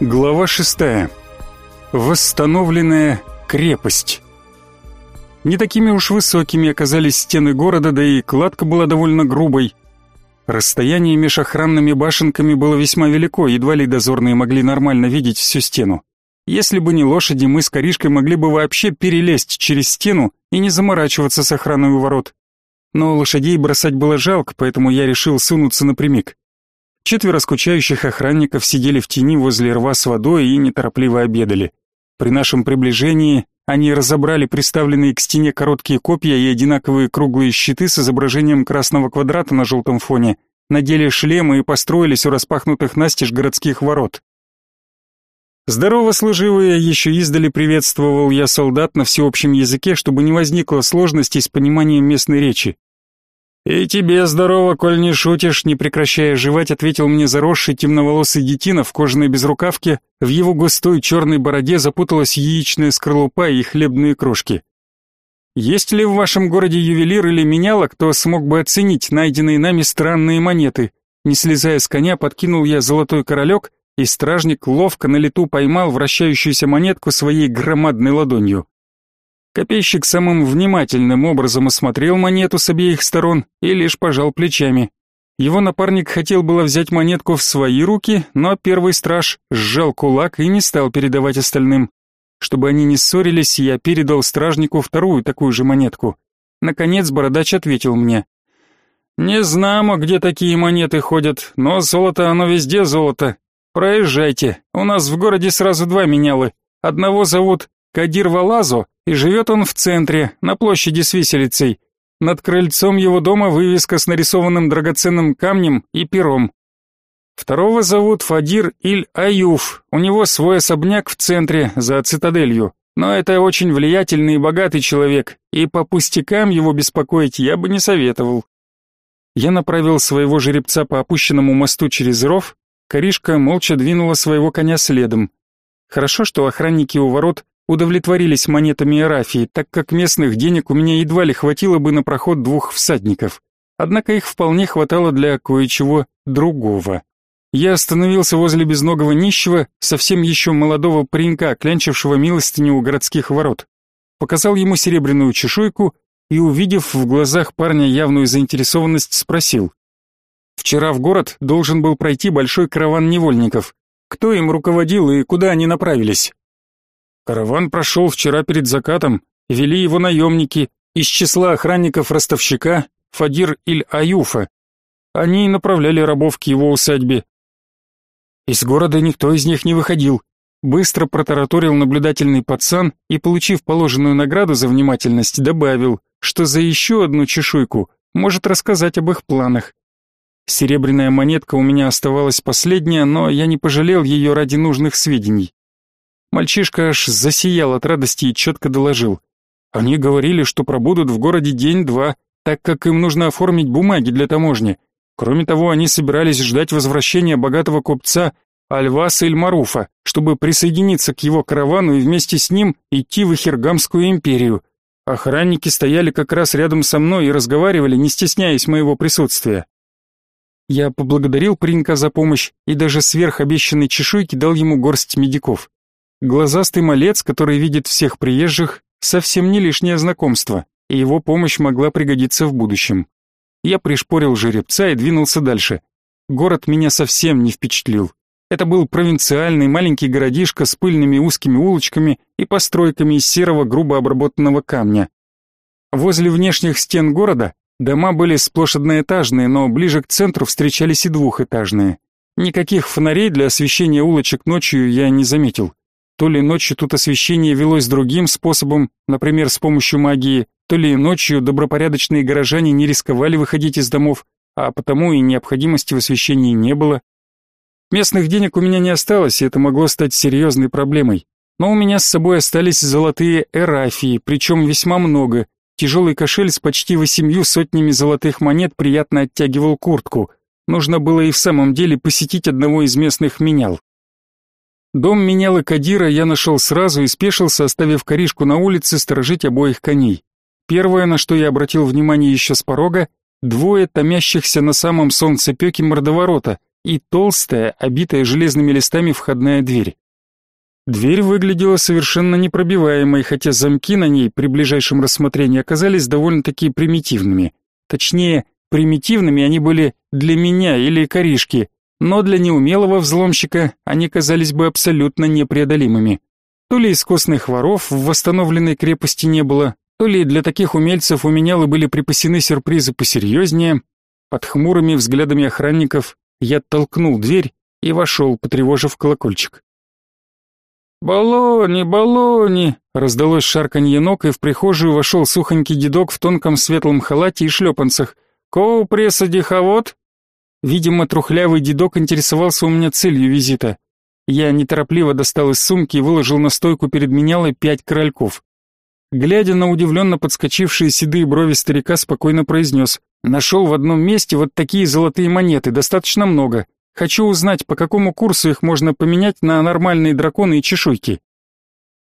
Глава шестая. Восстановленная крепость. Не такими уж высокими оказались стены города, да и кладка была довольно грубой. Расстояние между охранными башенками было весьма велико, едва ли дозорные могли нормально видеть всю стену. Если бы не лошади, мы с Коришкой могли бы вообще перелезть через стену и не заморачиваться с охраной у ворот. Но лошадей бросать было жалко, поэтому я решил сунуться напрямик. Четверо скучающих охранников сидели в тени возле рва с водой и неторопливо обедали. При нашем приближении они разобрали приставленные к стене короткие копья и одинаковые круглые щиты с изображением красного квадрата на желтом фоне, надели шлемы и построились у распахнутых настежь городских ворот. «Здорово, служивые!» — еще издали приветствовал я солдат на всеобщем языке, чтобы не возникло сложностей с пониманием местной речи. «И тебе здорово, коль не шутишь», не прекращая жевать, ответил мне заросший темноволосый детина в кожаной безрукавке, в его густой черной бороде запуталась яичная скорлупа и хлебные крошки. «Есть ли в вашем городе ювелир или меняла, кто смог бы оценить найденные нами странные монеты?» Не слезая с коня, подкинул я золотой королек, и стражник ловко на лету поймал вращающуюся монетку своей громадной ладонью. Копейщик самым внимательным образом осмотрел монету с обеих сторон и лишь пожал плечами. Его напарник хотел было взять монетку в свои руки, но первый страж сжал кулак и не стал передавать остальным. Чтобы они не ссорились, я передал стражнику вторую такую же монетку. Наконец бородач ответил мне. «Не знамо, где такие монеты ходят, но золото оно везде золото. Проезжайте, у нас в городе сразу два менялы. Одного зовут Кадир Валазо, и живет он в центре, на площади с виселицей. Над крыльцом его дома вывеска с нарисованным драгоценным камнем и пером. Второго зовут Фадир Иль-Аюф, у него свой особняк в центре, за цитаделью. Но это очень влиятельный и богатый человек, и по пустякам его беспокоить я бы не советовал. Я направил своего жеребца по опущенному мосту через ров, Коришка молча двинула своего коня следом. Хорошо, что охранники у ворот удовлетворились монетами Эрафии, так как местных денег у меня едва ли хватило бы на проход двух всадников. Однако их вполне хватало для кое-чего другого. Я остановился возле безногого нищего, совсем еще молодого паренька, клянчившего милостыню у городских ворот. Показал ему серебряную чешуйку и, увидев в глазах парня явную заинтересованность, спросил. «Вчера в город должен был пройти большой караван невольников. Кто им руководил и куда они направились?» Караван прошел вчера перед закатом, вели его наемники из числа охранников ростовщика Фадир Иль-Аюфа. Они направляли рабов к его усадьбе. Из города никто из них не выходил. Быстро протараторил наблюдательный пацан и, получив положенную награду за внимательность, добавил, что за еще одну чешуйку может рассказать об их планах. Серебряная монетка у меня оставалась последняя, но я не пожалел ее ради нужных сведений. Мальчишка аж засиял от радости и четко доложил. Они говорили, что пробудут в городе день-два, так как им нужно оформить бумаги для таможни. Кроме того, они собирались ждать возвращения богатого купца Альваса Иль-Маруфа, чтобы присоединиться к его каравану и вместе с ним идти в Ихиргамскую империю. Охранники стояли как раз рядом со мной и разговаривали, не стесняясь моего присутствия. Я поблагодарил паренька за помощь и даже сверх обещанной чешуйки дал ему горсть медиков. Глазастый малец, который видит всех приезжих, совсем не лишнее знакомство, и его помощь могла пригодиться в будущем. Я пришпорил жеребца и двинулся дальше. Город меня совсем не впечатлил. Это был провинциальный маленький городишко с пыльными узкими улочками и постройками из серого грубо обработанного камня. Возле внешних стен города дома были сплошь одноэтажные, но ближе к центру встречались и двухэтажные. Никаких фонарей для освещения улочек ночью я не заметил. То ли ночью тут освещение велось другим способом, например, с помощью магии, то ли ночью добропорядочные горожане не рисковали выходить из домов, а потому и необходимости в освещении не было. Местных денег у меня не осталось, и это могло стать серьезной проблемой. Но у меня с собой остались золотые эрафии, причем весьма много. Тяжелый кошель с почти восемью сотнями золотых монет приятно оттягивал куртку. Нужно было и в самом деле посетить одного из местных менял. Дом меняла Кадира я нашел сразу и спешился, оставив коришку на улице сторожить обоих коней. Первое, на что я обратил внимание еще с порога, двое томящихся на самом солнцепеке мордоворота, и толстая, обитая железными листами входная дверь. Дверь выглядела совершенно непробиваемой, хотя замки на ней при ближайшем рассмотрении оказались довольно-таки примитивными. Точнее, примитивными они были для меня или коришки, но для неумелого взломщика они казались бы абсолютно непреодолимыми. То ли искусных воров в восстановленной крепости не было, то ли для таких умельцев у менялы были припасены сюрпризы посерьезнее. Под хмурыми взглядами охранников я толкнул дверь и вошел, потревожив колокольчик. «Балони, балони!» — раздалось шарканье ног, и в прихожую вошел сухонький дедок в тонком светлом халате и шлепанцах. «Коу пресса диховод?» Видимо, трухлявый дедок интересовался у меня целью визита. Я неторопливо достал из сумки и выложил на стойку перед менялой пять корольков. Глядя на удивленно подскочившие седые брови старика, спокойно произнес. «Нашел в одном месте вот такие золотые монеты, достаточно много. Хочу узнать, по какому курсу их можно поменять на нормальные драконы и чешуйки.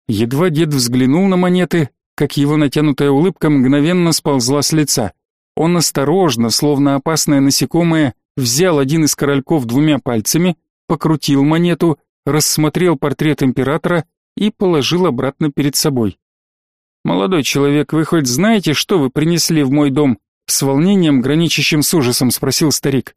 Едва дед взглянул на монеты, как его натянутая улыбка мгновенно сползла с лица. Он осторожно, словно опасное насекомое, взял один из корольков двумя пальцами, покрутил монету, рассмотрел портрет императора и положил обратно перед собой. «Молодой человек, вы хоть знаете, что вы принесли в мой дом?» С волнением, граничащим с ужасом, спросил старик.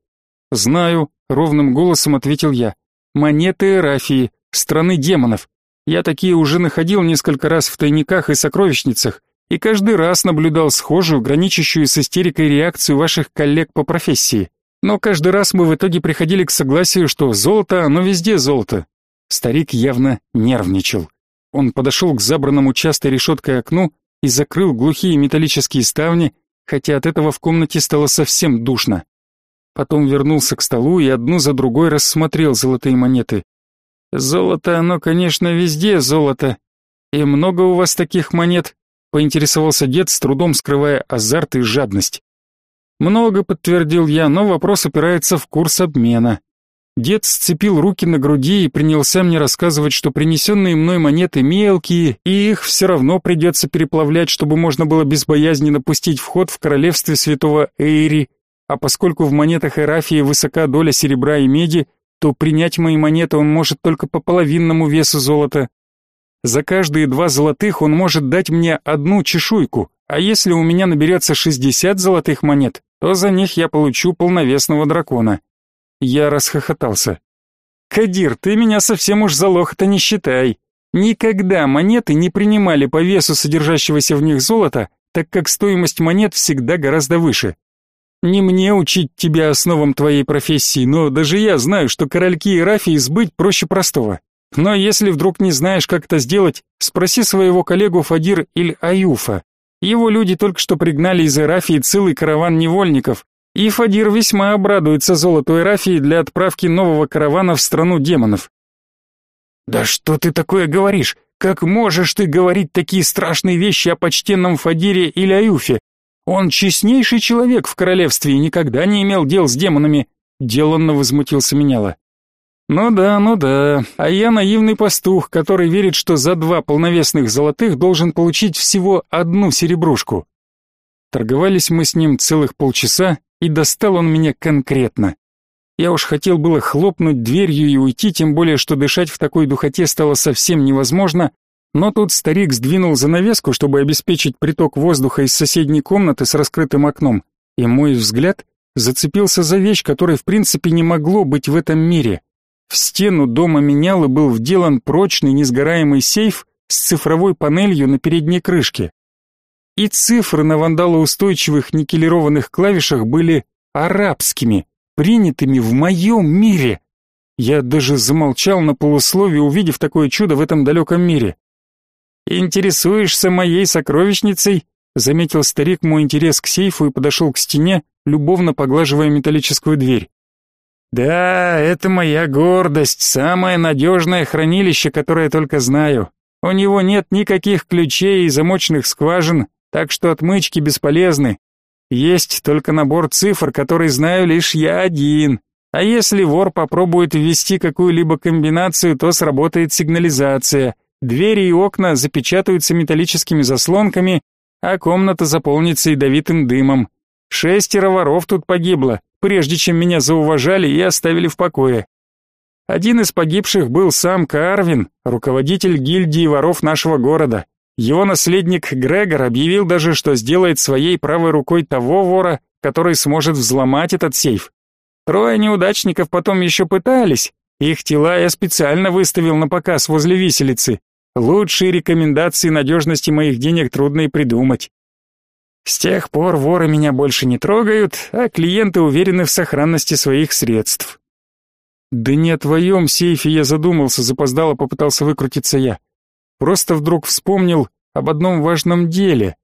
«Знаю», — ровным голосом ответил я. «Монеты Эрафии, страны демонов. Я такие уже находил несколько раз в тайниках и сокровищницах, и каждый раз наблюдал схожую, граничащую с истерикой реакцию ваших коллег по профессии. Но каждый раз мы в итоге приходили к согласию, что золото, оно везде золото». Старик явно нервничал. Он подошел к забранному частой решеткой окну и закрыл глухие металлические ставни, хотя от этого в комнате стало совсем душно. Потом вернулся к столу и одну за другой рассмотрел золотые монеты. «Золото, оно, конечно, везде золото. И много у вас таких монет?» — поинтересовался дед, с трудом скрывая азарт и жадность. «Много», — подтвердил я, но вопрос опирается в курс обмена. Дед сцепил руки на груди и принялся мне рассказывать, что принесенные мной монеты мелкие, и их все равно придется переплавлять, чтобы можно было безбоязненно пустить в ход в королевстве святого Эйри, а поскольку в монетах Эрафии высока доля серебра и меди, то принять мои монеты он может только по половинному весу золота. За каждые два золотых он может дать мне одну чешуйку, а если у меня наберется 60 золотых монет, то за них я получу полновесного дракона. Я расхохотался. «Кадир, ты меня совсем уж за лох-то не считай. Никогда монеты не принимали по весу содержащегося в них золота, так как стоимость монет всегда гораздо выше. Не мне учить тебя основам твоей профессии, но даже я знаю, что корольки и рафии сбыть проще простого. Но если вдруг не знаешь, как это сделать, спроси своего коллегу Фадир Иль Аюфа. Его люди только что пригнали из Эрафии целый караван невольников, и Фадир весьма обрадуется золоту Эрафии для отправки нового каравана в страну демонов. «Да что ты такое говоришь? Как можешь ты говорить такие страшные вещи о почтенном Фадире или Аюфе? Он честнейший человек в королевстве и никогда не имел дел с демонами, деланно возмутился Меняла. Ну да, ну да. А я наивный пастух, который верит, что за два полновесных золотых должен получить всего одну серебрушку. Торговались мы с ним целых полчаса, и достал он меня конкретно. Я уж хотел было хлопнуть дверью и уйти, тем более что дышать в такой духоте стало совсем невозможно, но тут старик сдвинул занавеску, чтобы обеспечить приток воздуха из соседней комнаты с раскрытым окном, и мой взгляд зацепился за вещь, которой в принципе не могло быть в этом мире. В стену дома менял и был вделан прочный несгораемый сейф с цифровой панелью на передней крышке. И цифры на вандалоустойчивых никелированных клавишах были арабскими, принятыми в моем мире. Я даже замолчал на полусловие, увидев такое чудо в этом далеком мире. «Интересуешься моей сокровищницей?» Заметил старик мой интерес к сейфу и подошел к стене, любовно поглаживая металлическую дверь. «Да, это моя гордость, самое надежное хранилище, которое только знаю. У него нет никаких ключей и замочных скважин, так что отмычки бесполезны. Есть только набор цифр, который знаю лишь я один. А если вор попробует ввести какую-либо комбинацию, то сработает сигнализация. Двери и окна запечатаются металлическими заслонками, а комната заполнится ядовитым дымом. Шестеро воров тут погибло, прежде чем меня зауважали и оставили в покое. Один из погибших был сам Карвин, руководитель гильдии воров нашего города. Его наследник Грегор объявил даже, что сделает своей правой рукой того вора, который сможет взломать этот сейф. Трое неудачников потом еще пытались. Их тела я специально выставил на показ возле виселицы. Лучшие рекомендации надежности моих денег трудно и придумать. С тех пор воры меня больше не трогают, а клиенты уверены в сохранности своих средств. Да не о твоем сейфе я задумался, запоздало попытался выкрутиться я. Просто вдруг вспомнил об одном важном деле.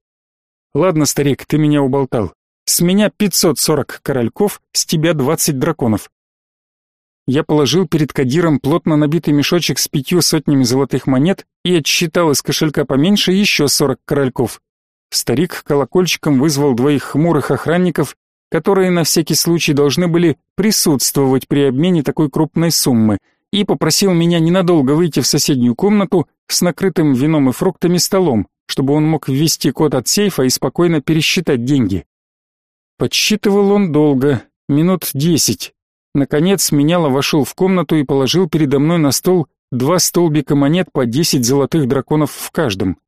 Ладно, старик, ты меня уболтал. С меня 540 корольков, с тебя 20 драконов. Я положил перед Кадиром плотно набитый мешочек с пятью сотнями золотых монет и отсчитал из кошелька поменьше еще 40 корольков. Старик колокольчиком вызвал двоих хмурых охранников, которые на всякий случай должны были присутствовать при обмене такой крупной суммы, и попросил меня ненадолго выйти в соседнюю комнату с накрытым вином и фруктами столом, чтобы он мог ввести код от сейфа и спокойно пересчитать деньги. Подсчитывал он долго, минут десять. Наконец Меняло вошел в комнату и положил передо мной на стол два столбика монет по десять золотых драконов в каждом.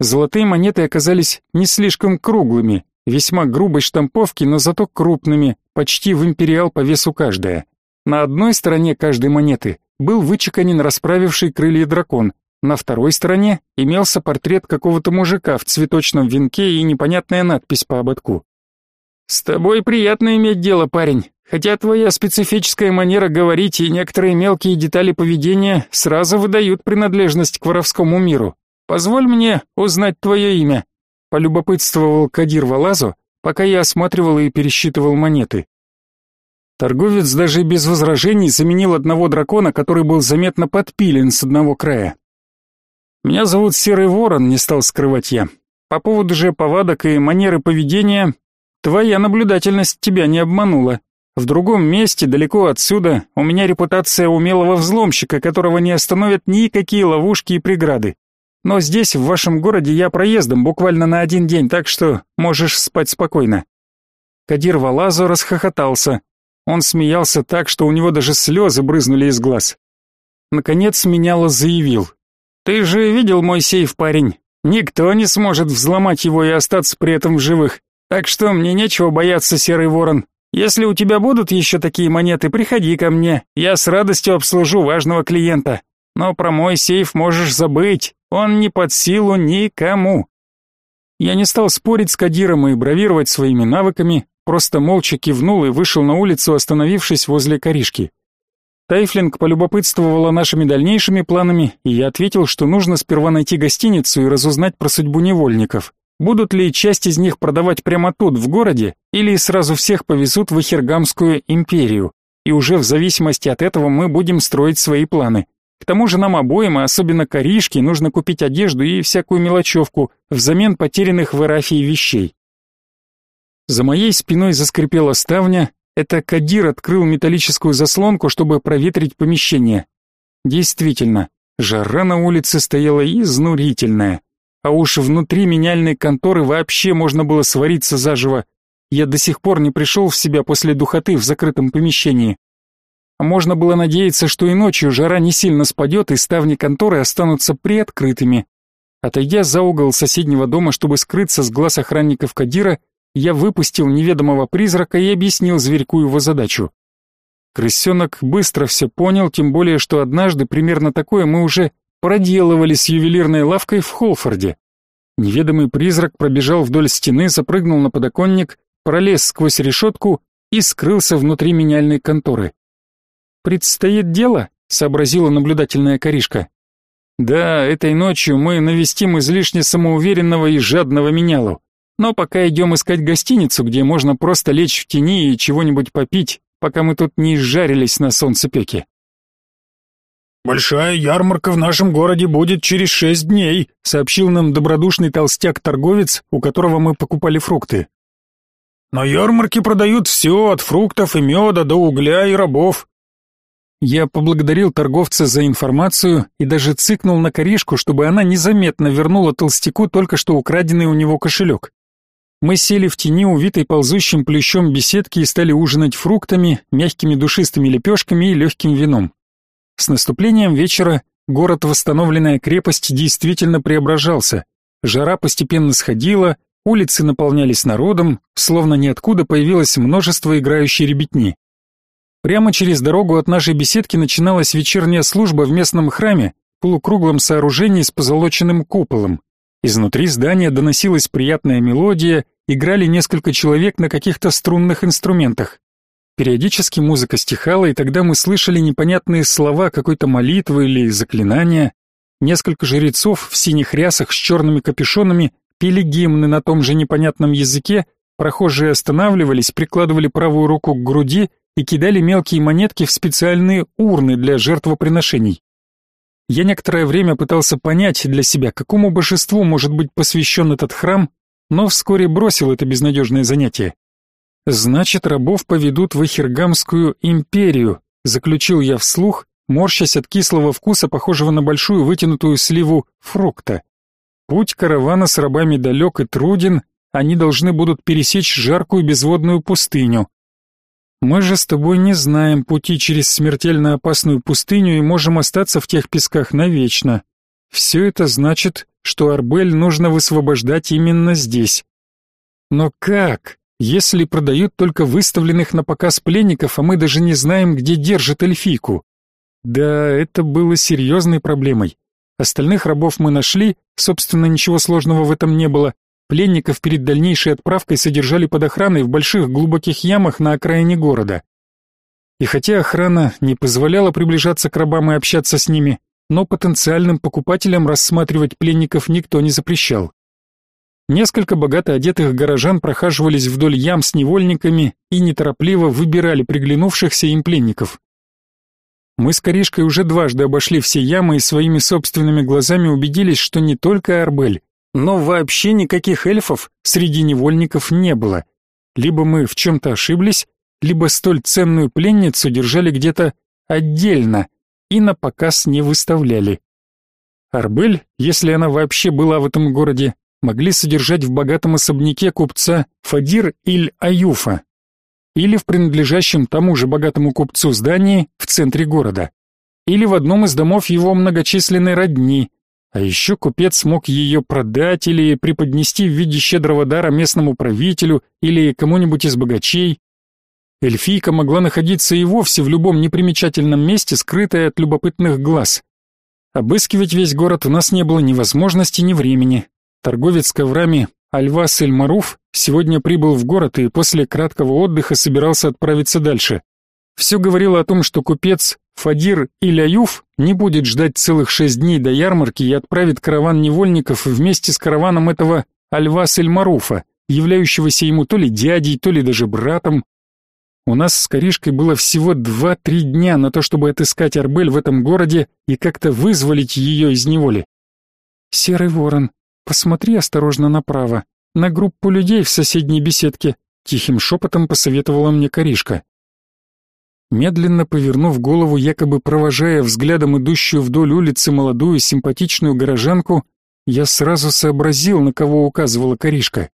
Золотые монеты оказались не слишком круглыми, весьма грубой штамповки, но зато крупными, почти в империал по весу каждая. На одной стороне каждой монеты был вычеканен расправивший крылья дракон, на второй стороне имелся портрет какого-то мужика в цветочном венке и непонятная надпись по ободку. «С тобой приятно иметь дело, парень, хотя твоя специфическая манера говорить и некоторые мелкие детали поведения сразу выдают принадлежность к воровскому миру. Позволь мне узнать твое имя», — полюбопытствовал Кадир Валазу, пока я осматривал и пересчитывал монеты. Торговец даже без возражений заменил одного дракона, который был заметно подпилен с одного края. Меня зовут Серый Ворон, не стал скрывать я. По поводу же повадок и манеры поведения, твоя наблюдательность тебя не обманула. В другом месте, далеко отсюда, у меня репутация умелого взломщика, которого не остановят никакие ловушки и преграды. Но здесь, в вашем городе, я проездом буквально на один день, так что можешь спать спокойно. Кадир Валазо расхохотался. Он смеялся так, что у него даже слезы брызнули из глаз. Наконец Меняло заявил. Ты же видел мой сейф, парень. Никто не сможет взломать его и остаться при этом в живых. Так что мне нечего бояться, Серый Ворон. Если у тебя будут еще такие монеты, приходи ко мне. Я с радостью обслужу важного клиента. Но про мой сейф можешь забыть. Он не под силу никому. Я не стал спорить с Кадиром и бравировать своими навыками, просто молча кивнул и вышел на улицу, остановившись возле коришки. Тайфлинг полюбопытствовала нашими дальнейшими планами, и я ответил, что нужно сперва найти гостиницу и разузнать про судьбу невольников. Будут ли часть из них продавать прямо тут, в городе, или сразу всех повезут в Эхергамскую империю, и уже в зависимости от этого мы будем строить свои планы. К тому же нам обоим, а особенно коришке, нужно купить одежду и всякую мелочевку взамен потерянных в Эрафии вещей. За моей спиной заскрипела ставня, это Кадир открыл металлическую заслонку, чтобы проветрить помещение. Действительно, жара на улице стояла изнурительная. А уж внутри меняльной конторы вообще можно было свариться заживо. Я до сих пор не пришел в себя после духоты в закрытом помещении. А можно было надеяться, что и ночью жара не сильно спадет, и ставни конторы останутся приоткрытыми. Отойдя за угол соседнего дома, чтобы скрыться с глаз охранников Кадира, я выпустил неведомого призрака и объяснил зверьку его задачу. Крысенок быстро все понял, тем более, что однажды примерно такое мы уже проделывали с ювелирной лавкой в Холфорде. Неведомый призрак пробежал вдоль стены, запрыгнул на подоконник, пролез сквозь решетку и скрылся внутри меняльной конторы. «Предстоит дело», — сообразила наблюдательная коришка. «Да, этой ночью мы навестим излишне самоуверенного и жадного менялу. Но пока идем искать гостиницу, где можно просто лечь в тени и чего-нибудь попить, пока мы тут не изжарились на солнцепеке. «Большая ярмарка в нашем городе будет через шесть дней», сообщил нам добродушный толстяк-торговец, у которого мы покупали фрукты. «На ярмарке продают все, от фруктов и меда до угля и рабов». Я поблагодарил торговца за информацию и даже цыкнул на корешку, чтобы она незаметно вернула толстяку только что украденный у него кошелек. Мы сели в тени, увитой ползущим плющом беседки и стали ужинать фруктами, мягкими душистыми лепешками и легким вином. С наступлением вечера город восстановленная крепость действительно преображался. Жара постепенно сходила, улицы наполнялись народом, словно ниоткуда появилось множество играющей ребятни. Прямо через дорогу от нашей беседки начиналась вечерняя служба в местном храме, полукруглом сооружении с позолоченным куполом. Изнутри здания доносилась приятная мелодия, играли несколько человек на каких-то струнных инструментах. Периодически музыка стихала, и тогда мы слышали непонятные слова какой-то молитвы или заклинания. Несколько жрецов в синих рясах с черными капюшонами пели гимны на том же непонятном языке, прохожие останавливались, прикладывали правую руку к груди и кидали мелкие монетки в специальные урны для жертвоприношений. Я некоторое время пытался понять для себя, какому божеству может быть посвящен этот храм, но вскоре бросил это безнадежное занятие. Значит, рабов поведут в Эхиргамскую империю, заключил я вслух, морщась от кислого вкуса, похожего на большую вытянутую сливу фрукта. Путь каравана с рабами далек и труден, они должны будут пересечь жаркую безводную пустыню. Мы же с тобой не знаем пути через смертельно опасную пустыню и можем остаться в тех песках навечно. Все это значит, что Арбель нужно высвобождать именно здесь. Но как, если продают только выставленных на показ пленников, а мы даже не знаем, где держат эльфийку? Да, это было серьезной проблемой. Остальных рабов мы нашли, собственно, ничего сложного в этом не было, Пленников перед дальнейшей отправкой содержали под охраной в больших глубоких ямах на окраине города. И хотя охрана не позволяла приближаться к рабам и общаться с ними, но потенциальным покупателям рассматривать пленников никто не запрещал. Несколько богато одетых горожан прохаживались вдоль ям с невольниками и неторопливо выбирали приглянувшихся им пленников. Мы с Коришкой уже дважды обошли все ямы и своими собственными глазами убедились, что не только Арбель, но вообще никаких эльфов среди невольников не было. Либо мы в чем-то ошиблись, либо столь ценную пленницу держали где-то отдельно и на показ не выставляли. Арбель, если она вообще была в этом городе, могли содержать в богатом особняке купца Фадир Иль-Аюфа или в принадлежащем тому же богатому купцу здании в центре города, или в одном из домов его многочисленной родни, а еще купец мог ее продать или преподнести в виде щедрого дара местному правителю или кому-нибудь из богачей. Эльфийка могла находиться и вовсе в любом непримечательном месте, скрытая от любопытных глаз. Обыскивать весь город у нас не было ни возможности, ни времени. Торговец коврами Альвас Эльмаруф сегодня прибыл в город и после краткого отдыха собирался отправиться дальше. Все говорило о том, что купец Фадир Иляюф не будет ждать целых шесть дней до ярмарки и отправит караван невольников вместе с караваном этого Альвас Эльмаруфа, являющегося ему то ли дядей, то ли даже братом. У нас с Коришкой было всего два-три дня на то, чтобы отыскать Арбель в этом городе и как-то вызволить ее из неволи. «Серый ворон, посмотри осторожно направо, на группу людей в соседней беседке», тихим шепотом посоветовала мне Коришка. Медленно повернув голову, якобы провожая взглядом идущую вдоль улицы молодую симпатичную горожанку, я сразу сообразил, на кого указывала Коришка.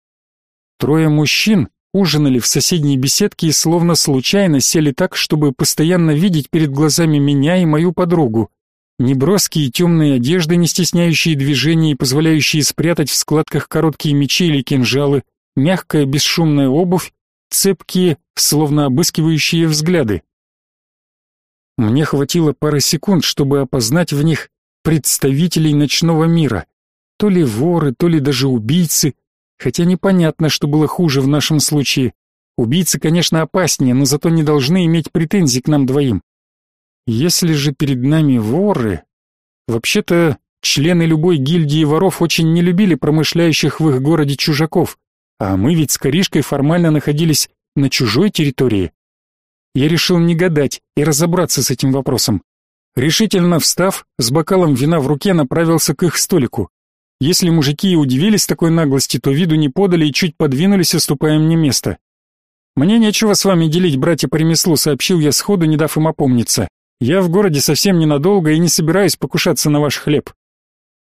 Трое мужчин ужинали в соседней беседке и словно случайно сели так, чтобы постоянно видеть перед глазами меня и мою подругу. Неброские темные одежды, не стесняющие движений и позволяющие спрятать в складках короткие мечи или кинжалы, мягкая бесшумная обувь, цепкие, словно обыскивающие взгляды. Мне хватило пары секунд, чтобы опознать в них представителей ночного мира. То ли воры, то ли даже убийцы, хотя непонятно, что было хуже в нашем случае. Убийцы, конечно, опаснее, но зато не должны иметь претензий к нам двоим. Если же перед нами воры... Вообще-то, члены любой гильдии воров очень не любили промышляющих в их городе чужаков, а мы ведь с Коришкой формально находились на чужой территории. Я решил не гадать и разобраться с этим вопросом. Решительно встав, с бокалом вина в руке направился к их столику. Если мужики и удивились такой наглости, то виду не подали и чуть подвинулись, уступая мне место. «Мне нечего с вами делить, братья по ремеслу», — сообщил я сходу, не дав им опомниться. «Я в городе совсем ненадолго и не собираюсь покушаться на ваш хлеб».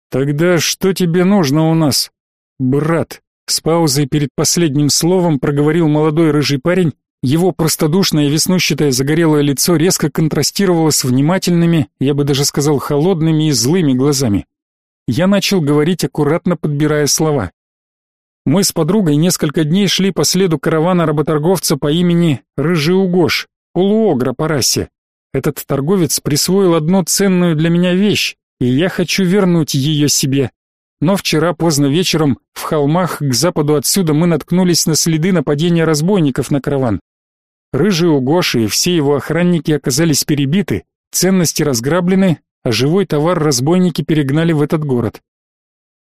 «Тогда что тебе нужно у нас, брат?» — С паузой перед последним словом проговорил молодой рыжий парень, его простодушное веснущатое загорелое лицо резко контрастировало с внимательными, я бы даже сказал, холодными и злыми глазами. Я начал говорить, аккуратно подбирая слова. Мы с подругой несколько дней шли по следу каравана работорговца по имени Рыжий Угош, полуогра по расе. Этот торговец присвоил одну ценную для меня вещь, и я хочу вернуть ее себе. Но вчера поздно вечером в холмах к западу отсюда мы наткнулись на следы нападения разбойников на караван. Рыжий Угоши и все его охранники оказались перебиты, ценности разграблены, а живой товар разбойники перегнали в этот город.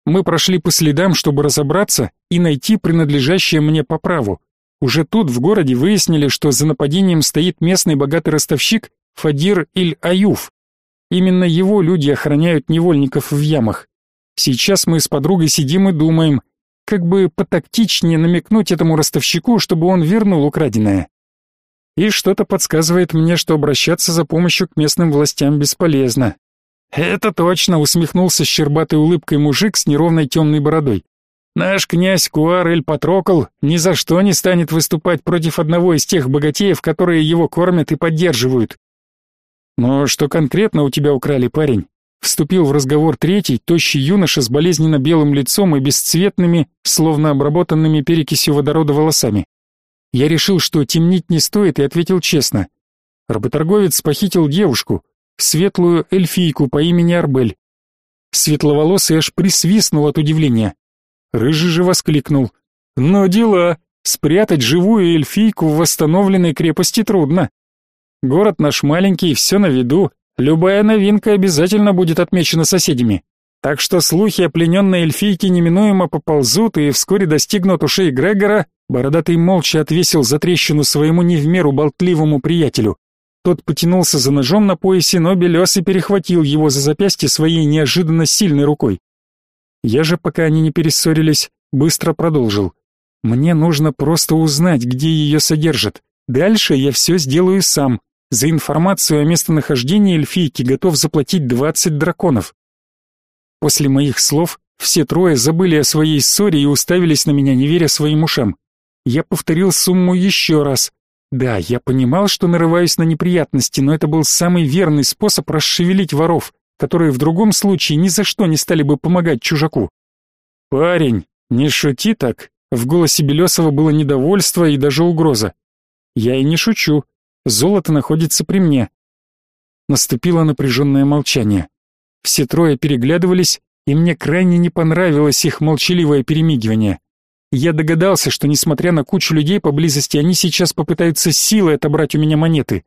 Мы прошли по следам, чтобы разобраться и найти принадлежащее мне по праву. Уже тут, в городе, выяснили, что за нападением стоит местный богатый ростовщик Фадир Иль-Аюф. Именно его люди охраняют невольников в ямах. Сейчас мы с подругой сидим и думаем, как бы потактичнее намекнуть этому ростовщику, чтобы он вернул украденное. И что-то подсказывает мне, что обращаться за помощью к местным властям бесполезно. Это точно, усмехнулся щербатой улыбкой мужик с неровной темной бородой. Наш князь Куар Эль Патрокл ни за что не станет выступать против одного из тех богатеев, которые его кормят и поддерживают. Но что конкретно у тебя украли, парень? Вступил в разговор третий, тощий юноша с болезненно белым лицом и бесцветными, словно обработанными перекисью водорода волосами. Я решил, что темнить не стоит, и ответил честно. Работорговец похитил девушку, светлую эльфийку по имени Арбель. Светловолосый аж присвистнул от удивления. Рыжий же воскликнул. «Но дела! Спрятать живую эльфийку в восстановленной крепости трудно. Город наш маленький, все на виду. Любая новинка обязательно будет отмечена соседями. Так что слухи о плененной эльфийке неминуемо поползут и вскоре достигнут ушей Грегора, Бородатый молча отвесил за трещину своему не в меру болтливому приятелю. Тот потянулся за ножом на поясе, но Белесый перехватил его за запястье своей неожиданно сильной рукой. Я же, пока они не перессорились, быстро продолжил. Мне нужно просто узнать, где ее содержат. Дальше я все сделаю сам. За информацию о местонахождении эльфийки готов заплатить двадцать драконов. После моих слов все трое забыли о своей ссоре и уставились на меня, не веря своим ушам. Я повторил сумму еще раз. Да, я понимал, что нарываюсь на неприятности, но это был самый верный способ расшевелить воров, которые в другом случае ни за что не стали бы помогать чужаку. «Парень, не шути так!» В голосе Белесова было недовольство и даже угроза. «Я и не шучу. Золото находится при мне». Наступило напряженное молчание. Все трое переглядывались, и мне крайне не понравилось их молчаливое перемигивание. Я догадался, что несмотря на кучу людей поблизости, они сейчас попытаются силой отобрать у меня монеты.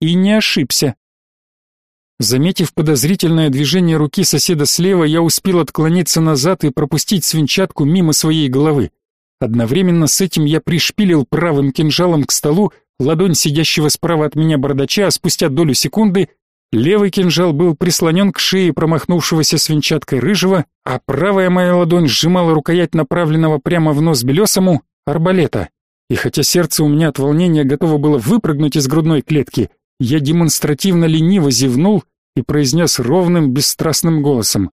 И не ошибся. Заметив подозрительное движение руки соседа слева, я успел отклониться назад и пропустить свинчатку мимо своей головы. Одновременно с этим я пришпилил правым кинжалом к столу ладонь сидящего справа от меня бардача, а спустя долю секунды Левый кинжал был прислонен к шее промахнувшегося свинчаткой рыжего, а правая моя ладонь сжимала рукоять направленного прямо в нос белесому арбалета. И хотя сердце у меня от волнения готово было выпрыгнуть из грудной клетки, я демонстративно лениво зевнул и произнес ровным, бесстрастным голосом.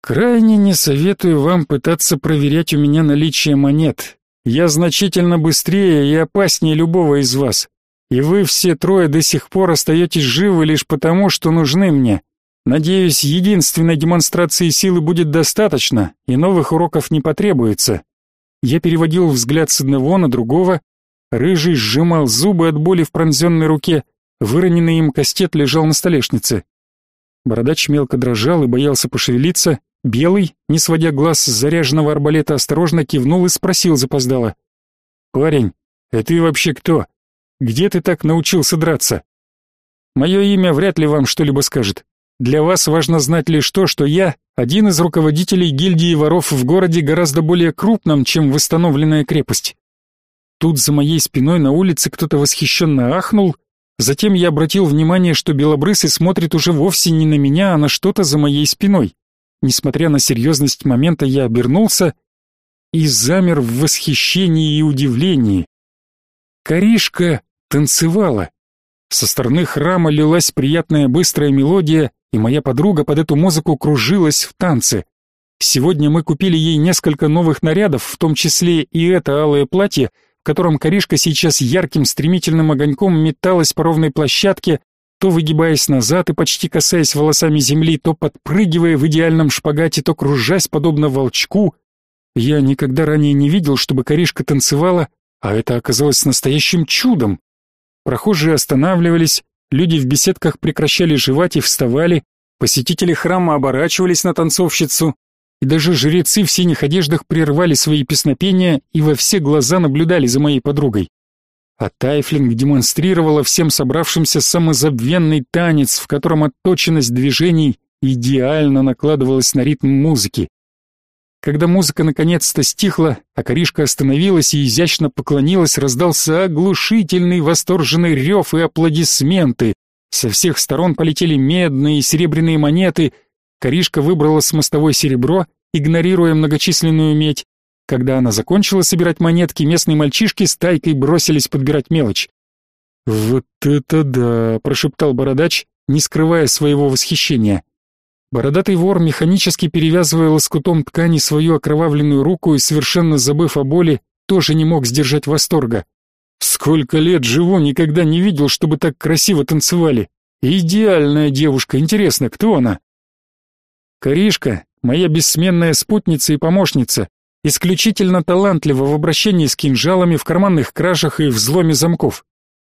«Крайне не советую вам пытаться проверять у меня наличие монет. Я значительно быстрее и опаснее любого из вас. И вы все трое до сих пор остаетесь живы лишь потому, что нужны мне. Надеюсь, единственной демонстрации силы будет достаточно, и новых уроков не потребуется. Я переводил взгляд с одного на другого. Рыжий сжимал зубы от боли в пронзенной руке, выроненный им кастет лежал на столешнице. Бородач мелко дрожал и боялся пошевелиться. Белый, не сводя глаз с заряженного арбалета, осторожно кивнул и спросил запоздало. «Парень, а ты вообще кто?» Где ты так научился драться? Мое имя вряд ли вам что-либо скажет. Для вас важно знать лишь то, что я один из руководителей гильдии воров в городе гораздо более крупном, чем восстановленная крепость. Тут за моей спиной на улице кто-то восхищенно ахнул, затем я обратил внимание, что белобрысый смотрит уже вовсе не на меня, а на что-то за моей спиной. Несмотря на серьезность момента, я обернулся и замер в восхищении и удивлении. Коришка танцевала. Со стороны храма лилась приятная быстрая мелодия, и моя подруга под эту музыку кружилась в танце. Сегодня мы купили ей несколько новых нарядов, в том числе и это алое платье, в котором Коришка сейчас ярким стремительным огоньком металась по ровной площадке, то выгибаясь назад и почти касаясь волосами земли, то подпрыгивая в идеальном шпагате, то кружась подобно волчку. Я никогда ранее не видел, чтобы Коришка танцевала, а это оказалось настоящим чудом. Прохожие останавливались, люди в беседках прекращали жевать и вставали, посетители храма оборачивались на танцовщицу, и даже жрецы в синих одеждах прервали свои песнопения и во все глаза наблюдали за моей подругой. А Тайфлинг демонстрировала всем собравшимся самозабвенный танец, в котором отточенность движений идеально накладывалась на ритм музыки. Когда музыка наконец-то стихла, а Коришка остановилась и изящно поклонилась, раздался оглушительный восторженный рев и аплодисменты. Со всех сторон полетели медные и серебряные монеты. Коришка выбрала с мостовой серебро, игнорируя многочисленную медь. Когда она закончила собирать монетки, местные мальчишки с тайкой бросились подбирать мелочь. «Вот это да!» — прошептал бородач, не скрывая своего восхищения. Бородатый вор, механически перевязывая лоскутом ткани свою окровавленную руку и совершенно забыв о боли, тоже не мог сдержать восторга. Сколько лет живу, никогда не видел, чтобы так красиво танцевали. Идеальная девушка, интересно, кто она? Коришка, моя бессменная спутница и помощница, исключительно талантлива в обращении с кинжалами, в карманных кражах и взломе замков.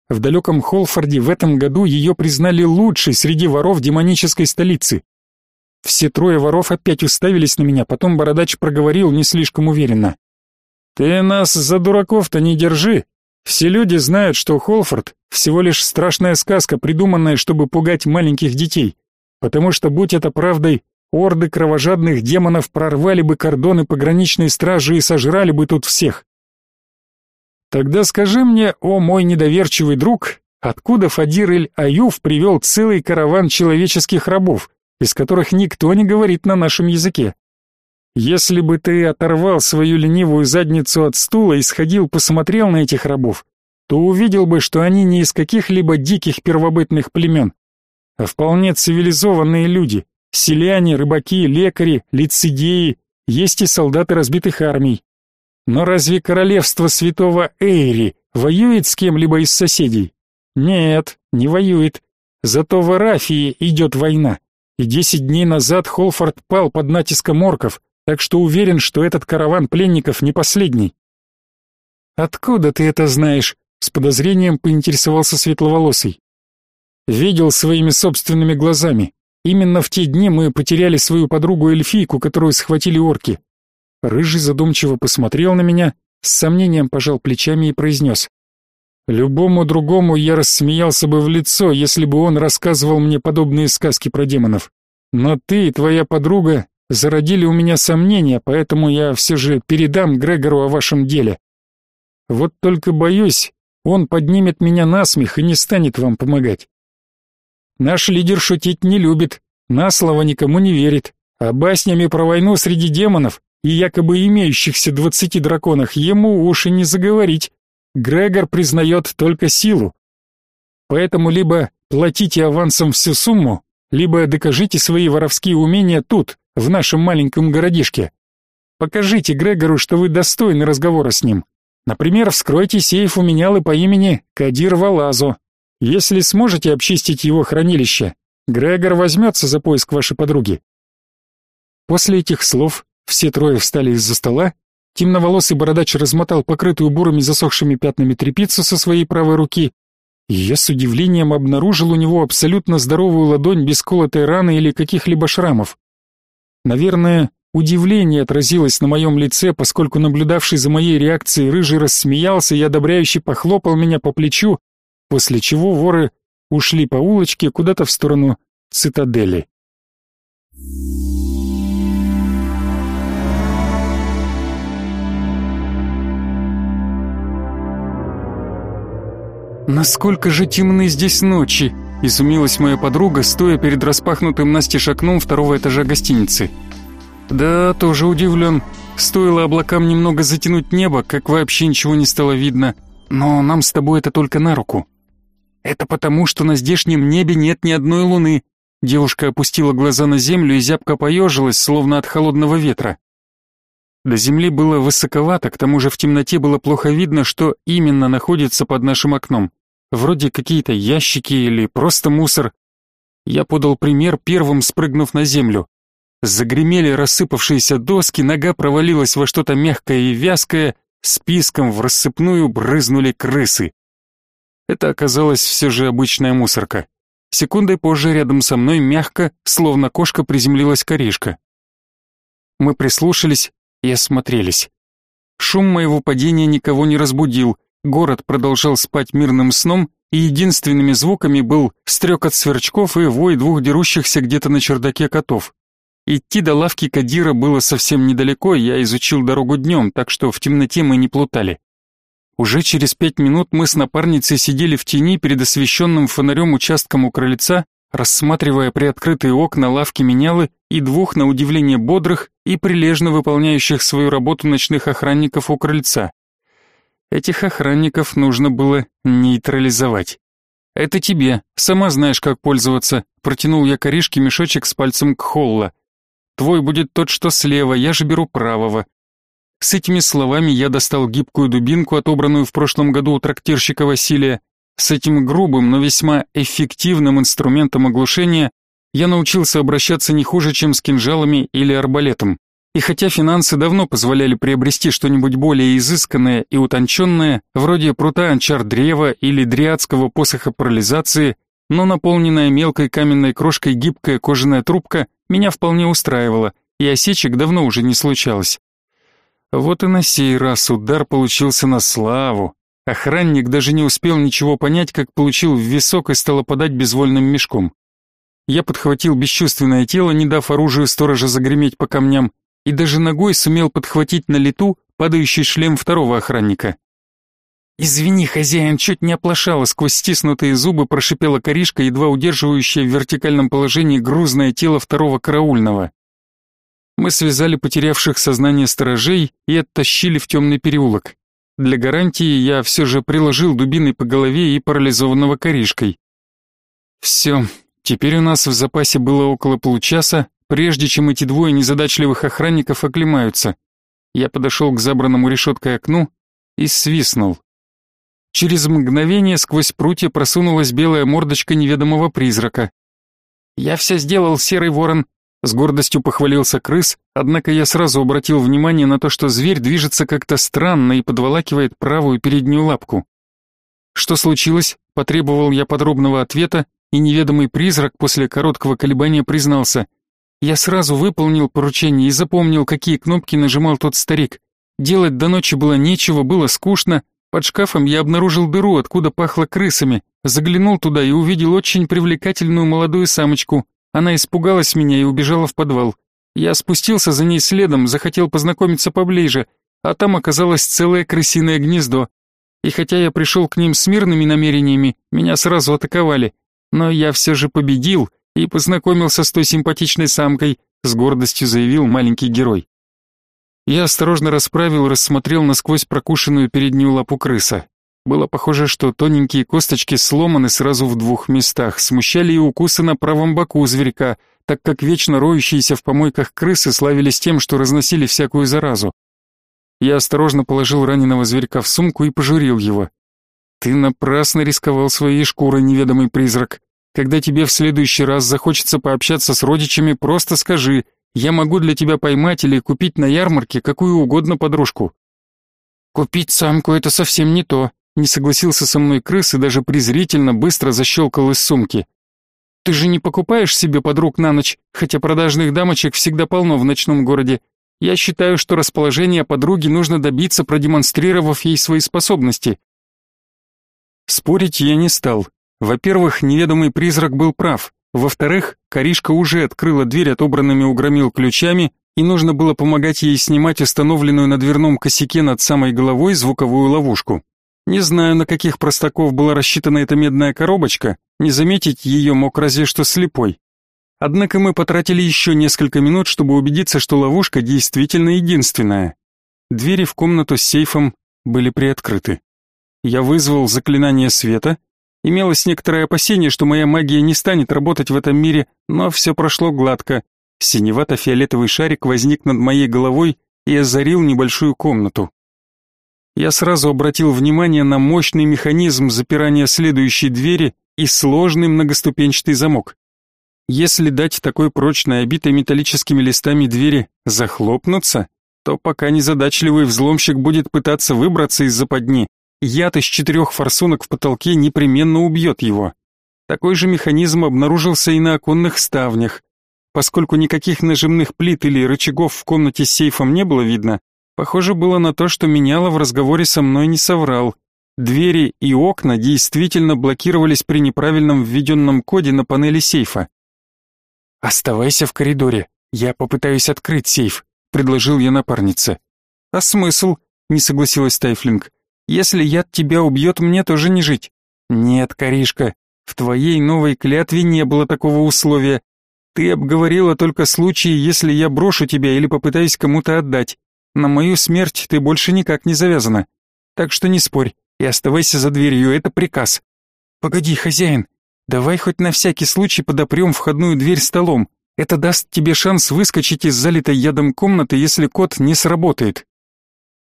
В далеком Холфорде в этом году ее признали лучшей среди воров демонической столицы. Все трое воров опять уставились на меня, потом бородач проговорил не слишком уверенно. «Ты нас за дураков-то не держи. Все люди знают, что Холфорд — всего лишь страшная сказка, придуманная, чтобы пугать маленьких детей. Потому что, будь это правдой, орды кровожадных демонов прорвали бы кордоны пограничной стражи и сожрали бы тут всех. Тогда скажи мне, о мой недоверчивый друг, откуда Фадир Эль-Аюф привел целый караван человеческих рабов? Из которых никто не говорит на нашем языке. Если бы ты оторвал свою ленивую задницу от стула и сходил посмотрел на этих рабов, то увидел бы, что они не из каких-либо диких первобытных племен, а вполне цивилизованные люди, селяне, рыбаки, лекари, лицедеи, есть и солдаты разбитых армий. Но разве королевство святого Эйри воюет с кем-либо из соседей? Нет, не воюет. Зато в Арафии идет война и десять дней назад Холфорд пал под натиском орков, так что уверен, что этот караван пленников не последний. Откуда ты это знаешь? с подозрением поинтересовался светловолосый. Видел своими собственными глазами. Именно в те дни мы потеряли свою подругу эльфийку, которую схватили орки. Рыжий задумчиво посмотрел на меня, с сомнением пожал плечами и произнес. Любому другому я рассмеялся бы в лицо, если бы он рассказывал мне подобные сказки про демонов. Но ты и твоя подруга зародили у меня сомнения, поэтому я все же передам Грегору о вашем деле. Вот только боюсь, он поднимет меня на смех и не станет вам помогать. Наш лидер шутить не любит, на слово никому не верит, а баснями про войну среди демонов и якобы имеющихся двадцати драконах ему уши не заговорить. Грегор признает только силу. Поэтому либо платите авансом всю сумму, либо докажите свои воровские умения тут, в нашем маленьком городишке. Покажите Грегору, что вы достойны разговора с ним. Например, вскройте сейф у менялы по имени Кадир Валазо. Если сможете обчистить его хранилище, Грегор возьмется за поиск вашей подруги. После этих слов все трое встали из-за стола Темноволосый бородач размотал покрытую бурыми засохшими пятнами тряпицу со своей правой руки, и я с удивлением обнаружил у него абсолютно здоровую ладонь без колотой раны или каких-либо шрамов. Наверное, удивление отразилось на моем лице, поскольку наблюдавший за моей реакцией рыжий рассмеялся и одобряюще похлопал меня по плечу, после чего воры ушли по улочке куда-то в сторону цитадели. «Насколько же темны здесь ночи!» — изумилась моя подруга, стоя перед распахнутым настежь окном второго этажа гостиницы. «Да, тоже удивлен. Стоило облакам немного затянуть небо, как вообще ничего не стало видно. Но нам с тобой это только на руку. Это потому, что на здешнем небе нет ни одной луны. Девушка опустила глаза на землю и зябко поежилась, словно от холодного ветра. До земли было высоковато, к тому же в темноте было плохо видно, что именно находится под нашим окном. Вроде какие-то ящики или просто мусор. Я подал пример, первым спрыгнув на землю. Загремели рассыпавшиеся доски, нога провалилась во что-то мягкое и вязкое, списком в рассыпную брызнули крысы. Это оказалась все же обычная мусорка. Секундой позже рядом со мной мягко, словно кошка, приземлилась коришка. Мы прислушались, и осмотрелись. Шум моего падения никого не разбудил, город продолжал спать мирным сном, и единственными звуками был стрекот сверчков и вой двух дерущихся где-то на чердаке котов. Идти до лавки Кадира было совсем недалеко, я изучил дорогу днем, так что в темноте мы не плутали. Уже через пять минут мы с напарницей сидели в тени перед освещенным фонарем участком у крыльца, рассматривая приоткрытые окна лавки менялы и двух, на удивление, бодрых и прилежно выполняющих свою работу ночных охранников у крыльца. Этих охранников нужно было нейтрализовать. «Это тебе, сама знаешь, как пользоваться», протянул я коришке мешочек с пальцем Кхолла. «Твой будет тот, что слева, я же беру правого». С этими словами я достал гибкую дубинку, отобранную в прошлом году у трактирщика Василия, с этим грубым, но весьма эффективным инструментом оглушения я научился обращаться не хуже, чем с кинжалами или арбалетом. И хотя финансы давно позволяли приобрести что-нибудь более изысканное и утонченное, вроде прута анчар-древа или дриадского посоха парализации, но наполненная мелкой каменной крошкой гибкая кожаная трубка меня вполне устраивала, и осечек давно уже не случалось. Вот и на сей раз удар получился на славу, Охранник даже не успел ничего понять, как получил в висок и стал опадать безвольным мешком. Я подхватил бесчувственное тело, не дав оружию сторожа загреметь по камням, и даже ногой сумел подхватить на лету падающий шлем второго охранника. «Извини, хозяин, чуть не оплошала», сквозь стиснутые зубы прошипела коришка, едва удерживающая в вертикальном положении грузное тело второго караульного. Мы связали потерявших сознание сторожей и оттащили в темный переулок. Для гарантии я все же приложил дубиной по голове и парализованного коришкой. Все, теперь у нас в запасе было около получаса, прежде чем эти двое незадачливых охранников оклемаются. Я подошел к забранному решеткой окну и свистнул. Через мгновение сквозь прутья просунулась белая мордочка неведомого призрака. «Я все сделал, серый ворон», с гордостью похвалился крыс, однако я сразу обратил внимание на то, что зверь движется как-то странно и подволакивает правую переднюю лапку. Что случилось? Потребовал я подробного ответа, и неведомый призрак после короткого колебания признался. Я сразу выполнил поручение и запомнил, какие кнопки нажимал тот старик. Делать до ночи было нечего, было скучно. Под шкафом я обнаружил дыру, откуда пахло крысами. Заглянул туда и увидел очень привлекательную молодую самочку, она испугалась меня и убежала в подвал. Я спустился за ней следом, захотел познакомиться поближе, а там оказалось целое крысиное гнездо. И хотя я пришел к ним с мирными намерениями, меня сразу атаковали. Но я все же победил и познакомился с той симпатичной самкой, с гордостью заявил маленький герой. Я осторожно расправил, рассмотрел насквозь прокушенную переднюю лапу крыса. Было похоже, что тоненькие косточки сломаны сразу в двух местах, смущали и укусы на правом боку зверька, так как вечно роющиеся в помойках крысы славились тем, что разносили всякую заразу. Я осторожно положил раненого зверька в сумку и пожурил его. «Ты напрасно рисковал своей шкурой, неведомый призрак. Когда тебе в следующий раз захочется пообщаться с родичами, просто скажи, я могу для тебя поймать или купить на ярмарке какую угодно подружку». «Купить самку — это совсем не то», не согласился со мной крыс и даже презрительно быстро защелкал из сумки. Ты же не покупаешь себе подруг на ночь, хотя продажных дамочек всегда полно в ночном городе. Я считаю, что расположение подруги нужно добиться, продемонстрировав ей свои способности. Спорить я не стал. Во-первых, неведомый призрак был прав. Во-вторых, Каришка уже открыла дверь отобранными у громил ключами, и нужно было помогать ей снимать установленную на дверном косяке над самой головой звуковую ловушку. Не знаю, на каких простаков была рассчитана эта медная коробочка, не заметить ее мог разве что слепой. Однако мы потратили еще несколько минут, чтобы убедиться, что ловушка действительно единственная. Двери в комнату с сейфом были приоткрыты. Я вызвал заклинание света, Имелось некоторое опасение, что моя магия не станет работать в этом мире, но все прошло гладко. Синевато-фиолетовый шарик возник над моей головой и озарил небольшую комнату. Я сразу обратил внимание на мощный механизм запирания следующей двери и сложный многоступенчатый замок. Если дать такой прочной, обитой металлическими листами двери захлопнуться, то пока незадачливый взломщик будет пытаться выбраться из западни, яд из четырех форсунок в потолке непременно убьет его. Такой же механизм обнаружился и на оконных ставнях. Поскольку никаких нажимных плит или рычагов в комнате с сейфом не было видно, похоже было на то, что меняло в разговоре со мной не соврал. Двери и окна действительно блокировались при неправильном введенном коде на панели сейфа. «Оставайся в коридоре, я попытаюсь открыть сейф», — предложил я напарнице. «А смысл?» — не согласилась Тайфлинг. «Если яд тебя убьет, мне тоже не жить». «Нет, Каришка, в твоей новой клятве не было такого условия. Ты обговорила только случаи, если я брошу тебя или попытаюсь кому-то отдать. На мою смерть ты больше никак не завязана. Так что не спорь и оставайся за дверью, это приказ. Погоди, хозяин, давай хоть на всякий случай подопрем входную дверь столом. Это даст тебе шанс выскочить из залитой ядом комнаты, если код не сработает.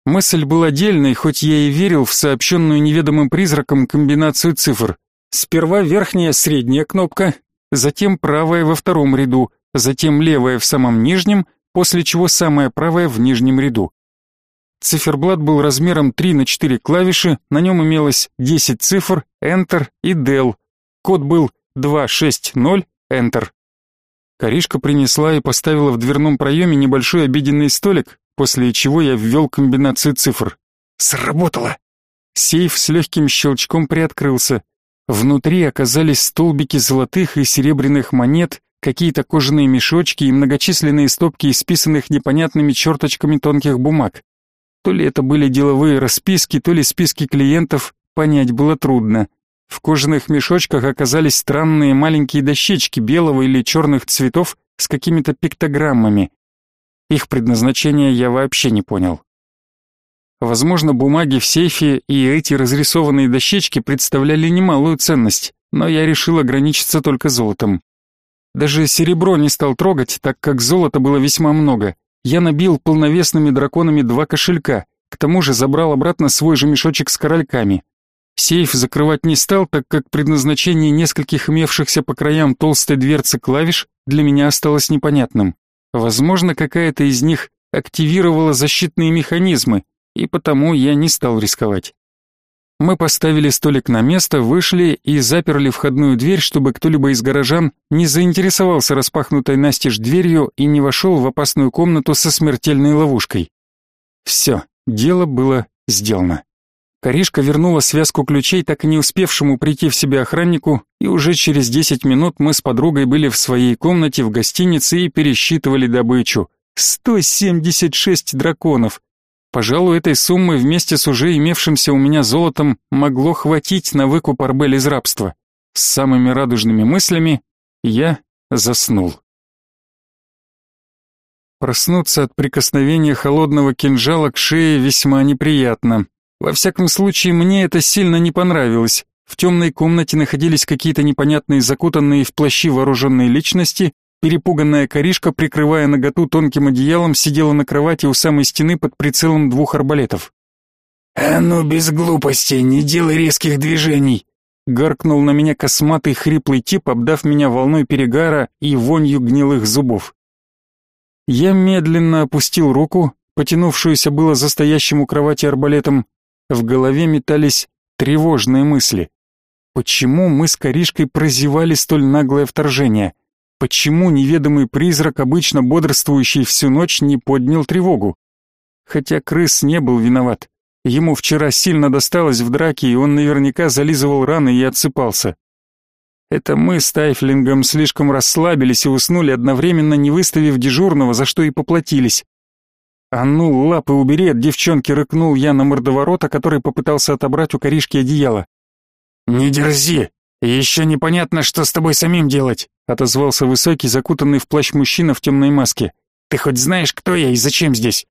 Мысль была дельной, хоть я и верил в сообщенную неведомым призраком комбинацию цифр. Сперва верхняя средняя кнопка, затем правая во втором ряду, затем левая в самом нижнем, после чего самая правая в нижнем ряду. Циферблат был размером 3 на 4 клавиши, на нем имелось 10 цифр, Enter и Del. Код был 260, Enter. Коришка принесла и поставила в дверном проеме небольшой обеденный столик, после чего я ввел комбинацию цифр. Сработало! Сейф с легким щелчком приоткрылся. Внутри оказались столбики золотых и серебряных монет, какие-то кожаные мешочки и многочисленные стопки исписанных непонятными черточками тонких бумаг. То ли это были деловые расписки, то ли списки клиентов, понять было трудно. В кожаных мешочках оказались странные маленькие дощечки белого или черных цветов с какими-то пиктограммами. Их предназначение я вообще не понял. Возможно, бумаги в сейфе и эти разрисованные дощечки представляли немалую ценность, но я решил ограничиться только золотом. Даже серебро не стал трогать, так как золота было весьма много. Я набил полновесными драконами два кошелька, к тому же забрал обратно свой же мешочек с корольками. Сейф закрывать не стал, так как предназначение нескольких имевшихся по краям толстой дверцы клавиш для меня осталось непонятным. Возможно, какая-то из них активировала защитные механизмы, и потому я не стал рисковать. Мы поставили столик на место, вышли и заперли входную дверь, чтобы кто-либо из горожан не заинтересовался распахнутой настежь дверью и не вошел в опасную комнату со смертельной ловушкой. Все, дело было сделано. Коришка вернула связку ключей так и не успевшему прийти в себя охраннику, и уже через десять минут мы с подругой были в своей комнате в гостинице и пересчитывали добычу. 176 драконов! Пожалуй, этой суммы вместе с уже имевшимся у меня золотом могло хватить на выкуп Арбель из рабства. С самыми радужными мыслями я заснул. Проснуться от прикосновения холодного кинжала к шее весьма неприятно. Во всяком случае, мне это сильно не понравилось. В темной комнате находились какие-то непонятные закутанные в плащи вооруженные личности, Перепуганная коришка, прикрывая наготу тонким одеялом, сидела на кровати у самой стены под прицелом двух арбалетов. «А ну, без глупостей, не делай резких движений!» Гаркнул на меня косматый хриплый тип, обдав меня волной перегара и вонью гнилых зубов. Я медленно опустил руку, потянувшуюся было за стоящим у кровати арбалетом. В голове метались тревожные мысли. Почему мы с Коришкой прозевали столь наглое вторжение? Почему неведомый призрак, обычно бодрствующий всю ночь, не поднял тревогу? Хотя крыс не был виноват. Ему вчера сильно досталось в драке, и он наверняка зализывал раны и отсыпался. Это мы с Тайфлингом слишком расслабились и уснули одновременно, не выставив дежурного, за что и поплатились. «А ну, лапы убери от девчонки!» — рыкнул я на мордоворота, который попытался отобрать у коришки одеяло. «Не дерзи! Еще непонятно, что с тобой самим делать!» отозвался высокий, закутанный в плащ мужчина в темной маске. Ты хоть знаешь, кто я и зачем здесь?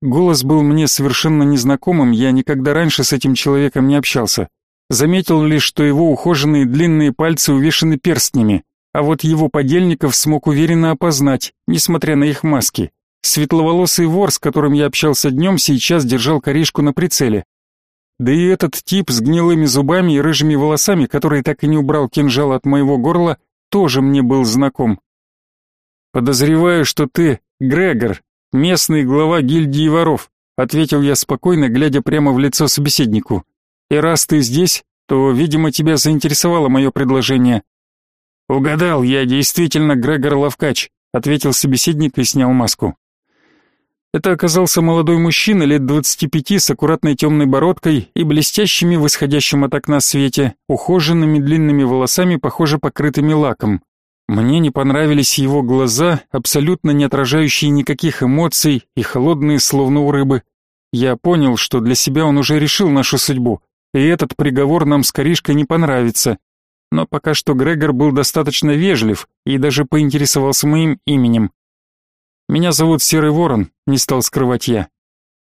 Голос был мне совершенно незнакомым, я никогда раньше с этим человеком не общался. Заметил лишь, что его ухоженные длинные пальцы увешаны перстнями, а вот его подельников смог уверенно опознать, несмотря на их маски. Светловолосый вор, с которым я общался днем, сейчас держал коришку на прицеле. Да и этот тип с гнилыми зубами и рыжими волосами, который так и не убрал кинжал от моего горла, тоже мне был знаком. «Подозреваю, что ты Грегор, местный глава гильдии воров», ответил я спокойно, глядя прямо в лицо собеседнику. «И раз ты здесь, то, видимо, тебя заинтересовало мое предложение». «Угадал, я действительно Грегор Лавкач», ответил собеседник и снял маску. Это оказался молодой мужчина лет двадцати пяти с аккуратной темной бородкой и блестящими в исходящем от окна свете, ухоженными длинными волосами, похоже, покрытыми лаком. Мне не понравились его глаза, абсолютно не отражающие никаких эмоций и холодные, словно у рыбы. Я понял, что для себя он уже решил нашу судьбу, и этот приговор нам с Коришкой не понравится. Но пока что Грегор был достаточно вежлив и даже поинтересовался моим именем. «Меня зовут Серый Ворон», — не стал скрывать я.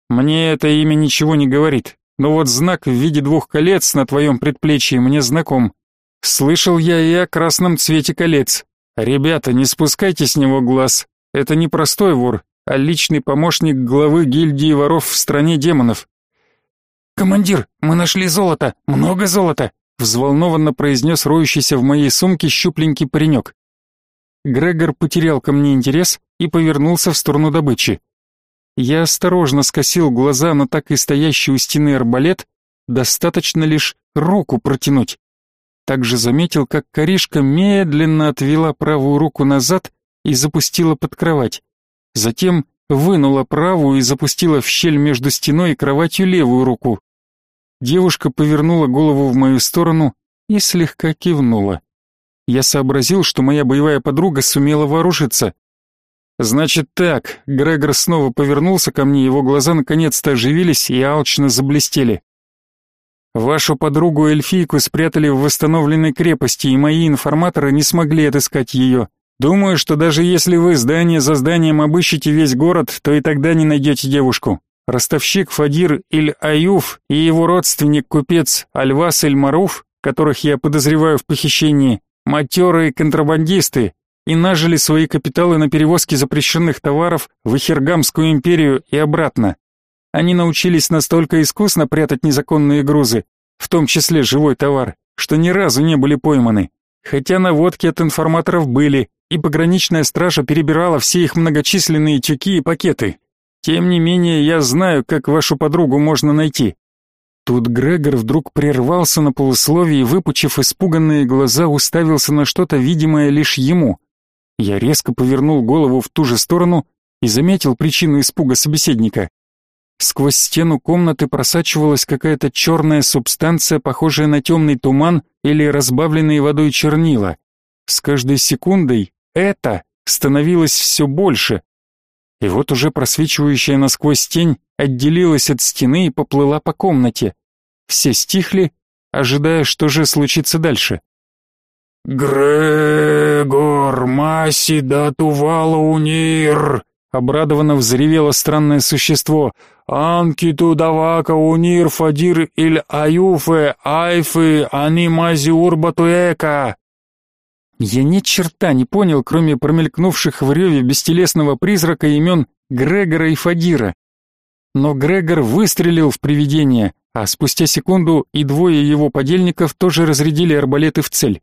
«Мне это имя ничего не говорит, но вот знак в виде двух колец на твоем предплечье мне знаком. Слышал я и о красном цвете колец. Ребята, не спускайте с него глаз. Это не простой вор, а личный помощник главы гильдии воров в стране демонов. Командир, мы нашли золото, много золота, взволнованно произнес роющийся в моей сумке щупленький паренек. Грегор потерял ко мне интерес и повернулся в сторону добычи. Я осторожно скосил глаза на так и стоящий у стены арбалет, достаточно лишь руку протянуть. Также заметил, как Коришка медленно отвела правую руку назад и запустила под кровать. Затем вынула правую и запустила в щель между стеной и кроватью левую руку. Девушка повернула голову в мою сторону и слегка кивнула. Я сообразил, что моя боевая подруга сумела вооружиться. Значит так, Грегор снова повернулся ко мне, его глаза наконец-то оживились и алчно заблестели. Вашу подругу-эльфийку спрятали в восстановленной крепости, и мои информаторы не смогли отыскать ее. Думаю, что даже если вы здание за зданием обыщете весь город, то и тогда не найдете девушку. Ростовщик Фадир Иль-Аюф и его родственник-купец Альвас Эль-Маруф, которых я подозреваю в похищении, матерые контрабандисты, и нажили свои капиталы на перевозке запрещенных товаров в Ихергамскую империю и обратно. Они научились настолько искусно прятать незаконные грузы, в том числе живой товар, что ни разу не были пойманы. Хотя наводки от информаторов были, и пограничная стража перебирала все их многочисленные тюки и пакеты. Тем не менее, я знаю, как вашу подругу можно найти. Тут Грегор вдруг прервался на полусловие и, выпучив испуганные глаза, уставился на что-то видимое лишь ему. Я резко повернул голову в ту же сторону и заметил причину испуга собеседника. Сквозь стену комнаты просачивалась какая-то черная субстанция, похожая на темный туман или разбавленные водой чернила. С каждой секундой это становилось все больше. И вот уже просвечивающая насквозь тень отделилась от стены и поплыла по комнате. Все стихли, ожидая, что же случится дальше. «Грегор, Маси, да тувала унир!» Обрадованно взревело странное существо. «Анкиту давака унир фадир иль аюфе айфы ани мази урбатуэка!» Я ни черта не понял, кроме промелькнувших в реве бестелесного призрака имен Грегора и Фадира. Но Грегор выстрелил в привидение, а спустя секунду и двое его подельников тоже разрядили арбалеты в цель.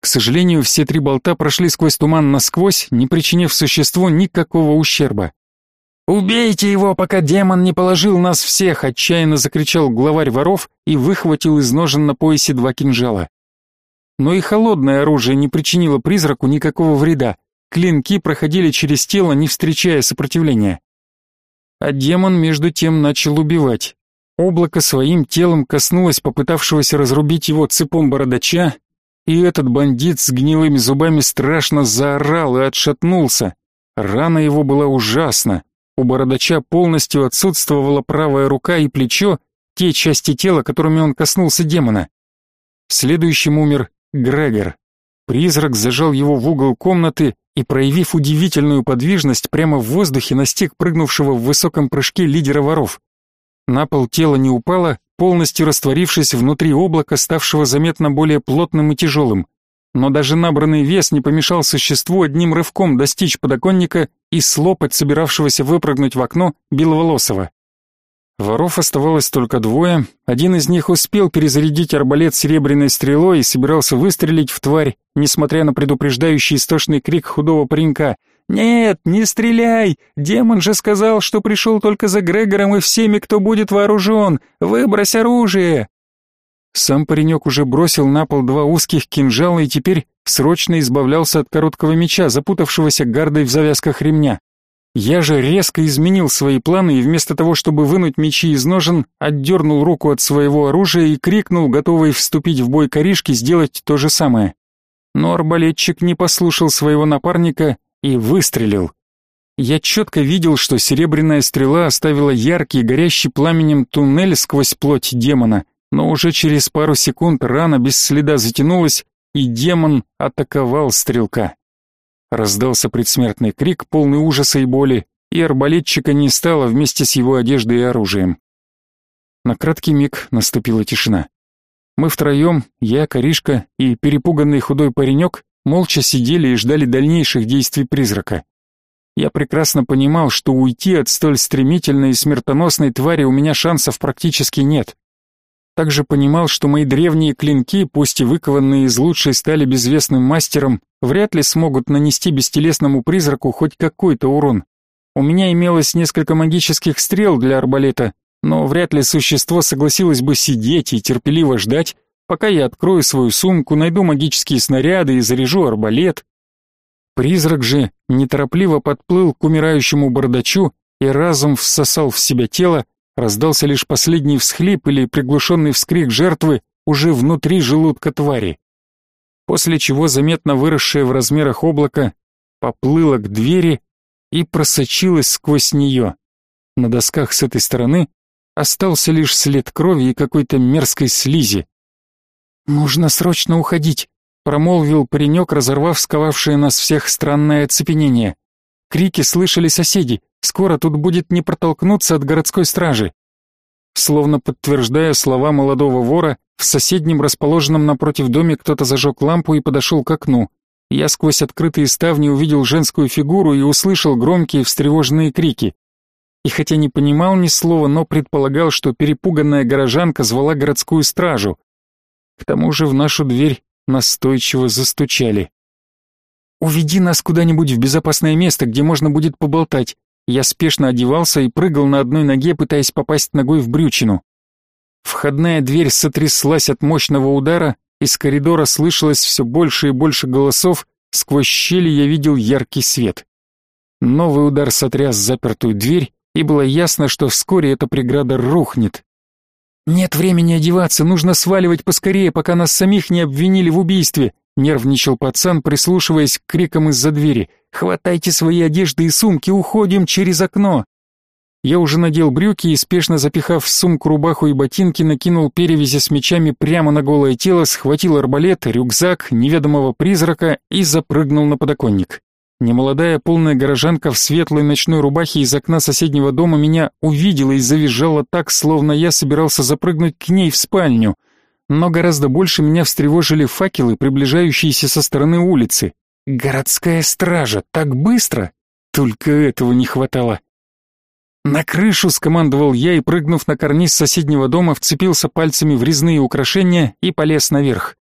К сожалению, все три болта прошли сквозь туман насквозь, не причинив существу никакого ущерба. «Убейте его, пока демон не положил нас всех!» — отчаянно закричал главарь воров и выхватил из ножен на поясе два кинжала. Но и холодное оружие не причинило призраку никакого вреда. Клинки проходили через тело, не встречая сопротивления. А демон между тем начал убивать. Облако своим телом коснулось попытавшегося разрубить его цепом бородача, и этот бандит с гнилыми зубами страшно заорал и отшатнулся. Рана его была ужасна. У бородача полностью отсутствовала правая рука и плечо, те части тела, которыми он коснулся демона. Следующим умер Грегор. Призрак зажал его в угол комнаты и, проявив удивительную подвижность, прямо в воздухе настиг прыгнувшего в высоком прыжке лидера воров. На пол тело не упало, полностью растворившись внутри облака, ставшего заметно более плотным и тяжелым. Но даже набранный вес не помешал существу одним рывком достичь подоконника и слопать собиравшегося выпрыгнуть в окно Беловолосова. Воров оставалось только двое, один из них успел перезарядить арбалет серебряной стрелой и собирался выстрелить в тварь, несмотря на предупреждающий истошный крик худого паренька. «Нет, не стреляй! Демон же сказал, что пришел только за Грегором и всеми, кто будет вооружен! Выбрось оружие!» Сам паренек уже бросил на пол два узких кинжала и теперь срочно избавлялся от короткого меча, запутавшегося гардой в завязках ремня. Я же резко изменил свои планы и вместо того, чтобы вынуть мечи из ножен, отдернул руку от своего оружия и крикнул, готовый вступить в бой коришки, сделать то же самое. Но арбалетчик не послушал своего напарника и выстрелил. Я четко видел, что серебряная стрела оставила яркий, горящий пламенем туннель сквозь плоть демона, но уже через пару секунд рана без следа затянулась, и демон атаковал стрелка. Раздался предсмертный крик, полный ужаса и боли, и арбалетчика не стало вместе с его одеждой и оружием. На краткий миг наступила тишина. Мы втроем, я, Коришка и перепуганный худой паренек, молча сидели и ждали дальнейших действий призрака. Я прекрасно понимал, что уйти от столь стремительной и смертоносной твари у меня шансов практически нет. Также понимал, что мои древние клинки, пусть и выкованные из лучшей стали безвестным мастером, вряд ли смогут нанести бестелесному призраку хоть какой-то урон. У меня имелось несколько магических стрел для арбалета, но вряд ли существо согласилось бы сидеть и терпеливо ждать, пока я открою свою сумку, найду магические снаряды и заряжу арбалет. Призрак же неторопливо подплыл к умирающему бардачу и разом всосал в себя тело, Раздался лишь последний всхлип или приглушенный вскрик жертвы уже внутри желудка твари. После чего заметно выросшее в размерах облако поплыло к двери и просочилось сквозь нее. На досках с этой стороны остался лишь след крови и какой-то мерзкой слизи. «Нужно срочно уходить», — промолвил паренек, разорвав сковавшее нас всех странное оцепенение. Крики слышали соседи, скоро тут будет не протолкнуться от городской стражи. Словно подтверждая слова молодого вора, в соседнем расположенном напротив доме кто-то зажег лампу и подошел к окну. Я сквозь открытые ставни увидел женскую фигуру и услышал громкие встревоженные крики. И хотя не понимал ни слова, но предполагал, что перепуганная горожанка звала городскую стражу. К тому же в нашу дверь настойчиво застучали. «Уведи нас куда-нибудь в безопасное место, где можно будет поболтать». Я спешно одевался и прыгал на одной ноге, пытаясь попасть ногой в брючину. Входная дверь сотряслась от мощного удара, из коридора слышалось все больше и больше голосов, сквозь щели я видел яркий свет. Новый удар сотряс запертую дверь, и было ясно, что вскоре эта преграда рухнет. «Нет времени одеваться, нужно сваливать поскорее, пока нас самих не обвинили в убийстве», Нервничал пацан, прислушиваясь к крикам из-за двери. «Хватайте свои одежды и сумки, уходим через окно!» Я уже надел брюки и, спешно запихав в сумку рубаху и ботинки, накинул перевязи с мечами прямо на голое тело, схватил арбалет, рюкзак, неведомого призрака и запрыгнул на подоконник. Немолодая полная горожанка в светлой ночной рубахе из окна соседнего дома меня увидела и завизжала так, словно я собирался запрыгнуть к ней в спальню но гораздо больше меня встревожили факелы, приближающиеся со стороны улицы. Городская стража, так быстро! Только этого не хватало. «На крышу!» — скомандовал я и, прыгнув на карниз соседнего дома, вцепился пальцами в резные украшения и полез наверх.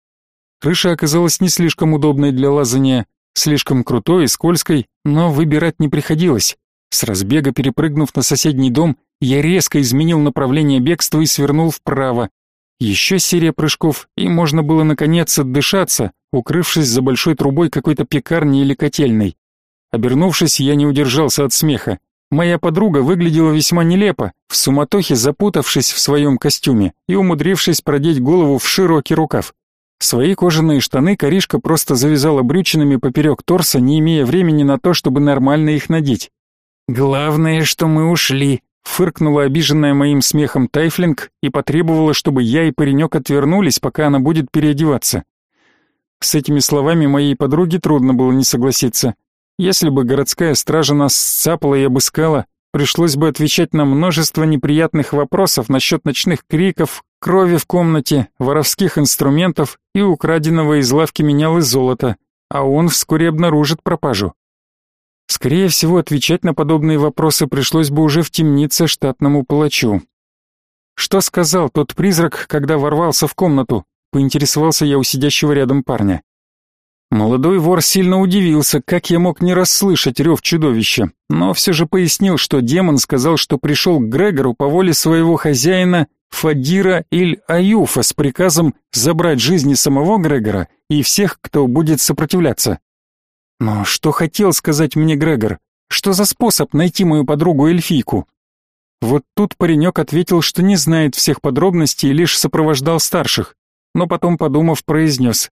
Крыша оказалась не слишком удобной для лазания, слишком крутой и скользкой, но выбирать не приходилось. С разбега перепрыгнув на соседний дом, я резко изменил направление бегства и свернул вправо, еще серия прыжков, и можно было наконец отдышаться, укрывшись за большой трубой какой-то пекарни или котельной. Обернувшись, я не удержался от смеха. Моя подруга выглядела весьма нелепо, в суматохе запутавшись в своем костюме и умудрившись продеть голову в широкий рукав. Свои кожаные штаны Коришка просто завязала брючинами поперек торса, не имея времени на то, чтобы нормально их надеть. «Главное, что мы ушли», Фыркнула обиженная моим смехом Тайфлинг и потребовала, чтобы я и паренек отвернулись, пока она будет переодеваться. С этими словами моей подруге трудно было не согласиться. Если бы городская стража нас сцапала и обыскала, пришлось бы отвечать на множество неприятных вопросов насчет ночных криков, крови в комнате, воровских инструментов и украденного из лавки менял из золота, а он вскоре обнаружит пропажу. Скорее всего, отвечать на подобные вопросы пришлось бы уже в темнице штатному палачу. Что сказал тот призрак, когда ворвался в комнату? Поинтересовался я у сидящего рядом парня. Молодой вор сильно удивился, как я мог не расслышать рев чудовища, но все же пояснил, что демон сказал, что пришел к Грегору по воле своего хозяина Фадира Иль-Аюфа с приказом забрать жизни самого Грегора и всех, кто будет сопротивляться. Но что хотел сказать мне Грегор? Что за способ найти мою подругу Эльфийку? Вот тут паренек ответил, что не знает всех подробностей и лишь сопровождал старших, но потом, подумав, произнес.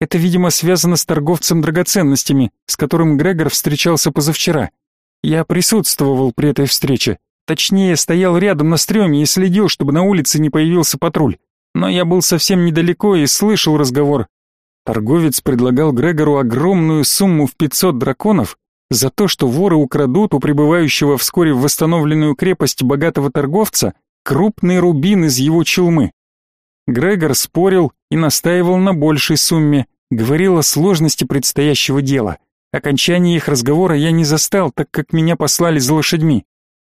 Это, видимо, связано с торговцем драгоценностями, с которым Грегор встречался позавчера. Я присутствовал при этой встрече. Точнее, стоял рядом на стреме и следил, чтобы на улице не появился патруль. Но я был совсем недалеко и слышал разговор. Торговец предлагал Грегору огромную сумму в 500 драконов за то, что воры украдут у прибывающего вскоре в восстановленную крепость богатого торговца крупный рубин из его челмы. Грегор спорил и настаивал на большей сумме, говорил о сложности предстоящего дела. Окончание их разговора я не застал, так как меня послали за лошадьми.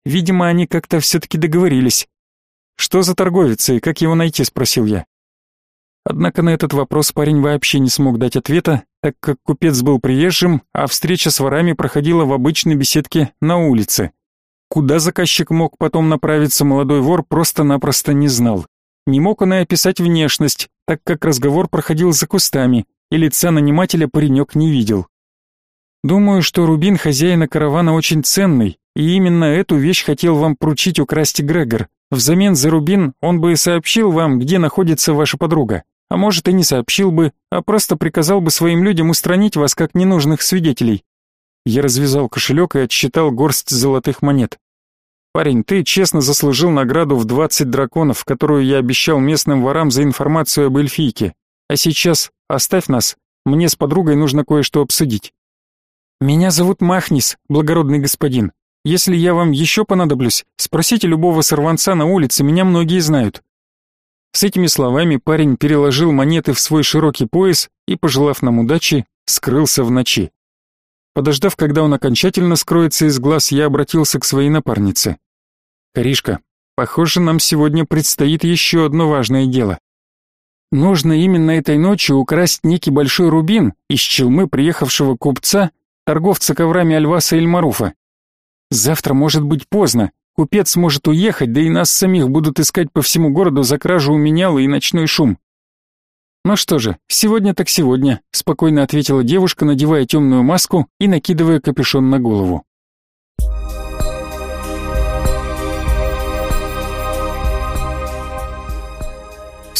Видимо, они как-то все-таки договорились. «Что за торговец и как его найти?» — спросил я. Однако на этот вопрос парень вообще не смог дать ответа, так как купец был приезжим, а встреча с ворами проходила в обычной беседке на улице. Куда заказчик мог потом направиться, молодой вор просто-напросто не знал. Не мог он и описать внешность, так как разговор проходил за кустами, и лица нанимателя паренек не видел. Думаю, что рубин хозяина каравана очень ценный, и именно эту вещь хотел вам поручить украсть Грегор. Взамен за рубин он бы и сообщил вам, где находится ваша подруга. А может и не сообщил бы, а просто приказал бы своим людям устранить вас как ненужных свидетелей. Я развязал кошелек и отсчитал горсть золотых монет. Парень, ты честно заслужил награду в 20 драконов, которую я обещал местным ворам за информацию об эльфийке. А сейчас оставь нас, мне с подругой нужно кое-что обсудить. Меня зовут Махнис, благородный господин. Если я вам еще понадоблюсь, спросите любого сорванца на улице, меня многие знают. С этими словами парень переложил монеты в свой широкий пояс и, пожелав нам удачи, скрылся в ночи. Подождав, когда он окончательно скроется из глаз, я обратился к своей напарнице. «Каришка, похоже, нам сегодня предстоит еще одно важное дело. Нужно именно этой ночью украсть некий большой рубин из челмы приехавшего купца, торговца коврами Альваса Эльмаруфа. Завтра может быть поздно, Купец может уехать, да и нас самих будут искать по всему городу за кражу у меняла и ночной шум. Ну что же, сегодня так сегодня, спокойно ответила девушка, надевая темную маску и накидывая капюшон на голову.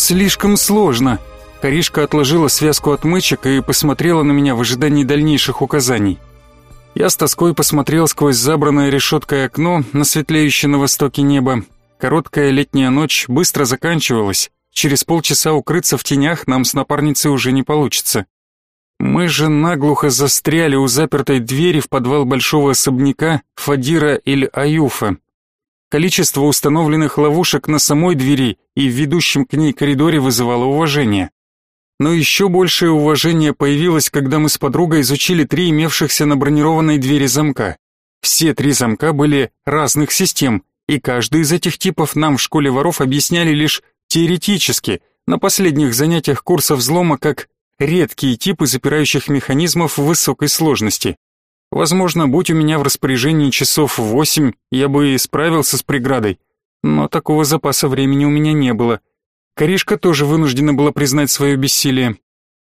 Слишком сложно. Каришка отложила связку отмычек и посмотрела на меня в ожидании дальнейших указаний. Я с тоской посмотрел сквозь забранное решеткой окно на светлеющее на востоке небо. Короткая летняя ночь быстро заканчивалась. Через полчаса укрыться в тенях нам с напарницей уже не получится. Мы же наглухо застряли у запертой двери в подвал большого особняка Фадира или Аюфа. Количество установленных ловушек на самой двери и в ведущем к ней коридоре вызывало уважение. Но еще большее уважение появилось, когда мы с подругой изучили три имевшихся на бронированной двери замка. Все три замка были разных систем, и каждый из этих типов нам в школе воров объясняли лишь теоретически, на последних занятиях курса взлома как редкие типы запирающих механизмов высокой сложности. Возможно, будь у меня в распоряжении часов восемь, я бы и справился с преградой, но такого запаса времени у меня не было — Коришка тоже вынуждена была признать свое бессилие.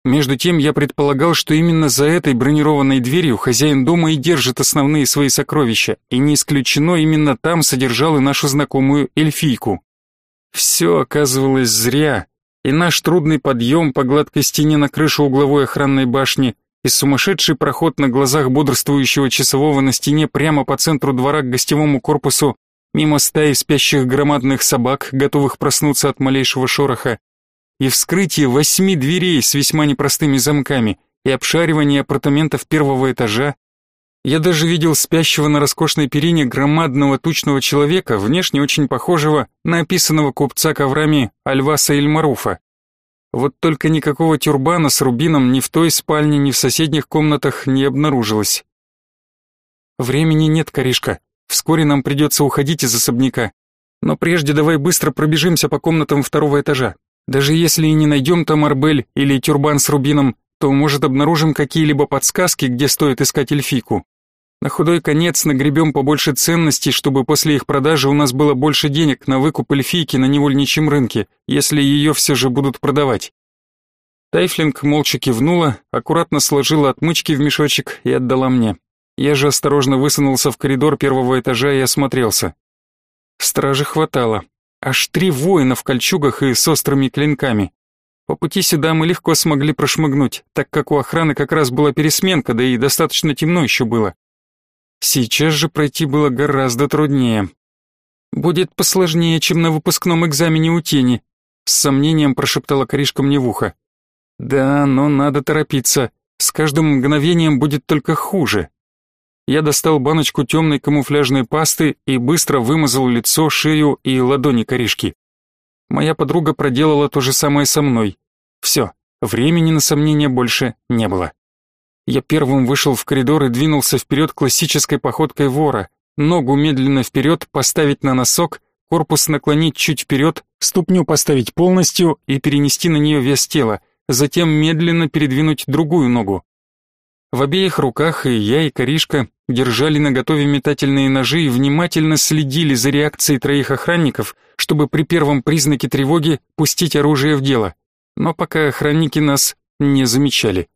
Между тем я предполагал, что именно за этой бронированной дверью хозяин дома и держит основные свои сокровища, и не исключено именно там содержал и нашу знакомую эльфийку. Все оказывалось зря, и наш трудный подъем по гладкой стене на крышу угловой охранной башни, и сумасшедший проход на глазах бодрствующего часового на стене прямо по центру двора к гостевому корпусу мимо стаи спящих громадных собак, готовых проснуться от малейшего шороха, и вскрытие восьми дверей с весьма непростыми замками, и обшаривание апартаментов первого этажа. Я даже видел спящего на роскошной перине громадного тучного человека, внешне очень похожего на описанного купца коврами Альваса Ильмаруфа. Вот только никакого тюрбана с рубином ни в той спальне, ни в соседних комнатах не обнаружилось. Времени нет, Коришка. Вскоре нам придется уходить из особняка. Но прежде давай быстро пробежимся по комнатам второго этажа. Даже если и не найдем там арбель или тюрбан с рубином, то, может, обнаружим какие-либо подсказки, где стоит искать эльфийку. На худой конец нагребем побольше ценностей, чтобы после их продажи у нас было больше денег на выкуп эльфийки на невольничьем рынке, если ее все же будут продавать. Тайфлинг молча кивнула, аккуратно сложила отмычки в мешочек и отдала мне. Я же осторожно высунулся в коридор первого этажа и осмотрелся. Стражи хватало. Аж три воина в кольчугах и с острыми клинками. По пути сюда мы легко смогли прошмыгнуть, так как у охраны как раз была пересменка, да и достаточно темно еще было. Сейчас же пройти было гораздо труднее. Будет посложнее, чем на выпускном экзамене у тени, с сомнением прошептала Каришка мне в ухо. Да, но надо торопиться. С каждым мгновением будет только хуже. Я достал баночку темной камуфляжной пасты и быстро вымазал лицо, шею и ладони Каришки. Моя подруга проделала то же самое со мной. Все, времени на сомнения больше не было. Я первым вышел в коридор и двинулся вперед классической походкой вора. Ногу медленно вперед, поставить на носок, корпус наклонить чуть вперед, ступню поставить полностью и перенести на нее вес тела, затем медленно передвинуть другую ногу. В обеих руках и я, и Коришка держали наготове метательные ножи и внимательно следили за реакцией троих охранников, чтобы при первом признаке тревоги пустить оружие в дело. Но пока охранники нас не замечали.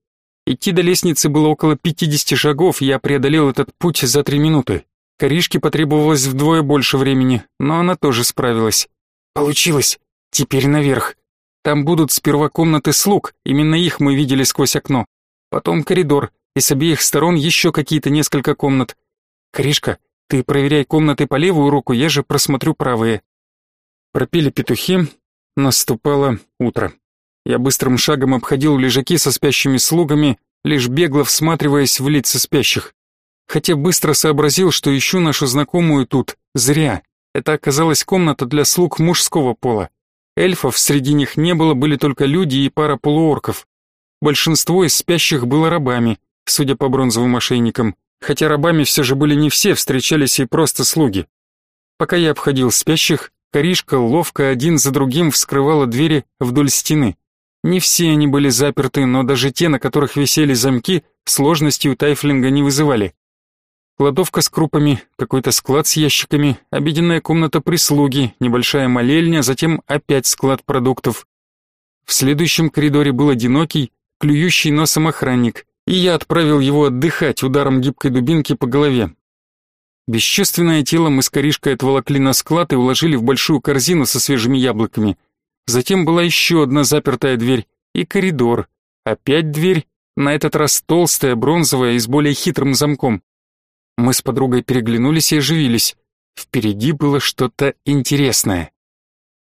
Идти до лестницы было около 50 шагов, я преодолел этот путь за три минуты. Коришке потребовалось вдвое больше времени, но она тоже справилась. Получилось. Теперь наверх. Там будут сперва комнаты слуг, именно их мы видели сквозь окно. Потом коридор, и с обеих сторон еще какие-то несколько комнат. Коришка, ты проверяй комнаты по левую руку, я же просмотрю правые. Пропели петухи, наступало утро. Я быстрым шагом обходил лежаки со спящими слугами, лишь бегло всматриваясь в лица спящих. Хотя быстро сообразил, что ищу нашу знакомую тут, зря. Это оказалась комната для слуг мужского пола. Эльфов среди них не было, были только люди и пара полуорков. Большинство из спящих было рабами, судя по бронзовым ошейникам, хотя рабами все же были не все, встречались и просто слуги. Пока я обходил спящих, Коришка ловко один за другим вскрывала двери вдоль стены. Не все они были заперты, но даже те, на которых висели замки, сложности у Тайфлинга не вызывали. Кладовка с крупами, какой-то склад с ящиками, обеденная комната прислуги, небольшая молельня, затем опять склад продуктов. В следующем коридоре был одинокий, клюющий носом охранник, и я отправил его отдыхать ударом гибкой дубинки по голове. Бесчувственное тело мы с коришкой отволокли на склад и уложили в большую корзину со свежими яблоками. Затем была еще одна запертая дверь и коридор. Опять дверь, на этот раз толстая, бронзовая и с более хитрым замком. Мы с подругой переглянулись и оживились. Впереди было что-то интересное.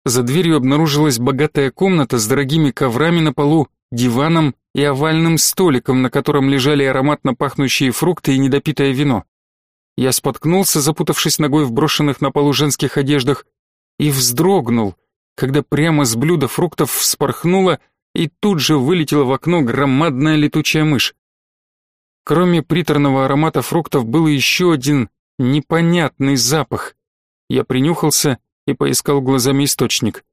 За дверью обнаружилась богатая комната с дорогими коврами на полу, диваном и овальным столиком, на котором лежали ароматно пахнущие фрукты и недопитое вино. Я споткнулся, запутавшись ногой в брошенных на полу женских одеждах, и вздрогнул — когда прямо с блюда фруктов вспорхнула и тут же вылетела в окно громадная летучая мышь. Кроме приторного аромата фруктов был еще один непонятный запах. Я принюхался и поискал глазами источник.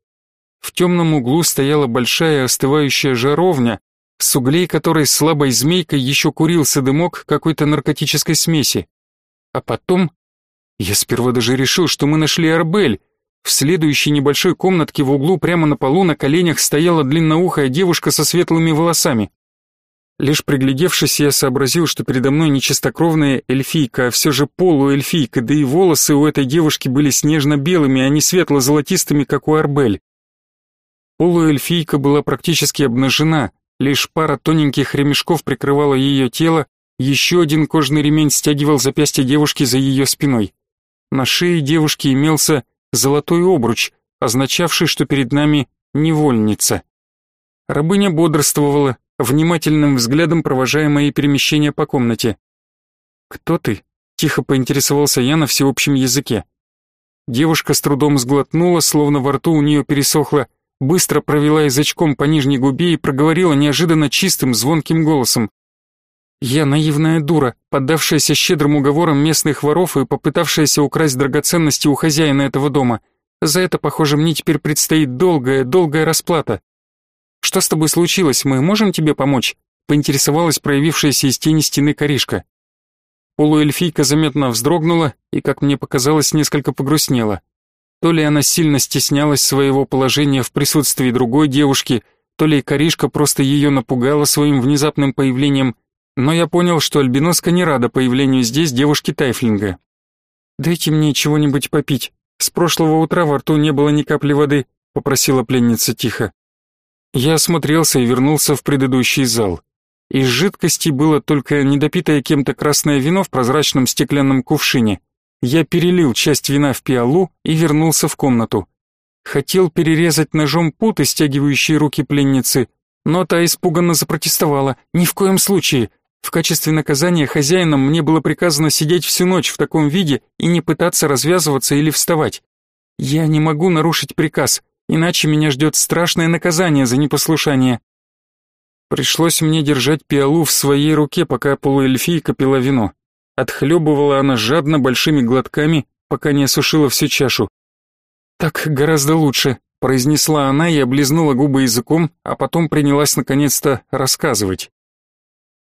В темном углу стояла большая остывающая жаровня, с углей которой слабой змейкой еще курился дымок какой-то наркотической смеси. А потом... Я сперва даже решил, что мы нашли Арбель, в следующей небольшой комнатке в углу прямо на полу на коленях стояла длинноухая девушка со светлыми волосами. Лишь приглядевшись, я сообразил, что передо мной не чистокровная эльфийка, а все же полуэльфийка, да и волосы у этой девушки были снежно-белыми, а не светло-золотистыми, как у Арбель. Полуэльфийка была практически обнажена, лишь пара тоненьких ремешков прикрывала ее тело, еще один кожный ремень стягивал запястье девушки за ее спиной. На шее девушки имелся золотой обруч, означавший, что перед нами невольница. Рабыня бодрствовала, внимательным взглядом провожая мои перемещения по комнате. «Кто ты?» — тихо поинтересовался я на всеобщем языке. Девушка с трудом сглотнула, словно во рту у нее пересохло, быстро провела язычком по нижней губе и проговорила неожиданно чистым, звонким голосом. «Я наивная дура, поддавшаяся щедрым уговорам местных воров и попытавшаяся украсть драгоценности у хозяина этого дома. За это, похоже, мне теперь предстоит долгая, долгая расплата. Что с тобой случилось, мы можем тебе помочь?» поинтересовалась проявившаяся из тени стены коришка. Полуэльфийка заметно вздрогнула и, как мне показалось, несколько погрустнела. То ли она сильно стеснялась своего положения в присутствии другой девушки, то ли коришка просто ее напугала своим внезапным появлением, но я понял, что альбиноска не рада появлению здесь девушки Тайфлинга. «Дайте мне чего-нибудь попить. С прошлого утра во рту не было ни капли воды», — попросила пленница тихо. Я осмотрелся и вернулся в предыдущий зал. Из жидкости было только недопитое кем-то красное вино в прозрачном стеклянном кувшине. Я перелил часть вина в пиалу и вернулся в комнату. Хотел перерезать ножом путы, стягивающие руки пленницы, но та испуганно запротестовала. Ни в коем случае. В качестве наказания хозяином мне было приказано сидеть всю ночь в таком виде и не пытаться развязываться или вставать. Я не могу нарушить приказ, иначе меня ждет страшное наказание за непослушание. Пришлось мне держать пиалу в своей руке, пока полуэльфийка пила вино. Отхлебывала она жадно большими глотками, пока не осушила всю чашу. «Так гораздо лучше», — произнесла она и облизнула губы языком, а потом принялась наконец-то рассказывать.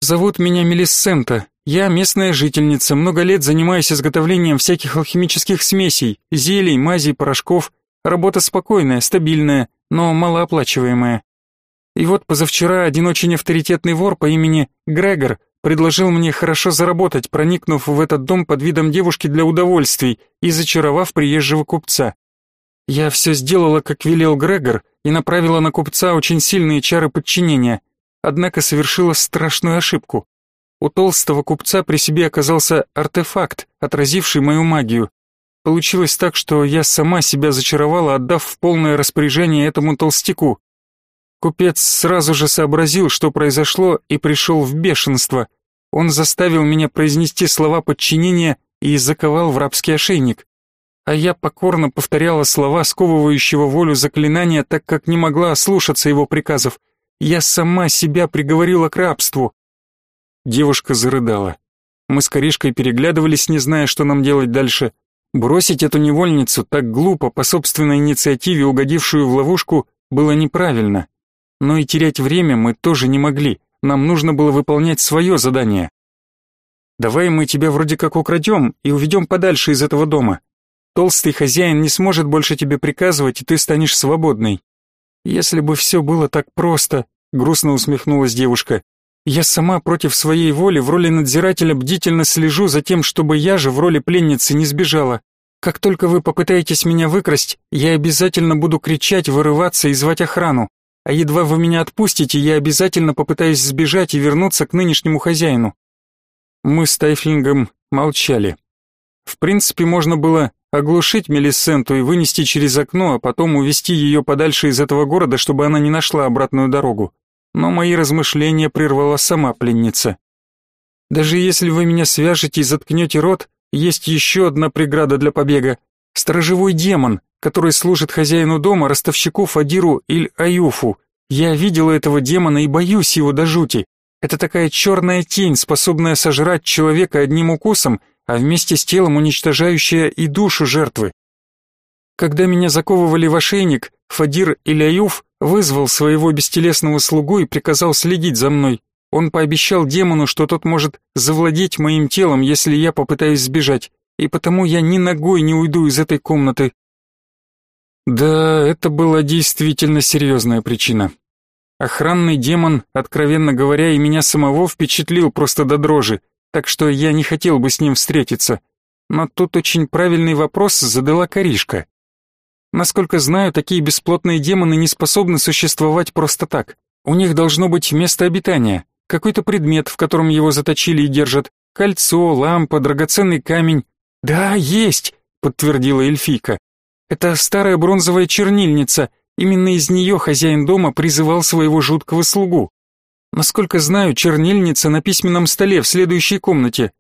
«Зовут меня Мелиссента. Я местная жительница, много лет занимаюсь изготовлением всяких алхимических смесей, зелий, мазей, порошков. Работа спокойная, стабильная, но малооплачиваемая. И вот позавчера один очень авторитетный вор по имени Грегор предложил мне хорошо заработать, проникнув в этот дом под видом девушки для удовольствий и зачаровав приезжего купца. Я все сделала, как велел Грегор, и направила на купца очень сильные чары подчинения, однако совершила страшную ошибку. У толстого купца при себе оказался артефакт, отразивший мою магию. Получилось так, что я сама себя зачаровала, отдав в полное распоряжение этому толстяку. Купец сразу же сообразил, что произошло, и пришел в бешенство. Он заставил меня произнести слова подчинения и заковал в рабский ошейник. А я покорно повторяла слова сковывающего волю заклинания, так как не могла ослушаться его приказов. Я сама себя приговорила к рабству. Девушка зарыдала. Мы с Коришкой переглядывались, не зная, что нам делать дальше. Бросить эту невольницу так глупо, по собственной инициативе угодившую в ловушку, было неправильно но и терять время мы тоже не могли. Нам нужно было выполнять свое задание. Давай мы тебя вроде как украдем и уведем подальше из этого дома. Толстый хозяин не сможет больше тебе приказывать, и ты станешь свободной. Если бы все было так просто, грустно усмехнулась девушка. Я сама против своей воли в роли надзирателя бдительно слежу за тем, чтобы я же в роли пленницы не сбежала. Как только вы попытаетесь меня выкрасть, я обязательно буду кричать, вырываться и звать охрану а едва вы меня отпустите, я обязательно попытаюсь сбежать и вернуться к нынешнему хозяину. Мы с Тайфлингом молчали. В принципе, можно было оглушить Мелисенту и вынести через окно, а потом увести ее подальше из этого города, чтобы она не нашла обратную дорогу. Но мои размышления прервала сама пленница. Даже если вы меня свяжете и заткнете рот, есть еще одна преграда для побега. Сторожевой демон, который служит хозяину дома, ростовщику Фадиру Иль-Аюфу. Я видела этого демона и боюсь его до жути. Это такая черная тень, способная сожрать человека одним укусом, а вместе с телом уничтожающая и душу жертвы. Когда меня заковывали в ошейник, Фадир Иляюф вызвал своего бестелесного слугу и приказал следить за мной. Он пообещал демону, что тот может завладеть моим телом, если я попытаюсь сбежать, и потому я ни ногой не уйду из этой комнаты, да, это была действительно серьезная причина. Охранный демон, откровенно говоря, и меня самого впечатлил просто до дрожи, так что я не хотел бы с ним встретиться. Но тут очень правильный вопрос задала Каришка. Насколько знаю, такие бесплотные демоны не способны существовать просто так. У них должно быть место обитания, какой-то предмет, в котором его заточили и держат, кольцо, лампа, драгоценный камень. Да, есть, подтвердила эльфийка. Это старая бронзовая чернильница. Именно из нее хозяин дома призывал своего жуткого слугу. Насколько знаю, чернильница на письменном столе в следующей комнате.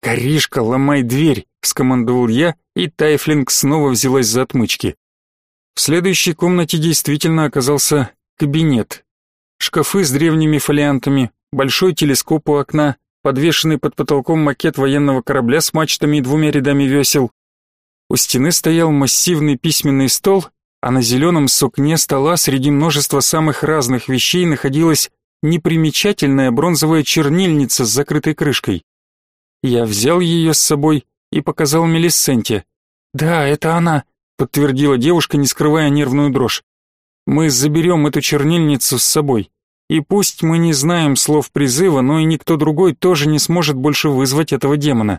«Коришка, ломай дверь!» — скомандовал я, и Тайфлинг снова взялась за отмычки. В следующей комнате действительно оказался кабинет. Шкафы с древними фолиантами, большой телескоп у окна, подвешенный под потолком макет военного корабля с мачтами и двумя рядами весел. У стены стоял массивный письменный стол, а на зеленом сукне стола среди множества самых разных вещей находилась непримечательная бронзовая чернильница с закрытой крышкой. Я взял ее с собой и показал Мелисенте. «Да, это она», — подтвердила девушка, не скрывая нервную дрожь. «Мы заберем эту чернильницу с собой. И пусть мы не знаем слов призыва, но и никто другой тоже не сможет больше вызвать этого демона».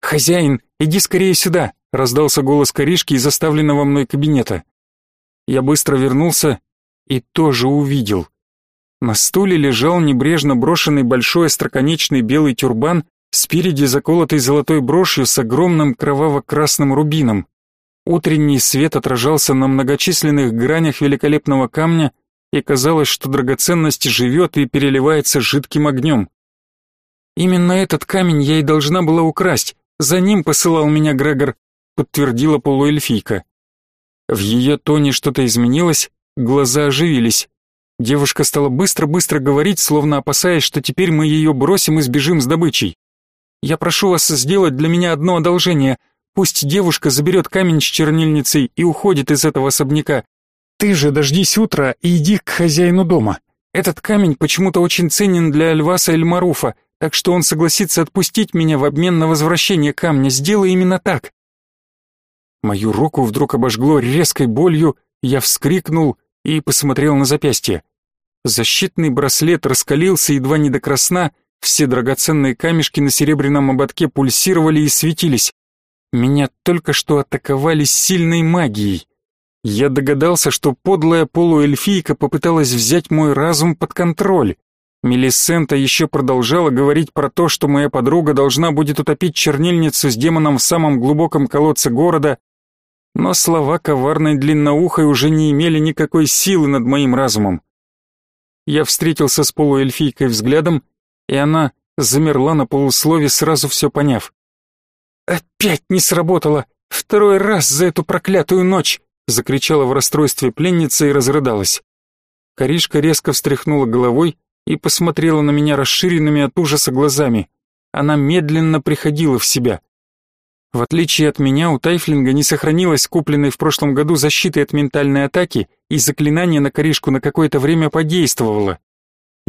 «Хозяин, иди скорее сюда», — раздался голос коришки из заставленного мной кабинета. Я быстро вернулся и тоже увидел. На стуле лежал небрежно брошенный большой остроконечный белый тюрбан Спереди заколотый золотой брошью с огромным кроваво-красным рубином. Утренний свет отражался на многочисленных гранях великолепного камня, и казалось, что драгоценность живет и переливается жидким огнем. «Именно этот камень я и должна была украсть, за ним посылал меня Грегор», подтвердила полуэльфийка. В ее тоне что-то изменилось, глаза оживились. Девушка стала быстро-быстро говорить, словно опасаясь, что теперь мы ее бросим и сбежим с добычей. Я прошу вас сделать для меня одно одолжение. Пусть девушка заберет камень с чернильницей и уходит из этого особняка. Ты же дождись утра и иди к хозяину дома. Этот камень почему-то очень ценен для Альваса Эльмаруфа, так что он согласится отпустить меня в обмен на возвращение камня. Сделай именно так. Мою руку вдруг обожгло резкой болью, я вскрикнул и посмотрел на запястье. Защитный браслет раскалился едва не до красна, все драгоценные камешки на серебряном ободке пульсировали и светились. Меня только что атаковали сильной магией. Я догадался, что подлая полуэльфийка попыталась взять мой разум под контроль. Мелисента еще продолжала говорить про то, что моя подруга должна будет утопить чернильницу с демоном в самом глубоком колодце города, но слова коварной длинноухой уже не имели никакой силы над моим разумом. Я встретился с полуэльфийкой взглядом и она замерла на полуслове, сразу все поняв. «Опять не сработало! Второй раз за эту проклятую ночь!» закричала в расстройстве пленница и разрыдалась. Коришка резко встряхнула головой и посмотрела на меня расширенными от ужаса глазами. Она медленно приходила в себя. В отличие от меня, у Тайфлинга не сохранилось купленной в прошлом году защиты от ментальной атаки, и заклинание на коришку на какое-то время подействовало.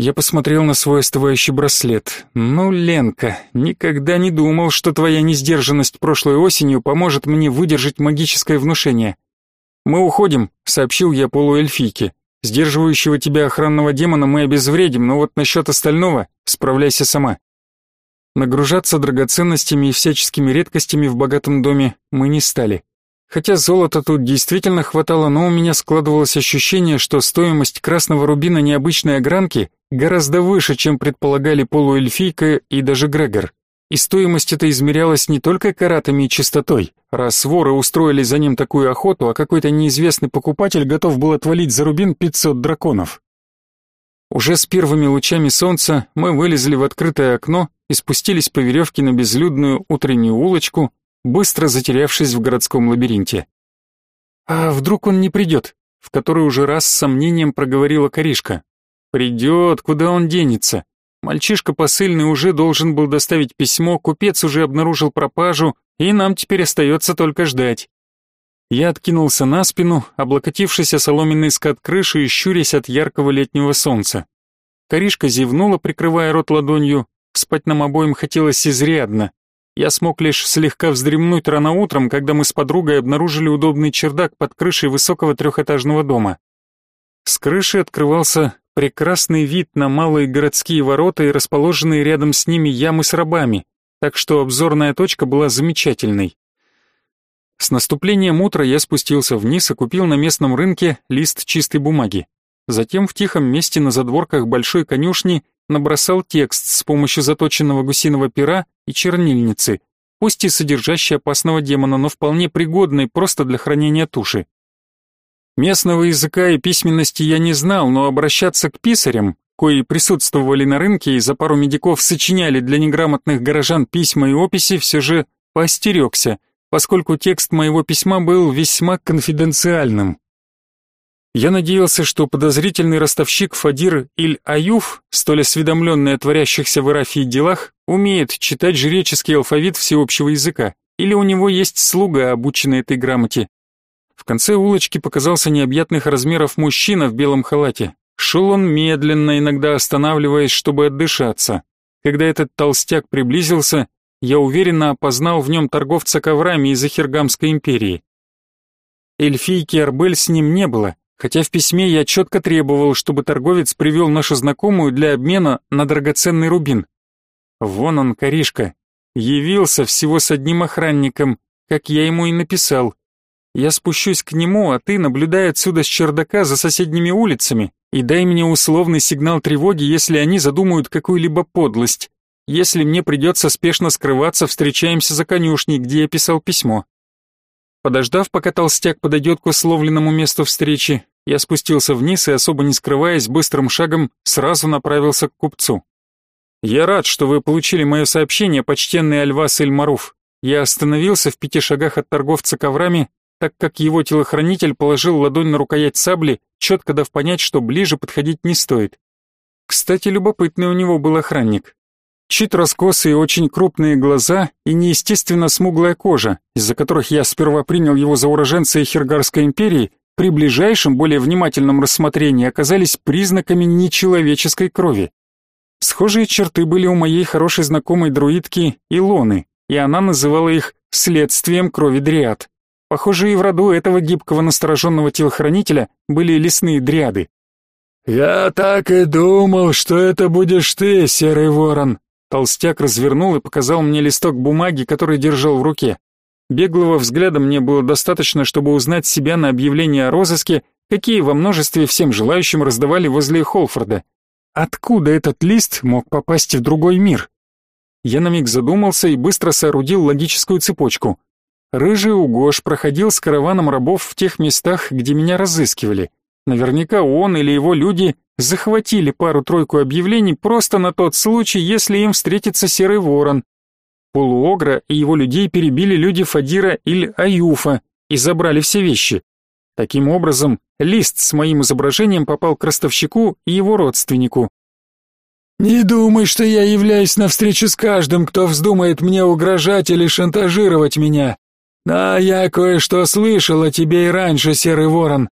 Я посмотрел на свой остывающий браслет. «Ну, Ленка, никогда не думал, что твоя несдержанность прошлой осенью поможет мне выдержать магическое внушение. Мы уходим», — сообщил я полуэльфийке. «Сдерживающего тебя охранного демона мы обезвредим, но вот насчет остального справляйся сама». Нагружаться драгоценностями и всяческими редкостями в богатом доме мы не стали. Хотя золота тут действительно хватало, но у меня складывалось ощущение, что стоимость красного рубина необычной огранки гораздо выше, чем предполагали полуэльфийка и даже Грегор. И стоимость эта измерялась не только каратами и чистотой, раз воры устроили за ним такую охоту, а какой-то неизвестный покупатель готов был отвалить за рубин 500 драконов. Уже с первыми лучами солнца мы вылезли в открытое окно и спустились по веревке на безлюдную утреннюю улочку, быстро затерявшись в городском лабиринте. «А вдруг он не придет?» в который уже раз с сомнением проговорила Коришка. «Придет, куда он денется? Мальчишка посыльный уже должен был доставить письмо, купец уже обнаружил пропажу, и нам теперь остается только ждать». Я откинулся на спину, облокотившись о соломенный скат крыши и щурясь от яркого летнего солнца. Коришка зевнула, прикрывая рот ладонью, спать нам обоим хотелось изрядно. Я смог лишь слегка вздремнуть рано утром, когда мы с подругой обнаружили удобный чердак под крышей высокого трехэтажного дома. С крыши открывался прекрасный вид на малые городские ворота и расположенные рядом с ними ямы с рабами, так что обзорная точка была замечательной. С наступлением утра я спустился вниз и купил на местном рынке лист чистой бумаги. Затем в тихом месте на задворках большой конюшни набросал текст с помощью заточенного гусиного пера и чернильницы, пусть и содержащий опасного демона, но вполне пригодный просто для хранения туши. Местного языка и письменности я не знал, но обращаться к писарям, кои присутствовали на рынке и за пару медиков сочиняли для неграмотных горожан письма и описи, все же поостерегся, поскольку текст моего письма был весьма конфиденциальным. Я надеялся, что подозрительный ростовщик Фадир Иль-Аюф, столь осведомленный о творящихся в Ирафии делах, умеет читать жреческий алфавит всеобщего языка, или у него есть слуга, обученный этой грамоте. В конце улочки показался необъятных размеров мужчина в белом халате. Шел он медленно, иногда останавливаясь, чтобы отдышаться. Когда этот толстяк приблизился, я уверенно опознал в нем торговца коврами из Ахиргамской империи. Эльфийки Арбель с ним не было, хотя в письме я четко требовал, чтобы торговец привел нашу знакомую для обмена на драгоценный рубин. Вон он, коришка, явился всего с одним охранником, как я ему и написал. Я спущусь к нему, а ты наблюдай отсюда с чердака за соседними улицами и дай мне условный сигнал тревоги, если они задумают какую-либо подлость. Если мне придется спешно скрываться, встречаемся за конюшней, где я писал письмо. Подождав, пока толстяк подойдет к условленному месту встречи, я спустился вниз и, особо не скрываясь, быстрым шагом сразу направился к купцу. «Я рад, что вы получили мое сообщение, почтенный Альвас Эльмаруф. Я остановился в пяти шагах от торговца коврами, так как его телохранитель положил ладонь на рукоять сабли, четко дав понять, что ближе подходить не стоит. Кстати, любопытный у него был охранник. Чит раскосые очень крупные глаза и неестественно смуглая кожа, из-за которых я сперва принял его за уроженца Хиргарской империи, при ближайшем, более внимательном рассмотрении оказались признаками нечеловеческой крови. Схожие черты были у моей хорошей знакомой друидки Илоны, и она называла их следствием крови дриад. Похоже, и в роду этого гибкого настороженного телохранителя были лесные дриады. «Я так и думал, что это будешь ты, серый ворон!» Толстяк развернул и показал мне листок бумаги, который держал в руке. Беглого взгляда мне было достаточно, чтобы узнать себя на объявление о розыске, какие во множестве всем желающим раздавали возле Холфорда. Откуда этот лист мог попасть в другой мир? Я на миг задумался и быстро соорудил логическую цепочку. Рыжий Угош проходил с караваном рабов в тех местах, где меня разыскивали. Наверняка он или его люди захватили пару-тройку объявлений просто на тот случай, если им встретится серый ворон, Полуогра и его людей перебили люди Фадира или Аюфа и забрали все вещи. Таким образом, лист с моим изображением попал к ростовщику и его родственнику. «Не думай, что я являюсь на встречу с каждым, кто вздумает мне угрожать или шантажировать меня. Да, я кое-что слышал о тебе и раньше, Серый Ворон.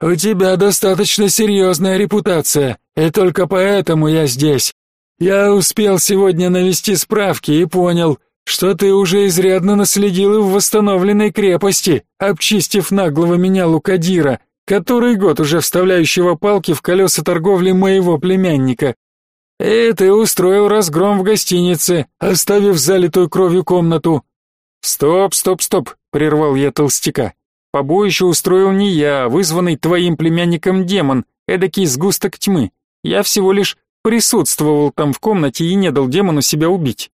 У тебя достаточно серьезная репутация, и только поэтому я здесь. Я успел сегодня навести справки и понял, что ты уже изрядно наследил в восстановленной крепости, обчистив наглого меня Лукадира, который год уже вставляющего палки в колеса торговли моего племянника. И ты устроил разгром в гостинице, оставив залитую кровью комнату. Стоп, стоп, стоп, прервал я толстяка. Побоище устроил не я, а вызванный твоим племянником демон, эдакий сгусток тьмы. Я всего лишь присутствовал там в комнате и не дал демону себя убить.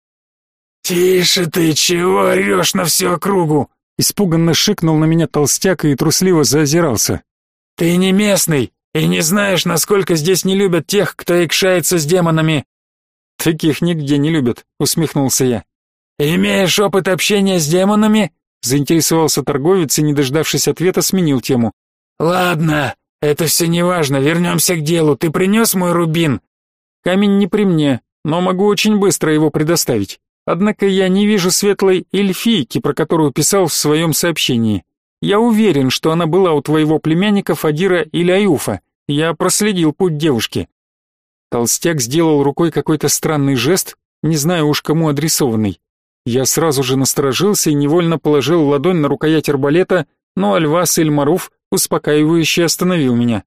«Тише ты, чего орешь на всю округу?» Испуганно шикнул на меня толстяк и трусливо заозирался. «Ты не местный и не знаешь, насколько здесь не любят тех, кто икшается с демонами». «Таких нигде не любят», — усмехнулся я. «Имеешь опыт общения с демонами?» Заинтересовался торговец и, не дождавшись ответа, сменил тему. «Ладно, это все неважно, вернемся к делу. Ты принес мой рубин?» Камень не при мне, но могу очень быстро его предоставить. Однако я не вижу светлой эльфийки, про которую писал в своем сообщении. Я уверен, что она была у твоего племянника Фадира или Аюфа. Я проследил путь девушки. Толстяк сделал рукой какой-то странный жест, не знаю уж кому адресованный. Я сразу же насторожился и невольно положил ладонь на рукоять арбалета, но Альвас Эльмаруф успокаивающе остановил меня.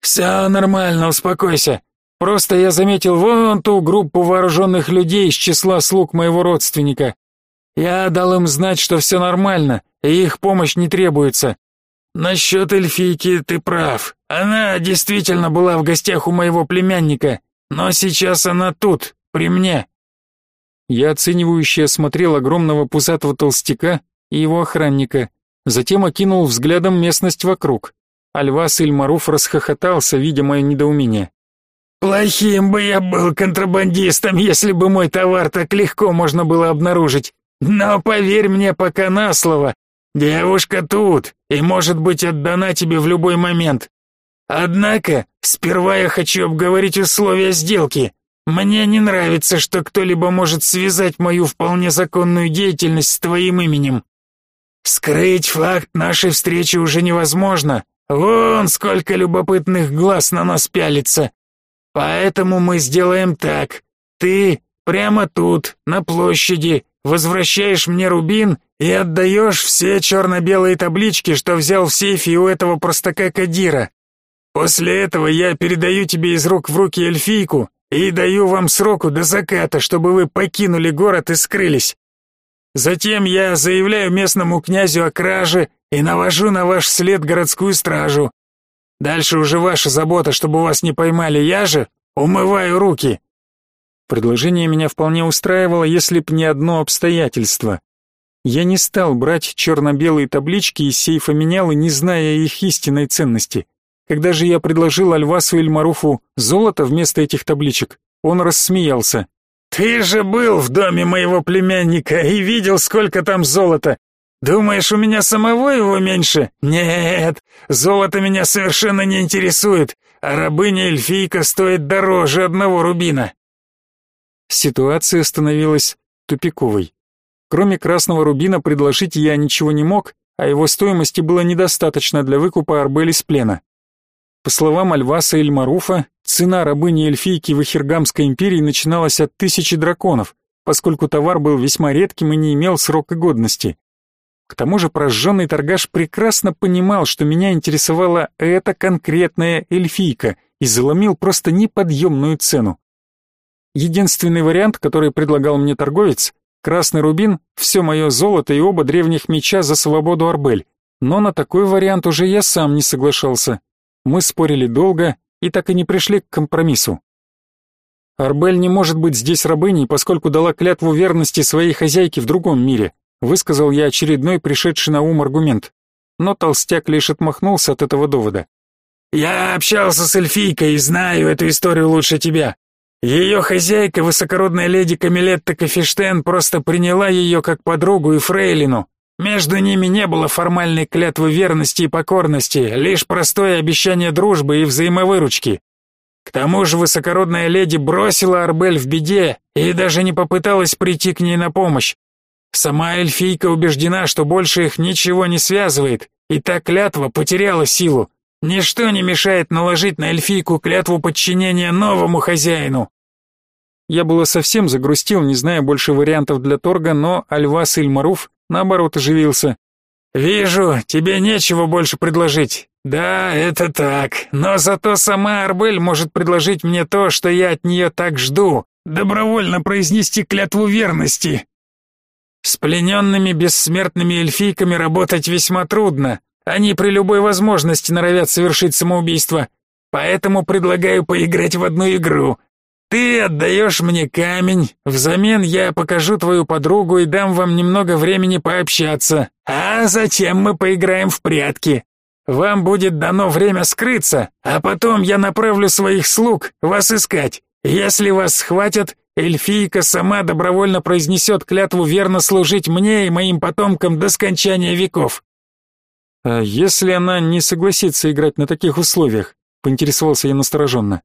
«Все нормально, успокойся. Просто я заметил вон ту группу вооруженных людей из числа слуг моего родственника. Я дал им знать, что все нормально, и их помощь не требуется. Насчет эльфийки ты прав. Она действительно была в гостях у моего племянника, но сейчас она тут, при мне. Я оценивающе осмотрел огромного пузатого толстяка и его охранника, затем окинул взглядом местность вокруг. Альвас Ильмаруф расхохотался, видя мое недоумение. Плохим бы я был контрабандистом, если бы мой товар так легко можно было обнаружить. Но поверь мне пока на слово, девушка тут и может быть отдана тебе в любой момент. Однако, сперва я хочу обговорить условия сделки. Мне не нравится, что кто-либо может связать мою вполне законную деятельность с твоим именем. Скрыть факт нашей встречи уже невозможно. Вон сколько любопытных глаз на нас пялится. Поэтому мы сделаем так. Ты прямо тут, на площади, возвращаешь мне рубин и отдаешь все черно-белые таблички, что взял в сейфе у этого простака Кадира. После этого я передаю тебе из рук в руки эльфийку и даю вам сроку до заката, чтобы вы покинули город и скрылись. Затем я заявляю местному князю о краже и навожу на ваш след городскую стражу. Дальше уже ваша забота, чтобы вас не поймали, я же умываю руки. Предложение меня вполне устраивало, если б не одно обстоятельство. Я не стал брать черно-белые таблички из сейфа менял, не зная их истинной ценности. Когда же я предложил Альвасу Эльмаруфу золото вместо этих табличек, он рассмеялся. «Ты же был в доме моего племянника и видел, сколько там золота. Думаешь, у меня самого его меньше? Нет, золото меня совершенно не интересует, а рабыня-эльфийка стоит дороже одного рубина». Ситуация становилась тупиковой. Кроме красного рубина предложить я ничего не мог, а его стоимости было недостаточно для выкупа Арбель из плена. По словам Альваса Эльмаруфа, цена рабыни-эльфийки в Ихиргамской империи начиналась от тысячи драконов, поскольку товар был весьма редким и не имел срока годности. К тому же прожженный торгаш прекрасно понимал, что меня интересовала эта конкретная эльфийка и заломил просто неподъемную цену. Единственный вариант, который предлагал мне торговец, красный рубин, все мое золото и оба древних меча за свободу Арбель, но на такой вариант уже я сам не соглашался. Мы спорили долго и так и не пришли к компромиссу. Арбель не может быть здесь рабыней, поскольку дала клятву верности своей хозяйке в другом мире, высказал я очередной пришедший на ум аргумент. Но толстяк лишь отмахнулся от этого довода. Я общался с эльфийкой и знаю эту историю лучше тебя. Ее хозяйка, высокородная леди Камилетта Кафештен, просто приняла ее как подругу и фрейлину, между ними не было формальной клятвы верности и покорности, лишь простое обещание дружбы и взаимовыручки. К тому же высокородная леди бросила Арбель в беде и даже не попыталась прийти к ней на помощь. Сама эльфийка убеждена, что больше их ничего не связывает, и та клятва потеряла силу. Ничто не мешает наложить на эльфийку клятву подчинения новому хозяину. Я было совсем загрустил, не зная больше вариантов для торга, но Альвас Ильмаруф наоборот оживился. «Вижу, тебе нечего больше предложить. Да, это так, но зато сама Арбель может предложить мне то, что я от нее так жду, добровольно произнести клятву верности. С плененными бессмертными эльфийками работать весьма трудно, они при любой возможности норовят совершить самоубийство, поэтому предлагаю поиграть в одну игру, ты отдаешь мне камень, взамен я покажу твою подругу и дам вам немного времени пообщаться, а затем мы поиграем в прятки. Вам будет дано время скрыться, а потом я направлю своих слуг вас искать. Если вас схватят, эльфийка сама добровольно произнесет клятву верно служить мне и моим потомкам до скончания веков. А если она не согласится играть на таких условиях? Поинтересовался я настороженно.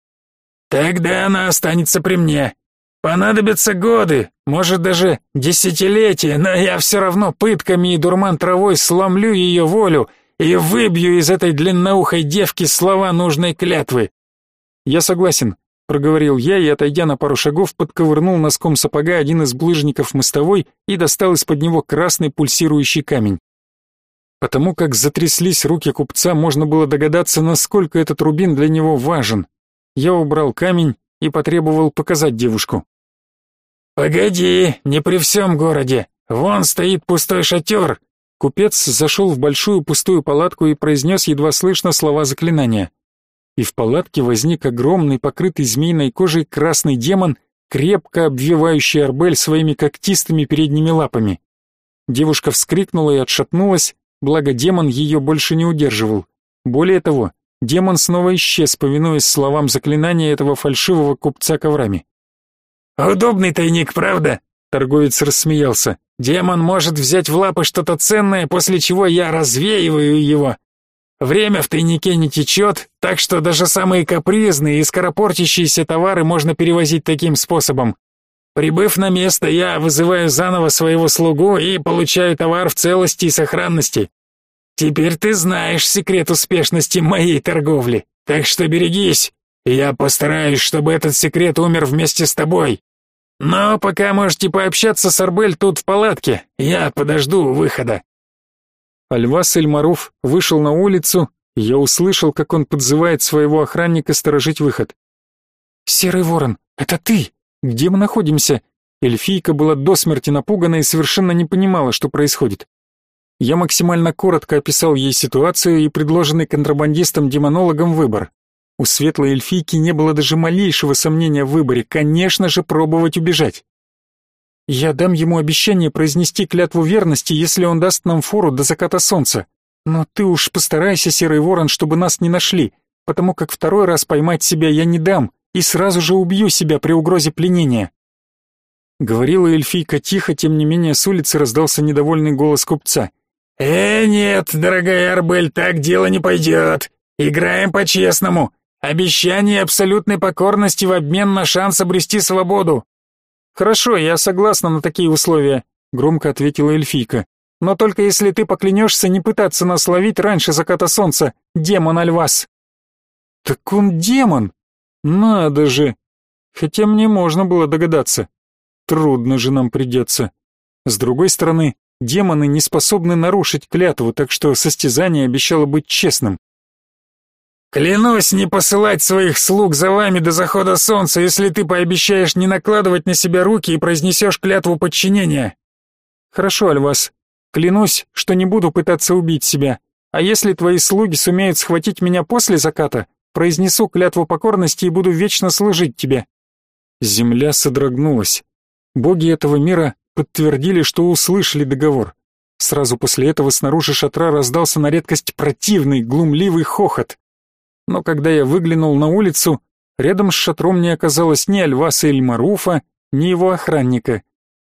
Тогда она останется при мне. Понадобятся годы, может даже десятилетия, но я все равно пытками и дурман травой сломлю ее волю и выбью из этой длинноухой девки слова нужной клятвы. Я согласен, проговорил я и, отойдя на пару шагов, подковырнул носком сапога один из булыжников мостовой и достал из-под него красный пульсирующий камень. Потому как затряслись руки купца, можно было догадаться, насколько этот рубин для него важен. Я убрал камень и потребовал показать девушку. «Погоди, не при всем городе. Вон стоит пустой шатер». Купец зашел в большую пустую палатку и произнес едва слышно слова заклинания. И в палатке возник огромный, покрытый змеиной кожей красный демон, крепко обвивающий Арбель своими когтистыми передними лапами. Девушка вскрикнула и отшатнулась, благо демон ее больше не удерживал. Более того, демон снова исчез, повинуясь словам заклинания этого фальшивого купца коврами. «Удобный тайник, правда?» Торговец рассмеялся. «Демон может взять в лапы что-то ценное, после чего я развеиваю его. Время в тайнике не течет, так что даже самые капризные и скоропортящиеся товары можно перевозить таким способом. Прибыв на место, я вызываю заново своего слугу и получаю товар в целости и сохранности. Теперь ты знаешь секрет успешности моей торговли, так что берегись. Я постараюсь, чтобы этот секрет умер вместе с тобой. Но пока можете пообщаться с Арбель тут в палатке, я подожду выхода. Альвас Эльмаруф вышел на улицу, и я услышал, как он подзывает своего охранника сторожить выход. «Серый ворон, это ты? Где мы находимся?» Эльфийка была до смерти напугана и совершенно не понимала, что происходит. Я максимально коротко описал ей ситуацию и предложенный контрабандистом-демонологом выбор. У светлой эльфийки не было даже малейшего сомнения в выборе, конечно же, пробовать убежать. Я дам ему обещание произнести клятву верности, если он даст нам фору до заката солнца. Но ты уж постарайся, Серый Ворон, чтобы нас не нашли, потому как второй раз поймать себя я не дам и сразу же убью себя при угрозе пленения. Говорила эльфийка тихо, тем не менее с улицы раздался недовольный голос купца. «Э, нет, дорогая Арбель, так дело не пойдет. Играем по-честному. Обещание абсолютной покорности в обмен на шанс обрести свободу. Хорошо, я согласна на такие условия, громко ответила эльфийка. Но только если ты поклянешься не пытаться нас ловить раньше заката солнца, демон Альвас. Так он демон. Надо же. Хотя мне можно было догадаться. Трудно же нам придется. С другой стороны, демоны не способны нарушить клятву, так что состязание обещало быть честным. Клянусь не посылать своих слуг за вами до захода солнца, если ты пообещаешь не накладывать на себя руки и произнесешь клятву подчинения. Хорошо, Альвас. Клянусь, что не буду пытаться убить себя. А если твои слуги сумеют схватить меня после заката, произнесу клятву покорности и буду вечно служить тебе. Земля содрогнулась. Боги этого мира подтвердили, что услышали договор. Сразу после этого снаружи шатра раздался на редкость противный, глумливый хохот но когда я выглянул на улицу, рядом с шатром не оказалось ни Альваса Эльмаруфа, ни его охранника.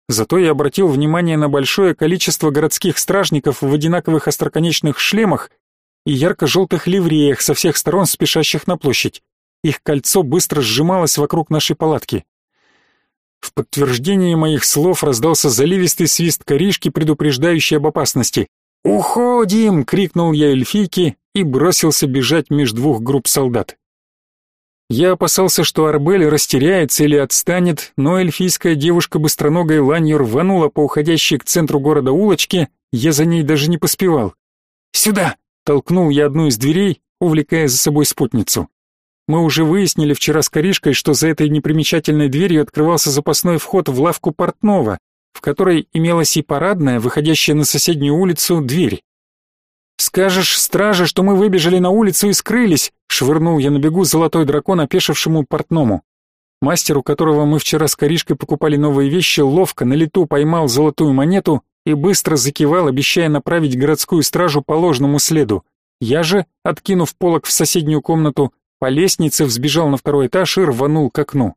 Зато я обратил внимание на большое количество городских стражников в одинаковых остроконечных шлемах и ярко-желтых ливреях со всех сторон спешащих на площадь. Их кольцо быстро сжималось вокруг нашей палатки. В подтверждение моих слов раздался заливистый свист коришки, предупреждающий об опасности. «Уходим!» — крикнул я эльфийке и бросился бежать между двух групп солдат. Я опасался, что Арбель растеряется или отстанет, но эльфийская девушка быстроногой ланью рванула по уходящей к центру города улочке, я за ней даже не поспевал. «Сюда!» — толкнул я одну из дверей, увлекая за собой спутницу. Мы уже выяснили вчера с Коришкой, что за этой непримечательной дверью открывался запасной вход в лавку портного, в которой имелась и парадная, выходящая на соседнюю улицу, дверь. «Скажешь страже, что мы выбежали на улицу и скрылись!» — швырнул я на бегу золотой дракон опешившему портному. Мастер, у которого мы вчера с Коришкой покупали новые вещи, ловко на лету поймал золотую монету и быстро закивал, обещая направить городскую стражу по ложному следу. Я же, откинув полог в соседнюю комнату, по лестнице взбежал на второй этаж и рванул к окну.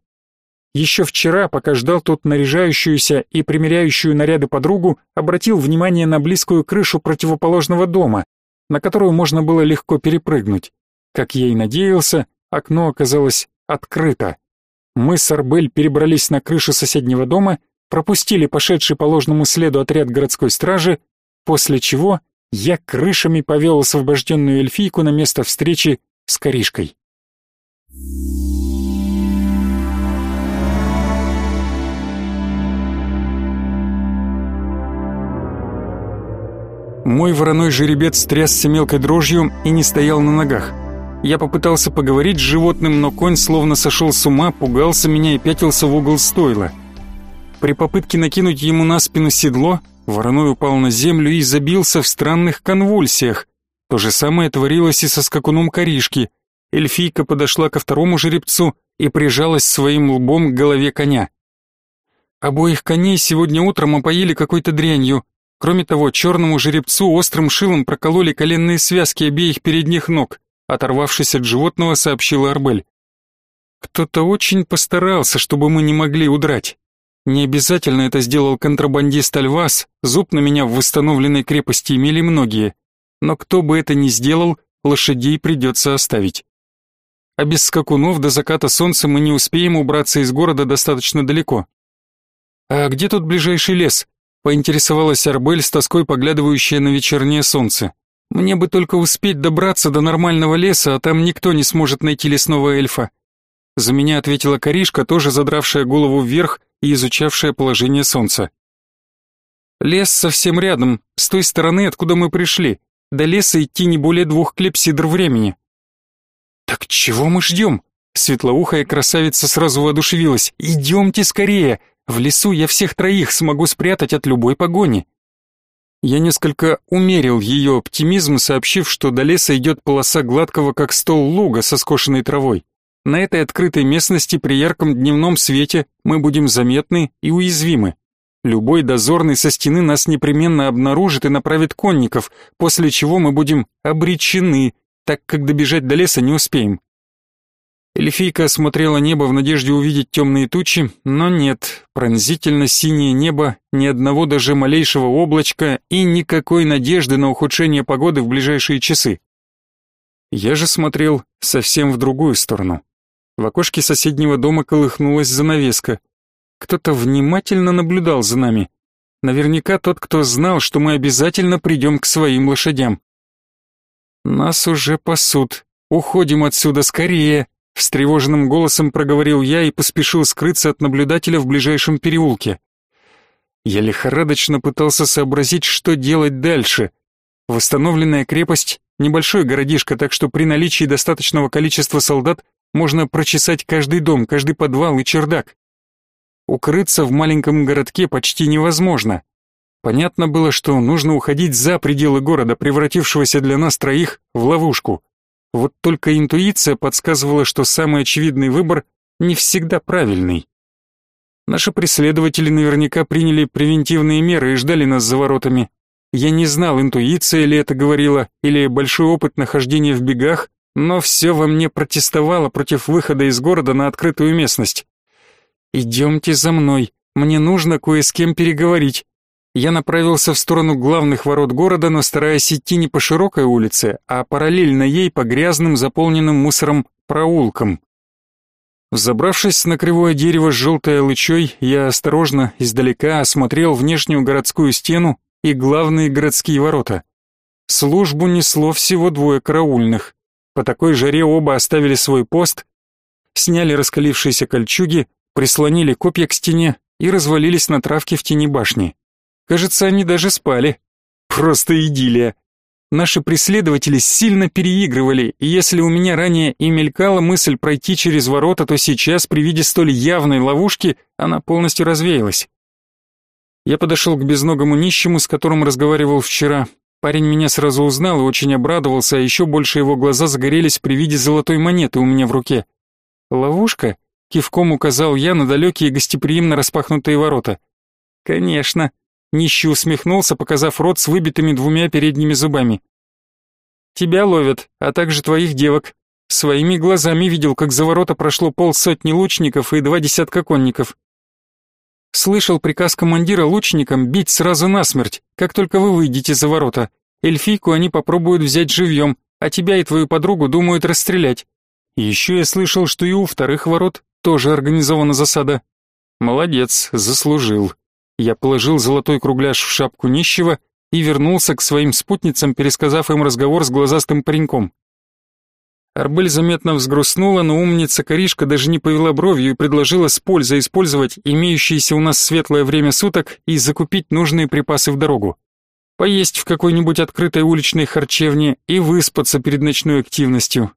Еще вчера, пока ждал тут наряжающуюся и примеряющую наряды подругу, обратил внимание на близкую крышу противоположного дома, на которую можно было легко перепрыгнуть. Как я и надеялся, окно оказалось открыто. Мы с Арбель перебрались на крышу соседнего дома, пропустили пошедший по ложному следу отряд городской стражи, после чего я крышами повел освобожденную эльфийку на место встречи с Коришкой. Мой вороной жеребец трясся мелкой дрожью и не стоял на ногах. Я попытался поговорить с животным, но конь словно сошел с ума, пугался меня и пятился в угол стойла. При попытке накинуть ему на спину седло, вороной упал на землю и забился в странных конвульсиях. То же самое творилось и со скакуном коришки. Эльфийка подошла ко второму жеребцу и прижалась своим лбом к голове коня. Обоих коней сегодня утром опоили какой-то дрянью, Кроме того, черному жеребцу острым шилом прокололи коленные связки обеих передних ног. оторвавшись от животного, сообщила Арбель. Кто-то очень постарался, чтобы мы не могли удрать. Не обязательно это сделал контрабандист Альвас, зуб на меня в восстановленной крепости имели многие. Но кто бы это ни сделал, лошадей придется оставить. А без скакунов до заката солнца мы не успеем убраться из города достаточно далеко. А где тут ближайший лес? Поинтересовалась Арбель с тоской поглядывающая на вечернее солнце. Мне бы только успеть добраться до нормального леса, а там никто не сможет найти лесного эльфа. За меня ответила Каришка, тоже задравшая голову вверх и изучавшая положение солнца. Лес совсем рядом, с той стороны, откуда мы пришли. До леса идти не более двух клепсидр времени. Так чего мы ждем? Светлоухая красавица сразу воодушевилась. Идемте скорее, в лесу я всех троих смогу спрятать от любой погони. Я несколько умерил ее оптимизм, сообщив, что до леса идет полоса гладкого, как стол луга со скошенной травой. На этой открытой местности при ярком дневном свете мы будем заметны и уязвимы. Любой дозорный со стены нас непременно обнаружит и направит конников, после чего мы будем обречены, так как добежать до леса не успеем. Эльфийка осмотрела небо в надежде увидеть темные тучи, но нет, пронзительно синее небо, ни одного даже малейшего облачка и никакой надежды на ухудшение погоды в ближайшие часы. Я же смотрел совсем в другую сторону. В окошке соседнего дома колыхнулась занавеска. Кто-то внимательно наблюдал за нами. Наверняка тот, кто знал, что мы обязательно придем к своим лошадям. Нас уже пасут. Уходим отсюда скорее, встревоженным голосом проговорил я и поспешил скрыться от наблюдателя в ближайшем переулке. Я лихорадочно пытался сообразить, что делать дальше. Восстановленная крепость небольшой городишко, так что при наличии достаточного количества солдат можно прочесать каждый дом, каждый подвал и чердак. Укрыться в маленьком городке почти невозможно. Понятно было, что нужно уходить за пределы города, превратившегося для нас троих в ловушку. Вот только интуиция подсказывала, что самый очевидный выбор не всегда правильный. Наши преследователи наверняка приняли превентивные меры и ждали нас за воротами. Я не знал, интуиция ли это говорила, или большой опыт нахождения в бегах, но все во мне протестовало против выхода из города на открытую местность. «Идемте за мной, мне нужно кое с кем переговорить». Я направился в сторону главных ворот города, но стараясь идти не по широкой улице, а параллельно ей по грязным, заполненным мусором проулкам. Взобравшись на кривое дерево с желтой алычой, я осторожно, издалека осмотрел внешнюю городскую стену и главные городские ворота. Службу несло всего двое караульных. По такой жаре оба оставили свой пост, сняли раскалившиеся кольчуги, прислонили копья к стене и развалились на травке в тени башни. Кажется, они даже спали. Просто идиллия. Наши преследователи сильно переигрывали, и если у меня ранее и мелькала мысль пройти через ворота, то сейчас при виде столь явной ловушки она полностью развеялась. Я подошел к безногому нищему, с которым разговаривал вчера, Парень меня сразу узнал и очень обрадовался, а еще больше его глаза загорелись при виде золотой монеты у меня в руке. «Ловушка?» — кивком указал я на далекие гостеприимно распахнутые ворота. «Конечно», — нищий усмехнулся, показав рот с выбитыми двумя передними зубами. «Тебя ловят, а также твоих девок. Своими глазами видел, как за ворота прошло полсотни лучников и два десятка конников. Слышал приказ командира лучникам бить сразу насмерть, как только вы выйдете за ворота. Эльфийку они попробуют взять живьем, а тебя и твою подругу думают расстрелять. еще я слышал, что и у вторых ворот тоже организована засада. Молодец, заслужил. Я положил золотой кругляш в шапку нищего и вернулся к своим спутницам, пересказав им разговор с глазастым пареньком. Арбель заметно взгрустнула, но умница Коришка даже не повела бровью и предложила с пользой использовать имеющееся у нас светлое время суток и закупить нужные припасы в дорогу. Поесть в какой-нибудь открытой уличной харчевне и выспаться перед ночной активностью.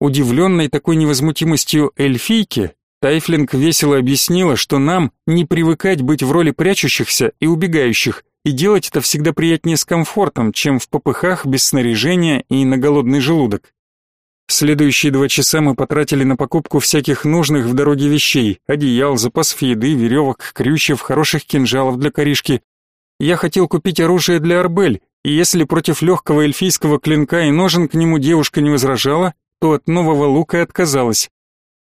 Удивленной такой невозмутимостью эльфийки, Тайфлинг весело объяснила, что нам не привыкать быть в роли прячущихся и убегающих, и делать это всегда приятнее с комфортом, чем в попыхах без снаряжения и на голодный желудок. Следующие два часа мы потратили на покупку всяких нужных в дороге вещей: одеял, запасов еды, веревок, крючев, хороших кинжалов для коришки. Я хотел купить оружие для Арбель, и если против легкого эльфийского клинка и ножен к нему девушка не возражала, то от нового лука отказалась.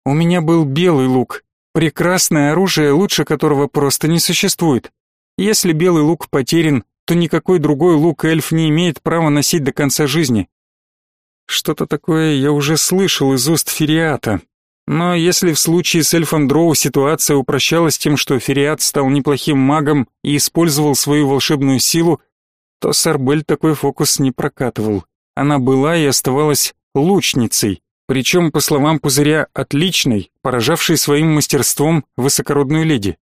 У меня был белый лук, прекрасное оружие, лучше которого просто не существует. Если белый лук потерян, то никакой другой лук эльф не имеет права носить до конца жизни. Что-то такое я уже слышал из уст Фериата. Но если в случае с эльфом Дроу ситуация упрощалась тем, что Фериат стал неплохим магом и использовал свою волшебную силу, то Сарбель такой фокус не прокатывал. Она была и оставалась лучницей, причем, по словам Пузыря, отличной, поражавшей своим мастерством высокородную леди.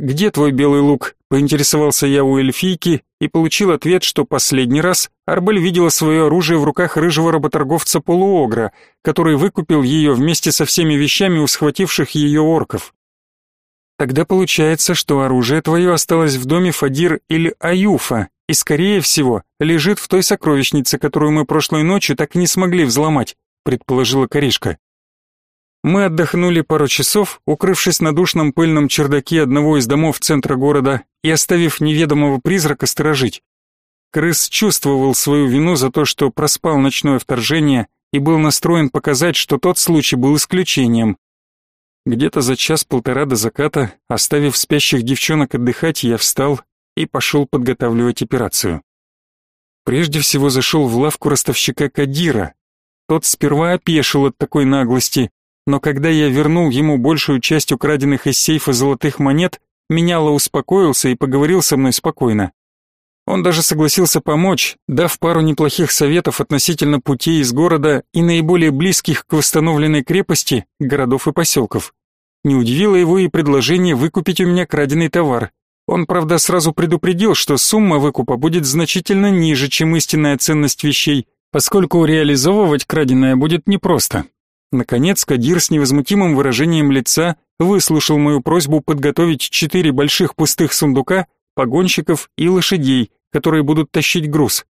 «Где твой белый лук?» — поинтересовался я у эльфийки и получил ответ, что последний раз Арбель видела свое оружие в руках рыжего работорговца полуогра, который выкупил ее вместе со всеми вещами у схвативших ее орков. Тогда получается, что оружие твое осталось в доме Фадир или Аюфа, и, скорее всего, лежит в той сокровищнице, которую мы прошлой ночью так и не смогли взломать, предположила Коришка. Мы отдохнули пару часов, укрывшись на душном пыльном чердаке одного из домов центра города и оставив неведомого призрака сторожить. Крыс чувствовал свою вину за то, что проспал ночное вторжение и был настроен показать, что тот случай был исключением. Где-то за час-полтора до заката, оставив спящих девчонок отдыхать, я встал и пошел подготавливать операцию. Прежде всего зашел в лавку ростовщика Кадира. Тот сперва опешил от такой наглости, но когда я вернул ему большую часть украденных из сейфа золотых монет, Меняло успокоился и поговорил со мной спокойно. Он даже согласился помочь, дав пару неплохих советов относительно путей из города и наиболее близких к восстановленной крепости городов и поселков. Не удивило его и предложение выкупить у меня краденый товар, он, правда, сразу предупредил, что сумма выкупа будет значительно ниже, чем истинная ценность вещей, поскольку реализовывать краденое будет непросто. Наконец, Кадир с невозмутимым выражением лица выслушал мою просьбу подготовить четыре больших пустых сундука, погонщиков и лошадей, которые будут тащить груз.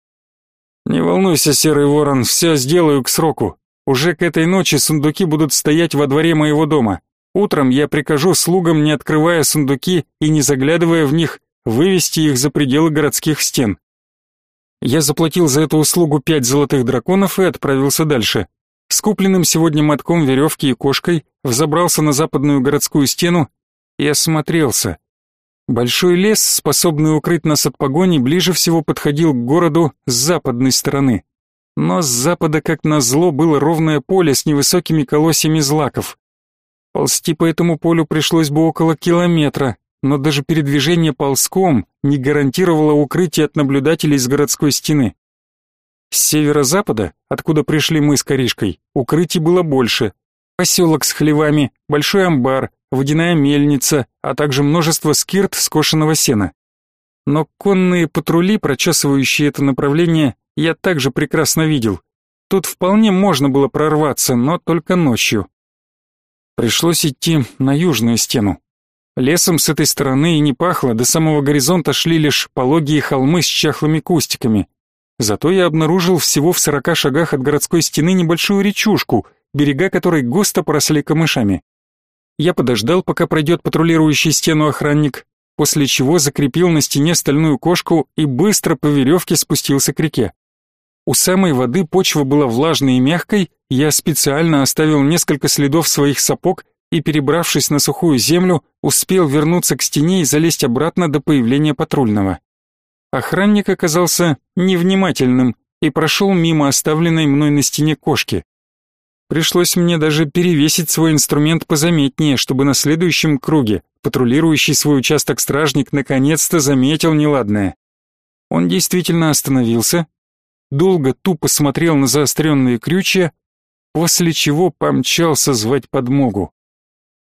«Не волнуйся, Серый Ворон, все сделаю к сроку. Уже к этой ночи сундуки будут стоять во дворе моего дома. Утром я прикажу слугам, не открывая сундуки и не заглядывая в них, вывести их за пределы городских стен. Я заплатил за эту услугу пять золотых драконов и отправился дальше. С купленным сегодня мотком веревки и кошкой взобрался на западную городскую стену и осмотрелся. Большой лес, способный укрыть нас от погони, ближе всего подходил к городу с западной стороны. Но с запада, как назло, было ровное поле с невысокими колосьями злаков. Ползти по этому полю пришлось бы около километра, но даже передвижение ползком не гарантировало укрытие от наблюдателей с городской стены. С северо-запада, откуда пришли мы с Коришкой, укрытий было больше. Поселок с хлевами, большой амбар, водяная мельница, а также множество скирт скошенного сена. Но конные патрули, прочесывающие это направление, я также прекрасно видел. Тут вполне можно было прорваться, но только ночью. Пришлось идти на южную стену. Лесом с этой стороны и не пахло, до самого горизонта шли лишь пологие холмы с чахлыми кустиками. Зато я обнаружил всего в сорока шагах от городской стены небольшую речушку, берега которой густо поросли камышами. Я подождал, пока пройдет патрулирующий стену охранник, после чего закрепил на стене стальную кошку и быстро по веревке спустился к реке. У самой воды почва была влажной и мягкой, я специально оставил несколько следов своих сапог и, перебравшись на сухую землю, успел вернуться к стене и залезть обратно до появления патрульного. Охранник оказался невнимательным и прошел мимо оставленной мной на стене кошки. Пришлось мне даже перевесить свой инструмент позаметнее, чтобы на следующем круге патрулирующий свой участок стражник наконец-то заметил неладное. Он действительно остановился, долго тупо смотрел на заостренные крючья, после чего помчался звать подмогу.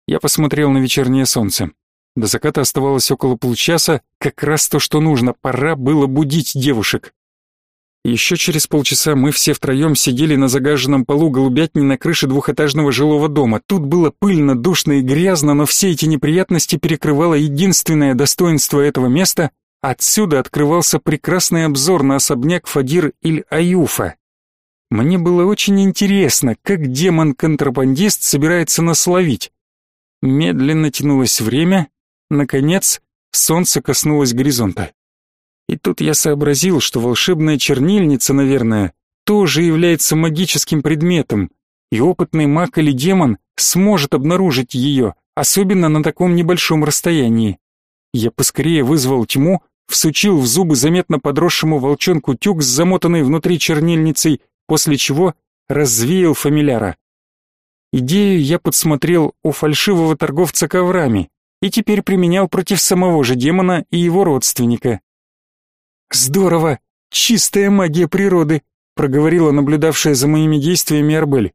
Я посмотрел на вечернее солнце. До заката оставалось около получаса, как раз то, что нужно, пора было будить девушек. Еще через полчаса мы все втроем сидели на загаженном полу голубятни на крыше двухэтажного жилого дома. Тут было пыльно, душно и грязно, но все эти неприятности перекрывало единственное достоинство этого места Отсюда открывался прекрасный обзор на особняк Фадир Иль-Аюфа. Мне было очень интересно, как демон-контрабандист собирается нас ловить. Медленно тянулось время, наконец, солнце коснулось горизонта. И тут я сообразил, что волшебная чернильница, наверное, тоже является магическим предметом, и опытный маг или демон сможет обнаружить ее, особенно на таком небольшом расстоянии. Я поскорее вызвал тьму, всучил в зубы заметно подросшему волчонку тюк с замотанной внутри чернильницей, после чего развеял фамиляра. Идею я подсмотрел у фальшивого торговца коврами и теперь применял против самого же демона и его родственника. «Здорово! Чистая магия природы!» проговорила наблюдавшая за моими действиями Арбель.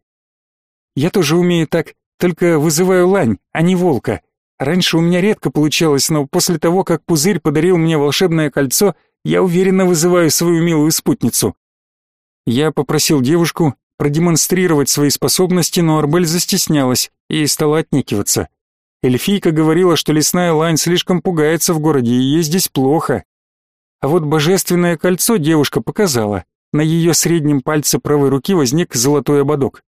«Я тоже умею так, только вызываю лань, а не волка. Раньше у меня редко получалось, но после того, как Пузырь подарил мне волшебное кольцо, я уверенно вызываю свою милую спутницу». Я попросил девушку продемонстрировать свои способности, но Арбель застеснялась и стала отнекиваться. Эльфийка говорила, что лесная лань слишком пугается в городе, и ей здесь плохо. А вот божественное кольцо девушка показала. На ее среднем пальце правой руки возник золотой ободок.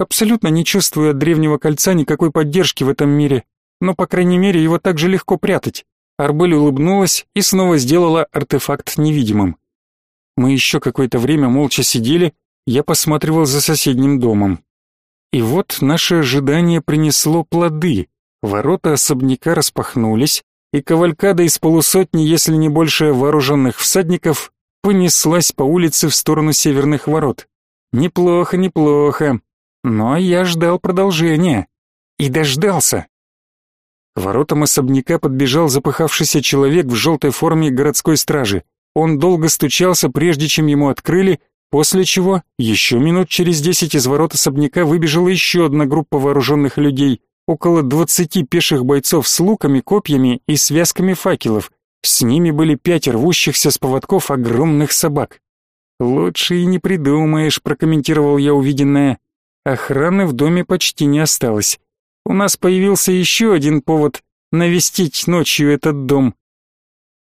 Абсолютно не чувствую от древнего кольца никакой поддержки в этом мире, но, по крайней мере, его так же легко прятать. Арбель улыбнулась и снова сделала артефакт невидимым. Мы еще какое-то время молча сидели, я посматривал за соседним домом. И вот наше ожидание принесло плоды. Ворота особняка распахнулись, и кавалькада из полусотни, если не больше вооруженных всадников, понеслась по улице в сторону северных ворот. Неплохо, неплохо. Но я ждал продолжения. И дождался. К воротам особняка подбежал запыхавшийся человек в желтой форме городской стражи. Он долго стучался, прежде чем ему открыли, после чего еще минут через десять из ворот особняка выбежала еще одна группа вооруженных людей, около двадцати пеших бойцов с луками, копьями и связками факелов. С ними были пять рвущихся с поводков огромных собак. «Лучше и не придумаешь», — прокомментировал я увиденное. Охраны в доме почти не осталось. У нас появился еще один повод навестить ночью этот дом.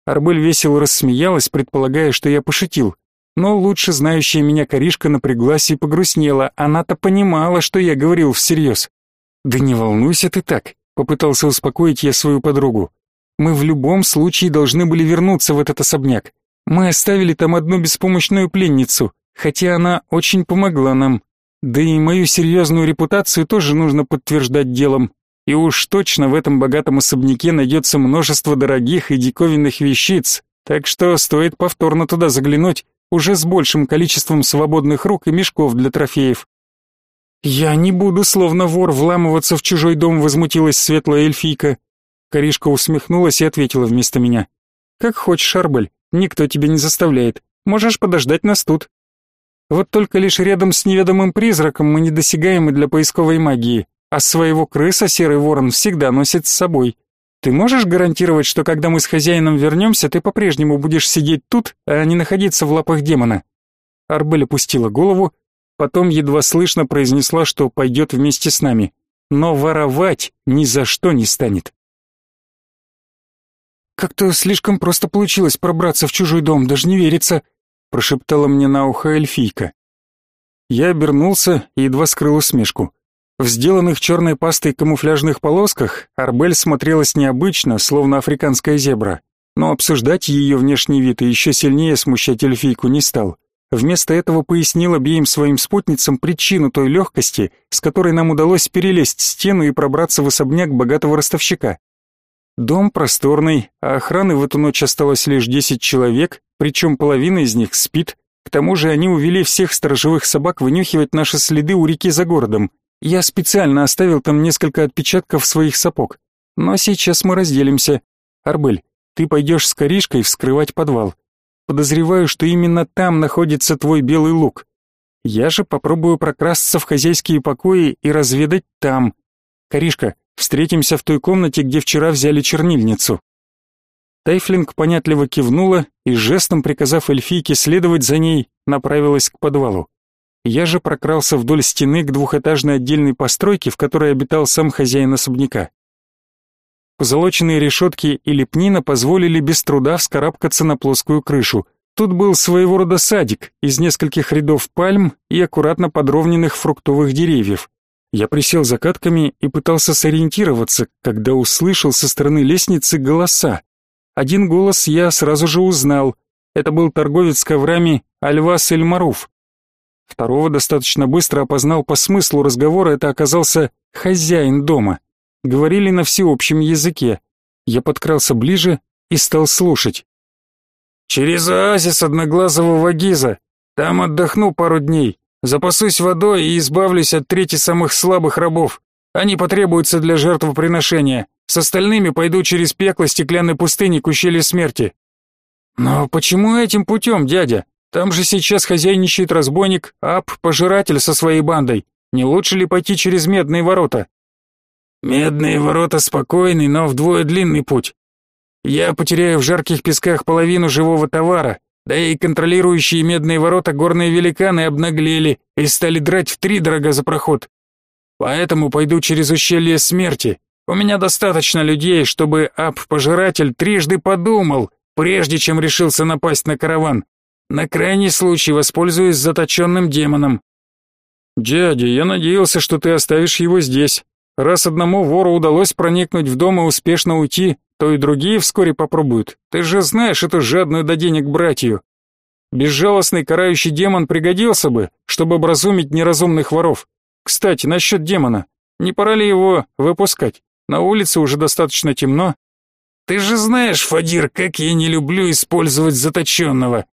Арбель весело рассмеялась, предполагая, что я пошутил. Но лучше знающая меня Каришка напряглась и погрустнела. Она-то понимала, что я говорил всерьез. «Да не волнуйся ты так», — попытался успокоить я свою подругу. «Мы в любом случае должны были вернуться в этот особняк. Мы оставили там одну беспомощную пленницу, хотя она очень помогла нам. Да и мою серьезную репутацию тоже нужно подтверждать делом. И уж точно в этом богатом особняке найдется множество дорогих и диковинных вещиц, так что стоит повторно туда заглянуть, уже с большим количеством свободных рук и мешков для трофеев. «Я не буду, словно вор, вламываться в чужой дом», — возмутилась светлая эльфийка. Коришка усмехнулась и ответила вместо меня. «Как хочешь, Арбель, никто тебя не заставляет. Можешь подождать нас тут». Вот только лишь рядом с неведомым призраком мы недосягаемы для поисковой магии, а своего крыса серый ворон всегда носит с собой. Ты можешь гарантировать, что когда мы с хозяином вернемся, ты по-прежнему будешь сидеть тут, а не находиться в лапах демона?» Арбель опустила голову, потом едва слышно произнесла, что пойдет вместе с нами, но воровать ни за что не станет. «Как-то слишком просто получилось пробраться в чужой дом, даже не верится», прошептала мне на ухо эльфийка. Я обернулся и едва скрыл усмешку. В сделанных черной пастой камуфляжных полосках Арбель смотрелась необычно, словно африканская зебра, но обсуждать ее внешний вид и еще сильнее смущать эльфийку не стал. Вместо этого пояснил обеим своим спутницам причину той легкости, с которой нам удалось перелезть стену и пробраться в особняк богатого ростовщика. Дом просторный, а охраны в эту ночь осталось лишь десять человек, причем половина из них спит. К тому же они увели всех сторожевых собак вынюхивать наши следы у реки за городом. Я специально оставил там несколько отпечатков своих сапог. Но сейчас мы разделимся. Арбель, ты пойдешь с Коришкой вскрывать подвал. Подозреваю, что именно там находится твой белый лук. Я же попробую прокрасться в хозяйские покои и разведать там. Коришка, встретимся в той комнате, где вчера взяли чернильницу. Тайфлинг понятливо кивнула и жестом приказав эльфийке следовать за ней, направилась к подвалу. Я же прокрался вдоль стены к двухэтажной отдельной постройке, в которой обитал сам хозяин особняка. Позолоченные решетки и лепнина позволили без труда вскарабкаться на плоскую крышу. Тут был своего рода садик из нескольких рядов пальм и аккуратно подровненных фруктовых деревьев. Я присел за катками и пытался сориентироваться, когда услышал со стороны лестницы голоса. Один голос я сразу же узнал. Это был торговец коврами Альвас Эльмаруф. Второго достаточно быстро опознал по смыслу разговора, это оказался хозяин дома. Говорили на всеобщем языке. Я подкрался ближе и стал слушать. «Через оазис одноглазого вагиза. Там отдохну пару дней, запасусь водой и избавлюсь от трети самых слабых рабов. Они потребуются для жертвоприношения. С остальными пойду через пекло стеклянной пустыни к ущелью смерти». «Но почему этим путем, дядя? Там же сейчас хозяйничает разбойник Ап, пожиратель со своей бандой. Не лучше ли пойти через медные ворота?» «Медные ворота спокойный, но вдвое длинный путь. Я потеряю в жарких песках половину живого товара, да и контролирующие медные ворота горные великаны обнаглели и стали драть в три дорога за проход. Поэтому пойду через ущелье смерти. У меня достаточно людей, чтобы ап-пожиратель трижды подумал, прежде чем решился напасть на караван. На крайний случай воспользуюсь заточенным демоном. Дядя, я надеялся, что ты оставишь его здесь. Раз одному вору удалось проникнуть в дом и успешно уйти, то и другие вскоре попробуют. Ты же знаешь эту жадную до денег братью. Безжалостный карающий демон пригодился бы, чтобы образумить неразумных воров. Кстати, насчет демона. Не пора ли его выпускать? На улице уже достаточно темно. Ты же знаешь, Фадир, как я не люблю использовать заточенного.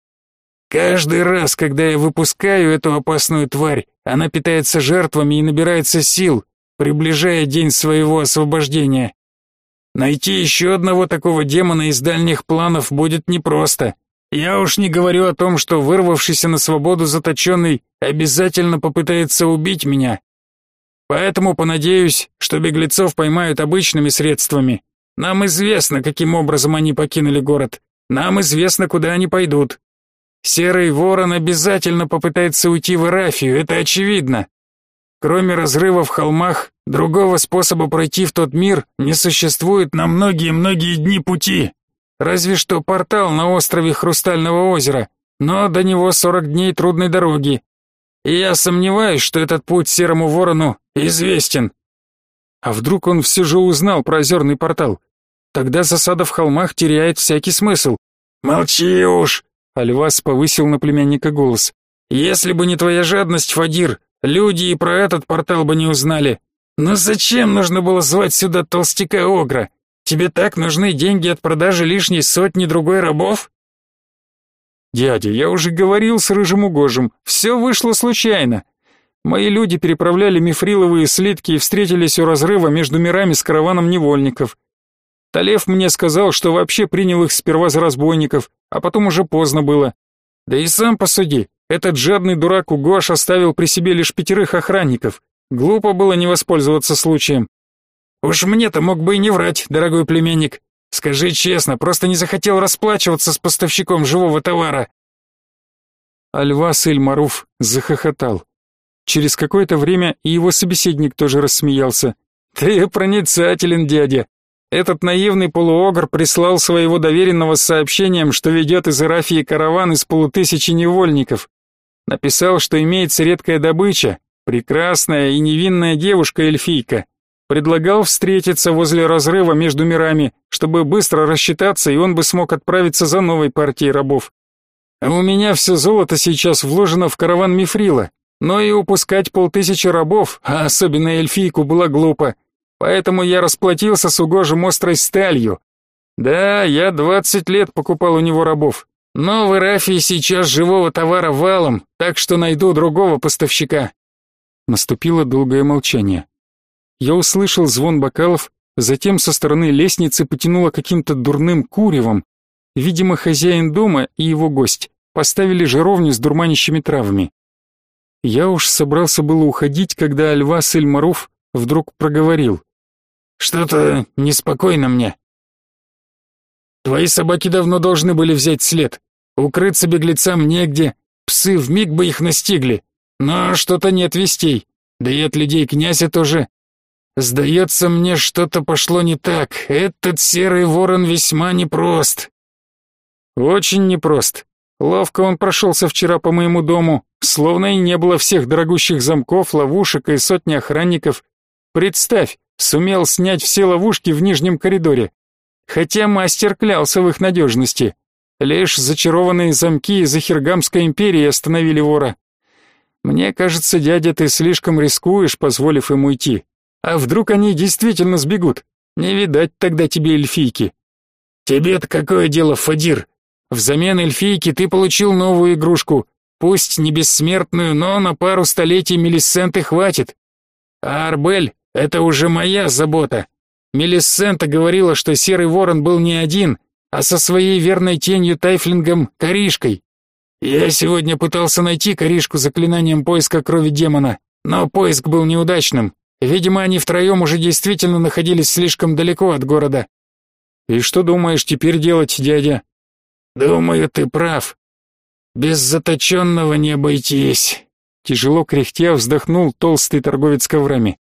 Каждый раз, когда я выпускаю эту опасную тварь, она питается жертвами и набирается сил, приближая день своего освобождения. Найти еще одного такого демона из дальних планов будет непросто. Я уж не говорю о том, что вырвавшийся на свободу заточенный обязательно попытается убить меня. Поэтому понадеюсь, что беглецов поймают обычными средствами. Нам известно, каким образом они покинули город. Нам известно, куда они пойдут. Серый ворон обязательно попытается уйти в Ирафию, это очевидно. Кроме разрыва в холмах, другого способа пройти в тот мир не существует на многие-многие дни пути. Разве что портал на острове Хрустального озера, но до него сорок дней трудной дороги. И я сомневаюсь, что этот путь Серому Ворону известен. А вдруг он все же узнал про озерный портал? Тогда засада в холмах теряет всякий смысл. Молчи уж, Альвас повысил на племянника голос. Если бы не твоя жадность, Фадир, Люди и про этот портал бы не узнали. Но зачем нужно было звать сюда толстяка Огра? Тебе так нужны деньги от продажи лишней сотни другой рабов? Дядя, я уже говорил с рыжим угожем, все вышло случайно. Мои люди переправляли мифриловые слитки и встретились у разрыва между мирами с караваном невольников. Талев мне сказал, что вообще принял их сперва за разбойников, а потом уже поздно было. Да и сам посуди, этот жадный дурак Угош оставил при себе лишь пятерых охранников. Глупо было не воспользоваться случаем. Уж мне-то мог бы и не врать, дорогой племянник. Скажи честно, просто не захотел расплачиваться с поставщиком живого товара. Альвас Иль-Маруф захохотал. Через какое-то время и его собеседник тоже рассмеялся. «Ты проницателен, дядя. Этот наивный полуогр прислал своего доверенного с сообщением, что ведет из Ирафии караван из полутысячи невольников. Написал, что имеется редкая добыча, прекрасная и невинная девушка-эльфийка. Предлагал встретиться возле разрыва между мирами, чтобы быстро рассчитаться, и он бы смог отправиться за новой партией рабов. А у меня все золото сейчас вложено в караван Мифрила, но и упускать полтысячи рабов, а особенно эльфийку, было глупо. Поэтому я расплатился с угожем острой сталью. Да, я двадцать лет покупал у него рабов, но в Ирафии сейчас живого товара валом, так что найду другого поставщика. Наступило долгое молчание. Я услышал звон бокалов, затем со стороны лестницы потянуло каким-то дурным куревом. Видимо, хозяин дома и его гость поставили жаровню с дурманящими травами. Я уж собрался было уходить, когда Альвас Эльмаров вдруг проговорил. «Что-то неспокойно мне. Твои собаки давно должны были взять след. Укрыться беглецам негде, псы вмиг бы их настигли. Но что-то нет вестей, да и от людей князя тоже. Сдается мне, что-то пошло не так. Этот серый ворон весьма непрост. Очень непрост. Ловко он прошелся вчера по моему дому, словно и не было всех дорогущих замков, ловушек и сотни охранников. Представь, сумел снять все ловушки в нижнем коридоре. хотя мастер клялся в их надежности. Лишь зачарованные замки из Ахиргамской империи остановили вора. Мне кажется, дядя, ты слишком рискуешь, позволив им уйти. А вдруг они действительно сбегут? Не видать тогда тебе эльфийки. Тебе-то какое дело, Фадир? Взамен эльфийки ты получил новую игрушку. Пусть не бессмертную, но на пару столетий Мелисенты хватит. А Арбель — это уже моя забота. Мелисента говорила, что Серый Ворон был не один, а со своей верной тенью Тайфлингом Коришкой. Я сегодня пытался найти Коришку заклинанием поиска крови демона, но поиск был неудачным. Видимо, они втроем уже действительно находились слишком далеко от города. И что думаешь теперь делать, дядя? Думаю, ты прав. Без заточенного не обойтись. Тяжело кряхтя вздохнул толстый торговец коврами.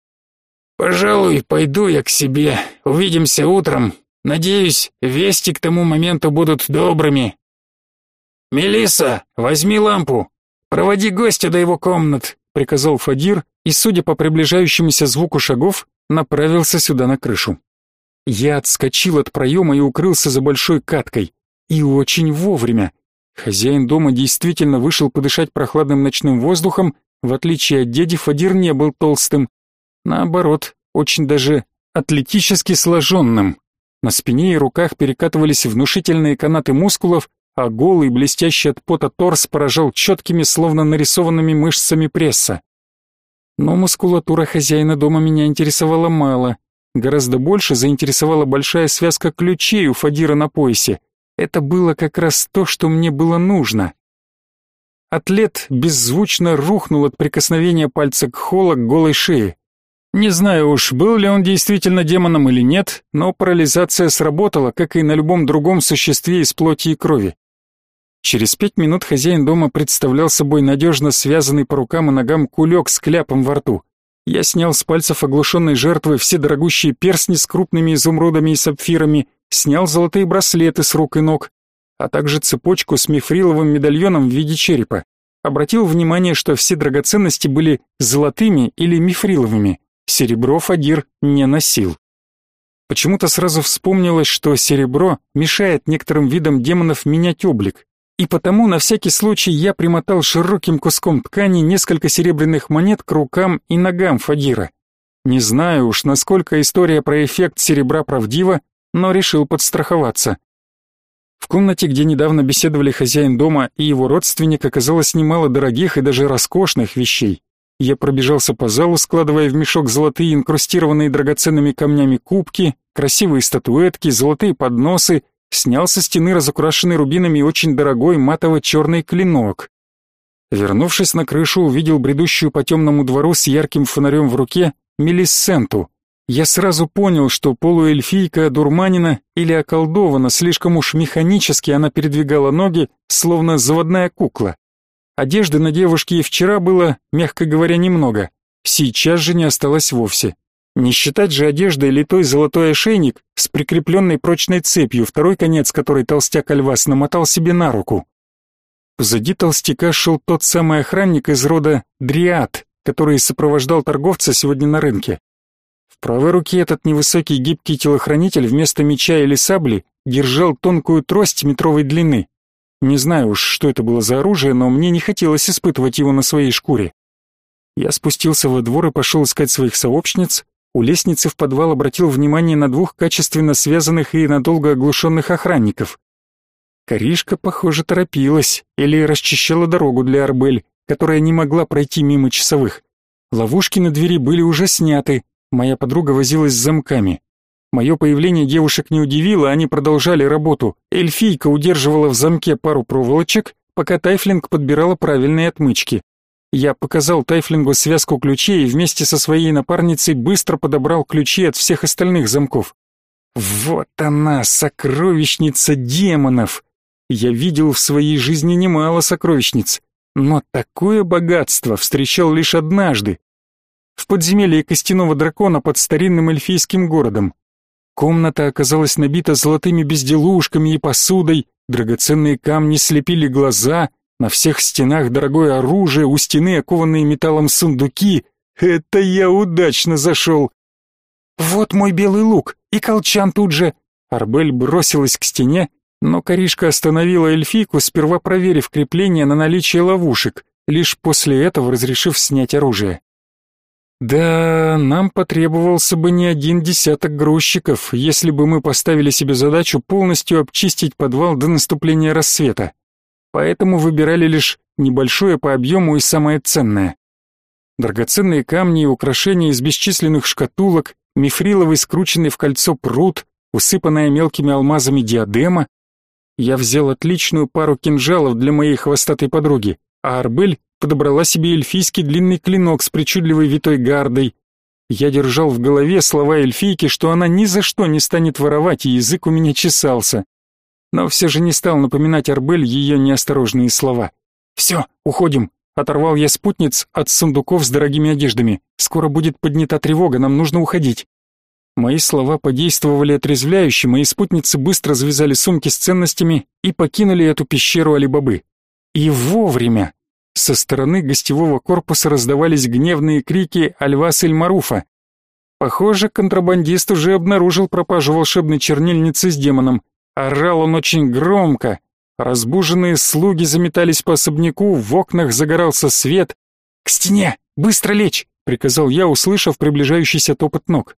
Пожалуй, пойду я к себе. Увидимся утром. Надеюсь, вести к тому моменту будут добрыми. Мелиса, возьми лампу. Проводи гостя до его комнат, приказал Фадир и, судя по приближающемуся звуку шагов, направился сюда на крышу. Я отскочил от проема и укрылся за большой каткой. И очень вовремя. Хозяин дома действительно вышел подышать прохладным ночным воздухом, в отличие от дяди Фадир не был толстым. Наоборот, очень даже атлетически сложенным. На спине и руках перекатывались внушительные канаты мускулов, а голый, блестящий от пота торс поражал четкими, словно нарисованными мышцами пресса. Но мускулатура хозяина дома меня интересовала мало. Гораздо больше заинтересовала большая связка ключей у Фадира на поясе. Это было как раз то, что мне было нужно. Атлет беззвучно рухнул от прикосновения пальца к холла к голой шее. Не знаю уж, был ли он действительно демоном или нет, но парализация сработала, как и на любом другом существе из плоти и крови. Через пять минут хозяин дома представлял собой надежно связанный по рукам и ногам кулек с кляпом во рту. Я снял с пальцев оглушенной жертвы все дорогущие перстни с крупными изумрудами и сапфирами, снял золотые браслеты с рук и ног, а также цепочку с мифриловым медальоном в виде черепа. Обратил внимание, что все драгоценности были золотыми или мифриловыми. Серебро Фадир не носил. Почему-то сразу вспомнилось, что серебро мешает некоторым видам демонов менять облик, и потому на всякий случай я примотал широким куском ткани несколько серебряных монет к рукам и ногам Фадира. Не знаю уж, насколько история про эффект серебра правдива, но решил подстраховаться. В комнате, где недавно беседовали хозяин дома и его родственник, оказалось немало дорогих и даже роскошных вещей. Я пробежался по залу, складывая в мешок золотые инкрустированные драгоценными камнями кубки, красивые статуэтки, золотые подносы, снял со стены разукрашенный рубинами очень дорогой матово-черный клинок. Вернувшись на крышу, увидел бредущую по темному двору с ярким фонарем в руке Мелиссенту. Я сразу понял, что полуэльфийка одурманена или околдована, слишком уж механически она передвигала ноги, словно заводная кукла. Одежды на девушке и вчера было, мягко говоря, немного. Сейчас же не осталось вовсе. Не считать же одеждой литой золотой ошейник с прикрепленной прочной цепью, второй конец которой толстяк Альвас намотал себе на руку. Позади толстяка шел тот самый охранник из рода Дриад, который сопровождал торговца сегодня на рынке. В правой руке этот невысокий гибкий телохранитель вместо меча или сабли держал тонкую трость метровой длины. Не знаю уж, что это было за оружие, но мне не хотелось испытывать его на своей шкуре. Я спустился во двор и пошел искать своих сообщниц. У лестницы в подвал обратил внимание на двух качественно связанных и надолго оглушенных охранников. Коришка, похоже, торопилась или расчищала дорогу для Арбель, которая не могла пройти мимо часовых. Ловушки на двери были уже сняты, моя подруга возилась с замками. Мое появление девушек не удивило, они продолжали работу. Эльфийка удерживала в замке пару проволочек, пока Тайфлинг подбирала правильные отмычки. Я показал Тайфлингу связку ключей и вместе со своей напарницей быстро подобрал ключи от всех остальных замков. Вот она, сокровищница демонов! Я видел в своей жизни немало сокровищниц, но такое богатство встречал лишь однажды. В подземелье костяного дракона под старинным эльфийским городом. Комната оказалась набита золотыми безделушками и посудой, драгоценные камни слепили глаза, на всех стенах дорогое оружие, у стены окованные металлом сундуки. Это я удачно зашел. Вот мой белый лук, и колчан тут же. Арбель бросилась к стене, но Каришка остановила эльфийку, сперва проверив крепление на наличие ловушек, лишь после этого разрешив снять оружие. Да, нам потребовался бы не один десяток грузчиков, если бы мы поставили себе задачу полностью обчистить подвал до наступления рассвета. Поэтому выбирали лишь небольшое по объему и самое ценное. Драгоценные камни и украшения из бесчисленных шкатулок, мифриловый скрученный в кольцо пруд, усыпанная мелкими алмазами диадема. Я взял отличную пару кинжалов для моей хвостатой подруги, а Арбель подобрала себе эльфийский длинный клинок с причудливой витой гардой. Я держал в голове слова эльфийки, что она ни за что не станет воровать, и язык у меня чесался. Но все же не стал напоминать Арбель ее неосторожные слова. «Все, уходим», — оторвал я спутниц от сундуков с дорогими одеждами. «Скоро будет поднята тревога, нам нужно уходить». Мои слова подействовали отрезвляюще, мои спутницы быстро завязали сумки с ценностями и покинули эту пещеру Алибабы. И вовремя. Со стороны гостевого корпуса раздавались гневные крики Альвас Эльмаруфа. Похоже, контрабандист уже обнаружил пропажу волшебной чернильницы с демоном. Орал он очень громко. Разбуженные слуги заметались по особняку, в окнах загорался свет. «К стене! Быстро лечь!» — приказал я, услышав приближающийся топот ног.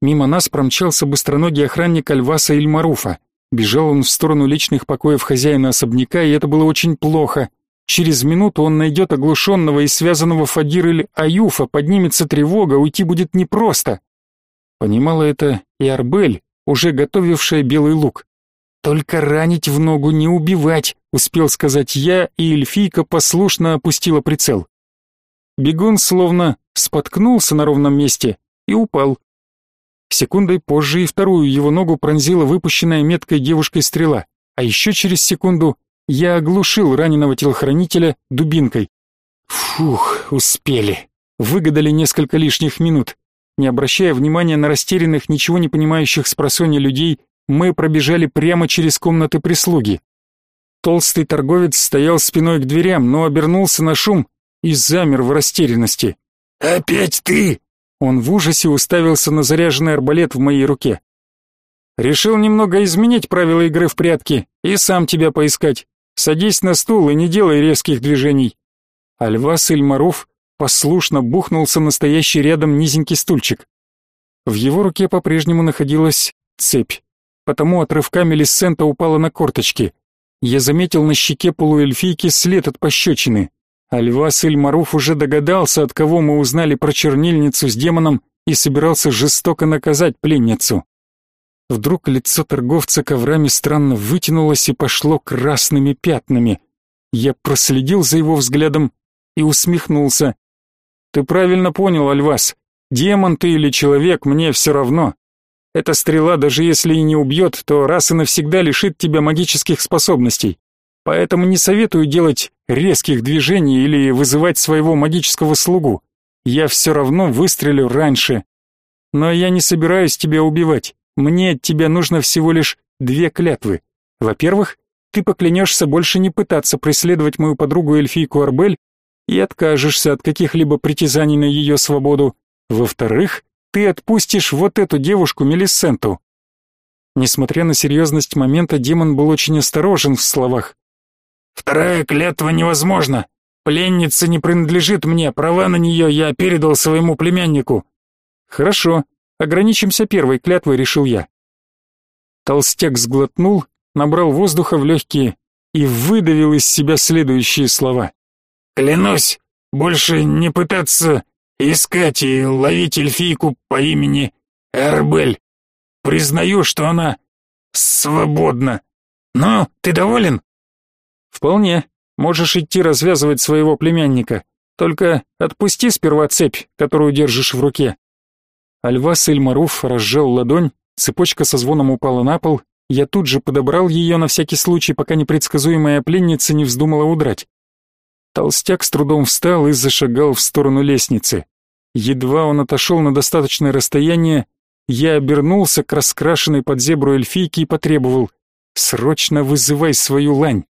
Мимо нас промчался быстроногий охранник Альваса Ильмаруфа. Бежал он в сторону личных покоев хозяина особняка, и это было очень плохо. Через минуту он найдет оглушенного и связанного Фадир или Аюфа, поднимется тревога, уйти будет непросто. Понимала это и Арбель, уже готовившая белый лук. «Только ранить в ногу, не убивать», — успел сказать я, и эльфийка послушно опустила прицел. Бегун словно споткнулся на ровном месте и упал. Секундой позже и вторую его ногу пронзила выпущенная меткой девушкой стрела, а еще через секунду я оглушил раненого телохранителя дубинкой. Фух, успели. Выгадали несколько лишних минут. Не обращая внимания на растерянных, ничего не понимающих с просонья людей, мы пробежали прямо через комнаты прислуги. Толстый торговец стоял спиной к дверям, но обернулся на шум и замер в растерянности. «Опять ты?» Он в ужасе уставился на заряженный арбалет в моей руке. «Решил немного изменить правила игры в прятки и сам тебя поискать. Садись на стул и не делай резких движений. Альвас Ильмаров послушно бухнулся на стоящий рядом низенький стульчик. В его руке по-прежнему находилась цепь, потому отрывками Лиссента упала на корточки. Я заметил на щеке полуэльфийки след от пощечины. Альвас Ильмаров уже догадался, от кого мы узнали про чернильницу с демоном и собирался жестоко наказать пленницу. Вдруг лицо торговца коврами странно вытянулось и пошло красными пятнами. Я проследил за его взглядом и усмехнулся. «Ты правильно понял, Альвас. Демон ты или человек, мне все равно. Эта стрела, даже если и не убьет, то раз и навсегда лишит тебя магических способностей. Поэтому не советую делать резких движений или вызывать своего магического слугу. Я все равно выстрелю раньше. Но я не собираюсь тебя убивать. Мне от тебя нужно всего лишь две клятвы. Во-первых, ты поклянешься больше не пытаться преследовать мою подругу эльфийку Арбель и откажешься от каких-либо притязаний на ее свободу. Во-вторых, ты отпустишь вот эту девушку Мелисенту. Несмотря на серьезность момента, демон был очень осторожен в словах. Вторая клятва невозможна. Пленница не принадлежит мне, права на нее я передал своему племяннику. Хорошо, Ограничимся первой клятвой, решил я. Толстяк сглотнул, набрал воздуха в легкие и выдавил из себя следующие слова. «Клянусь, больше не пытаться искать и ловить эльфийку по имени Эрбель. Признаю, что она свободна. Но ты доволен?» «Вполне. Можешь идти развязывать своего племянника. Только отпусти сперва цепь, которую держишь в руке. Альвас Эльмаруф разжал ладонь, цепочка со звоном упала на пол, я тут же подобрал ее на всякий случай, пока непредсказуемая пленница не вздумала удрать. Толстяк с трудом встал и зашагал в сторону лестницы. Едва он отошел на достаточное расстояние, я обернулся к раскрашенной под зебру эльфийке и потребовал «Срочно вызывай свою лань!»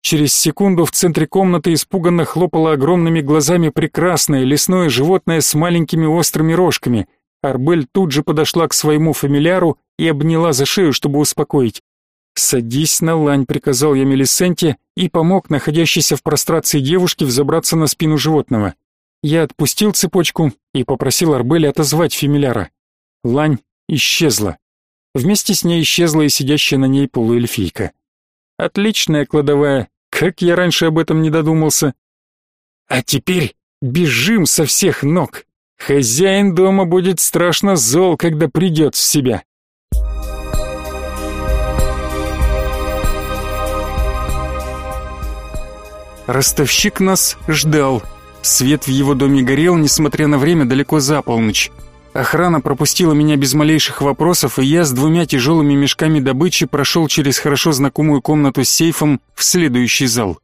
Через секунду в центре комнаты испуганно хлопало огромными глазами прекрасное лесное животное с маленькими острыми рожками. Арбель тут же подошла к своему фамиляру и обняла за шею, чтобы успокоить. «Садись на лань», — приказал я Мелисенте и помог находящейся в прострации девушке взобраться на спину животного. Я отпустил цепочку и попросил Арбеля отозвать фамиляра. Лань исчезла. Вместе с ней исчезла и сидящая на ней полуэльфийка. Отличная кладовая, как я раньше об этом не додумался. А теперь бежим со всех ног. Хозяин дома будет страшно зол, когда придет в себя. Ростовщик нас ждал. Свет в его доме горел, несмотря на время далеко за полночь. Охрана пропустила меня без малейших вопросов, и я с двумя тяжелыми мешками добычи прошел через хорошо знакомую комнату с сейфом в следующий зал.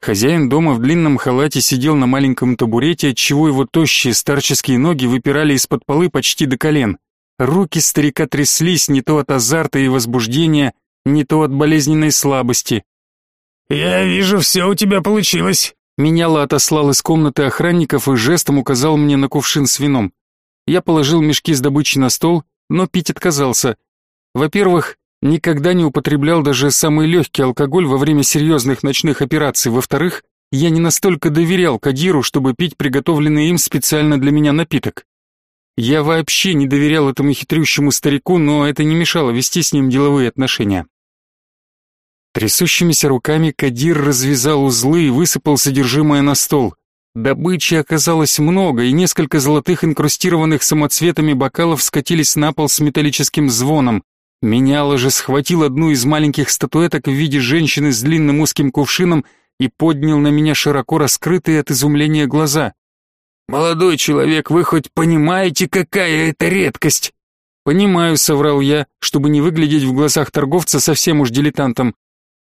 Хозяин дома в длинном халате сидел на маленьком табурете, отчего его тощие старческие ноги выпирали из-под полы почти до колен. Руки старика тряслись не то от азарта и возбуждения, не то от болезненной слабости. «Я вижу, все у тебя получилось». Меняла отослал из комнаты охранников и жестом указал мне на кувшин с вином. Я положил мешки с добычей на стол, но пить отказался. Во-первых, никогда не употреблял даже самый легкий алкоголь во время серьезных ночных операций. Во-вторых, я не настолько доверял Кадиру, чтобы пить приготовленный им специально для меня напиток. Я вообще не доверял этому хитрющему старику, но это не мешало вести с ним деловые отношения. Трясущимися руками Кадир развязал узлы и высыпал содержимое на стол. Добычи оказалось много, и несколько золотых инкрустированных самоцветами бокалов скатились на пол с металлическим звоном. Меняло же схватил одну из маленьких статуэток в виде женщины с длинным узким кувшином и поднял на меня широко раскрытые от изумления глаза. «Молодой человек, вы хоть понимаете, какая это редкость?» «Понимаю», — соврал я, чтобы не выглядеть в глазах торговца совсем уж дилетантом.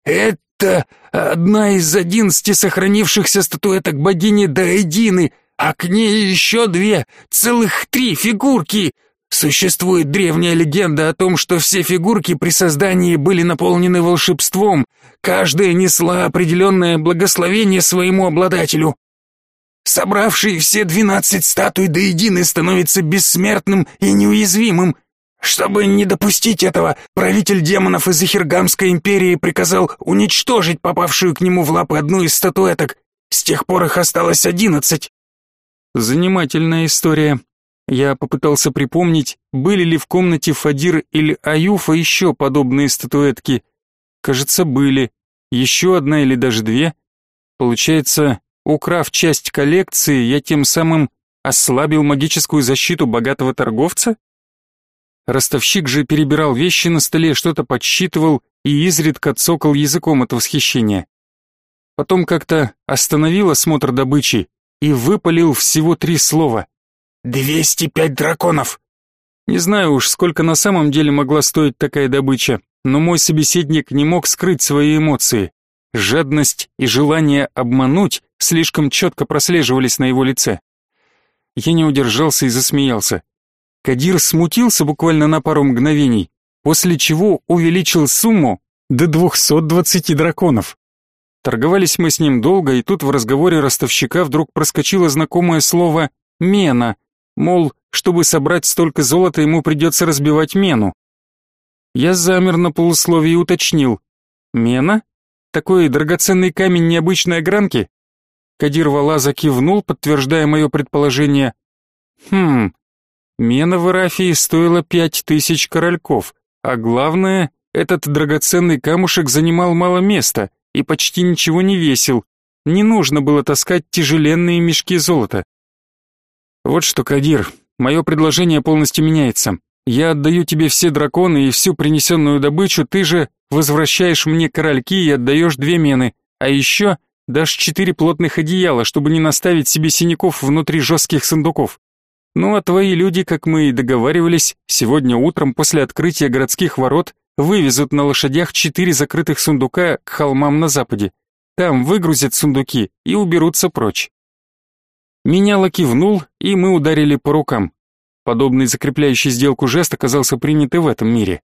«Это одна из одиннадцати сохранившихся статуэток богини Даэдины, а к ней еще две, целых три фигурки. Существует древняя легенда о том, что все фигурки при создании были наполнены волшебством, каждая несла определенное благословение своему обладателю. Собравший все двенадцать статуй Даэдины становится бессмертным и неуязвимым, чтобы не допустить этого, правитель демонов из Ихиргамской империи приказал уничтожить попавшую к нему в лапы одну из статуэток. С тех пор их осталось одиннадцать. Занимательная история. Я попытался припомнить, были ли в комнате Фадир или Аюфа еще подобные статуэтки. Кажется, были. Еще одна или даже две. Получается, украв часть коллекции, я тем самым ослабил магическую защиту богатого торговца? Ростовщик же перебирал вещи на столе, что-то подсчитывал и изредка цокал языком от восхищения. Потом как-то остановил осмотр добычи и выпалил всего три слова. «Двести пять драконов!» Не знаю уж, сколько на самом деле могла стоить такая добыча, но мой собеседник не мог скрыть свои эмоции. Жадность и желание обмануть слишком четко прослеживались на его лице. Я не удержался и засмеялся. Кадир смутился буквально на пару мгновений, после чего увеличил сумму до 220 драконов. Торговались мы с ним долго, и тут в разговоре ростовщика вдруг проскочило знакомое слово «мена», мол, чтобы собрать столько золота, ему придется разбивать мену. Я замер на полусловии и уточнил. «Мена? Такой драгоценный камень необычной огранки?» Кадир Валаза кивнул, подтверждая мое предположение. «Хм, Мена в Ирафии стоила пять тысяч корольков, а главное, этот драгоценный камушек занимал мало места и почти ничего не весил. Не нужно было таскать тяжеленные мешки золота. Вот что, Кадир, мое предложение полностью меняется. Я отдаю тебе все драконы и всю принесенную добычу, ты же возвращаешь мне корольки и отдаешь две мены, а еще дашь четыре плотных одеяла, чтобы не наставить себе синяков внутри жестких сундуков. Ну а твои люди, как мы и договаривались, сегодня утром после открытия городских ворот вывезут на лошадях четыре закрытых сундука к холмам на западе. Там выгрузят сундуки и уберутся прочь. Меняло кивнул, и мы ударили по рукам. Подобный закрепляющий сделку жест оказался принят и в этом мире.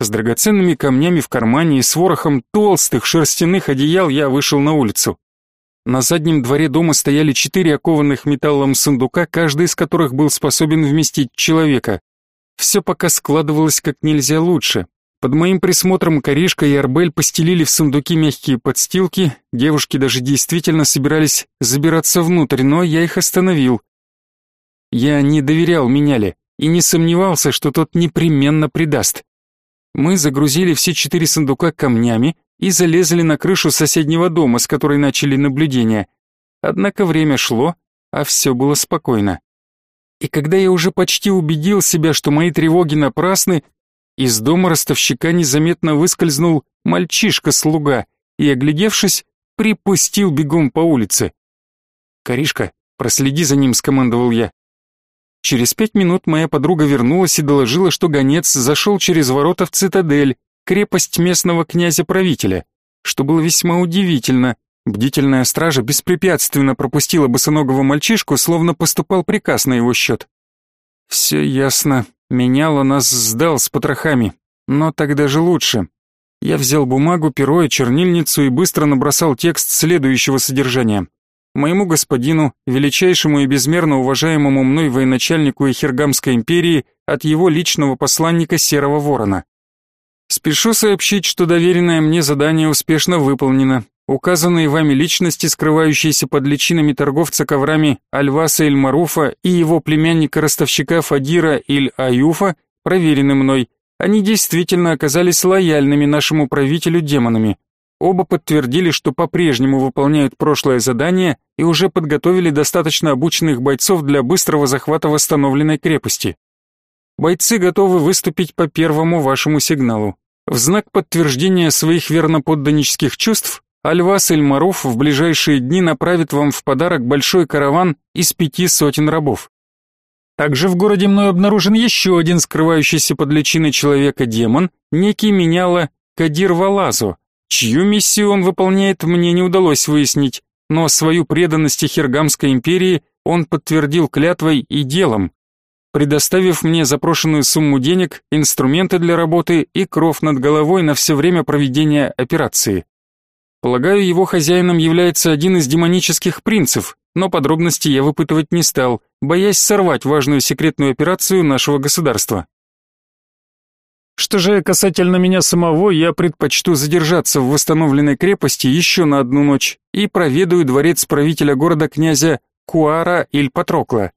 С драгоценными камнями в кармане и с ворохом толстых шерстяных одеял я вышел на улицу. На заднем дворе дома стояли четыре окованных металлом сундука, каждый из которых был способен вместить человека. Все пока складывалось как нельзя лучше. Под моим присмотром Коришка и Арбель постелили в сундуки мягкие подстилки, девушки даже действительно собирались забираться внутрь, но я их остановил. Я не доверял Меняле и не сомневался, что тот непременно предаст. Мы загрузили все четыре сундука камнями и залезли на крышу соседнего дома, с которой начали наблюдение. Однако время шло, а все было спокойно. И когда я уже почти убедил себя, что мои тревоги напрасны, из дома ростовщика незаметно выскользнул мальчишка-слуга и, оглядевшись, припустил бегом по улице. «Коришка, проследи за ним», — скомандовал я. Через пять минут моя подруга вернулась и доложила, что гонец зашел через ворота в цитадель, крепость местного князя-правителя, что было весьма удивительно. Бдительная стража беспрепятственно пропустила босоногого мальчишку, словно поступал приказ на его счет. Все ясно. Меняло нас сдал с потрохами. Но тогда же лучше. Я взял бумагу, перо и чернильницу и быстро набросал текст следующего содержания моему господину, величайшему и безмерно уважаемому мной военачальнику Эхергамской империи от его личного посланника Серого Ворона. Спешу сообщить, что доверенное мне задание успешно выполнено. Указанные вами личности, скрывающиеся под личинами торговца коврами Альваса Иль-Маруфа и его племянника-ростовщика Фадира Иль-Аюфа, проверены мной. Они действительно оказались лояльными нашему правителю демонами. Оба подтвердили, что по-прежнему выполняют прошлое задание и уже подготовили достаточно обученных бойцов для быстрого захвата восстановленной крепости. Бойцы готовы выступить по первому вашему сигналу. В знак подтверждения своих верноподданнических чувств Альвас Эльмаров в ближайшие дни направит вам в подарок большой караван из пяти сотен рабов. Также в городе мной обнаружен еще один скрывающийся под личиной человека демон, некий меняло Кадир Валазу, Чью миссию он выполняет, мне не удалось выяснить, но свою преданность Хергамской империи он подтвердил клятвой и делом, предоставив мне запрошенную сумму денег, инструменты для работы и кров над головой на все время проведения операции. Полагаю, его хозяином является один из демонических принцев, но подробности я выпытывать не стал, боясь сорвать важную секретную операцию нашего государства. Что же касательно меня самого, я предпочту задержаться в восстановленной крепости еще на одну ночь и проведаю дворец правителя города князя Куара Иль Патрокла.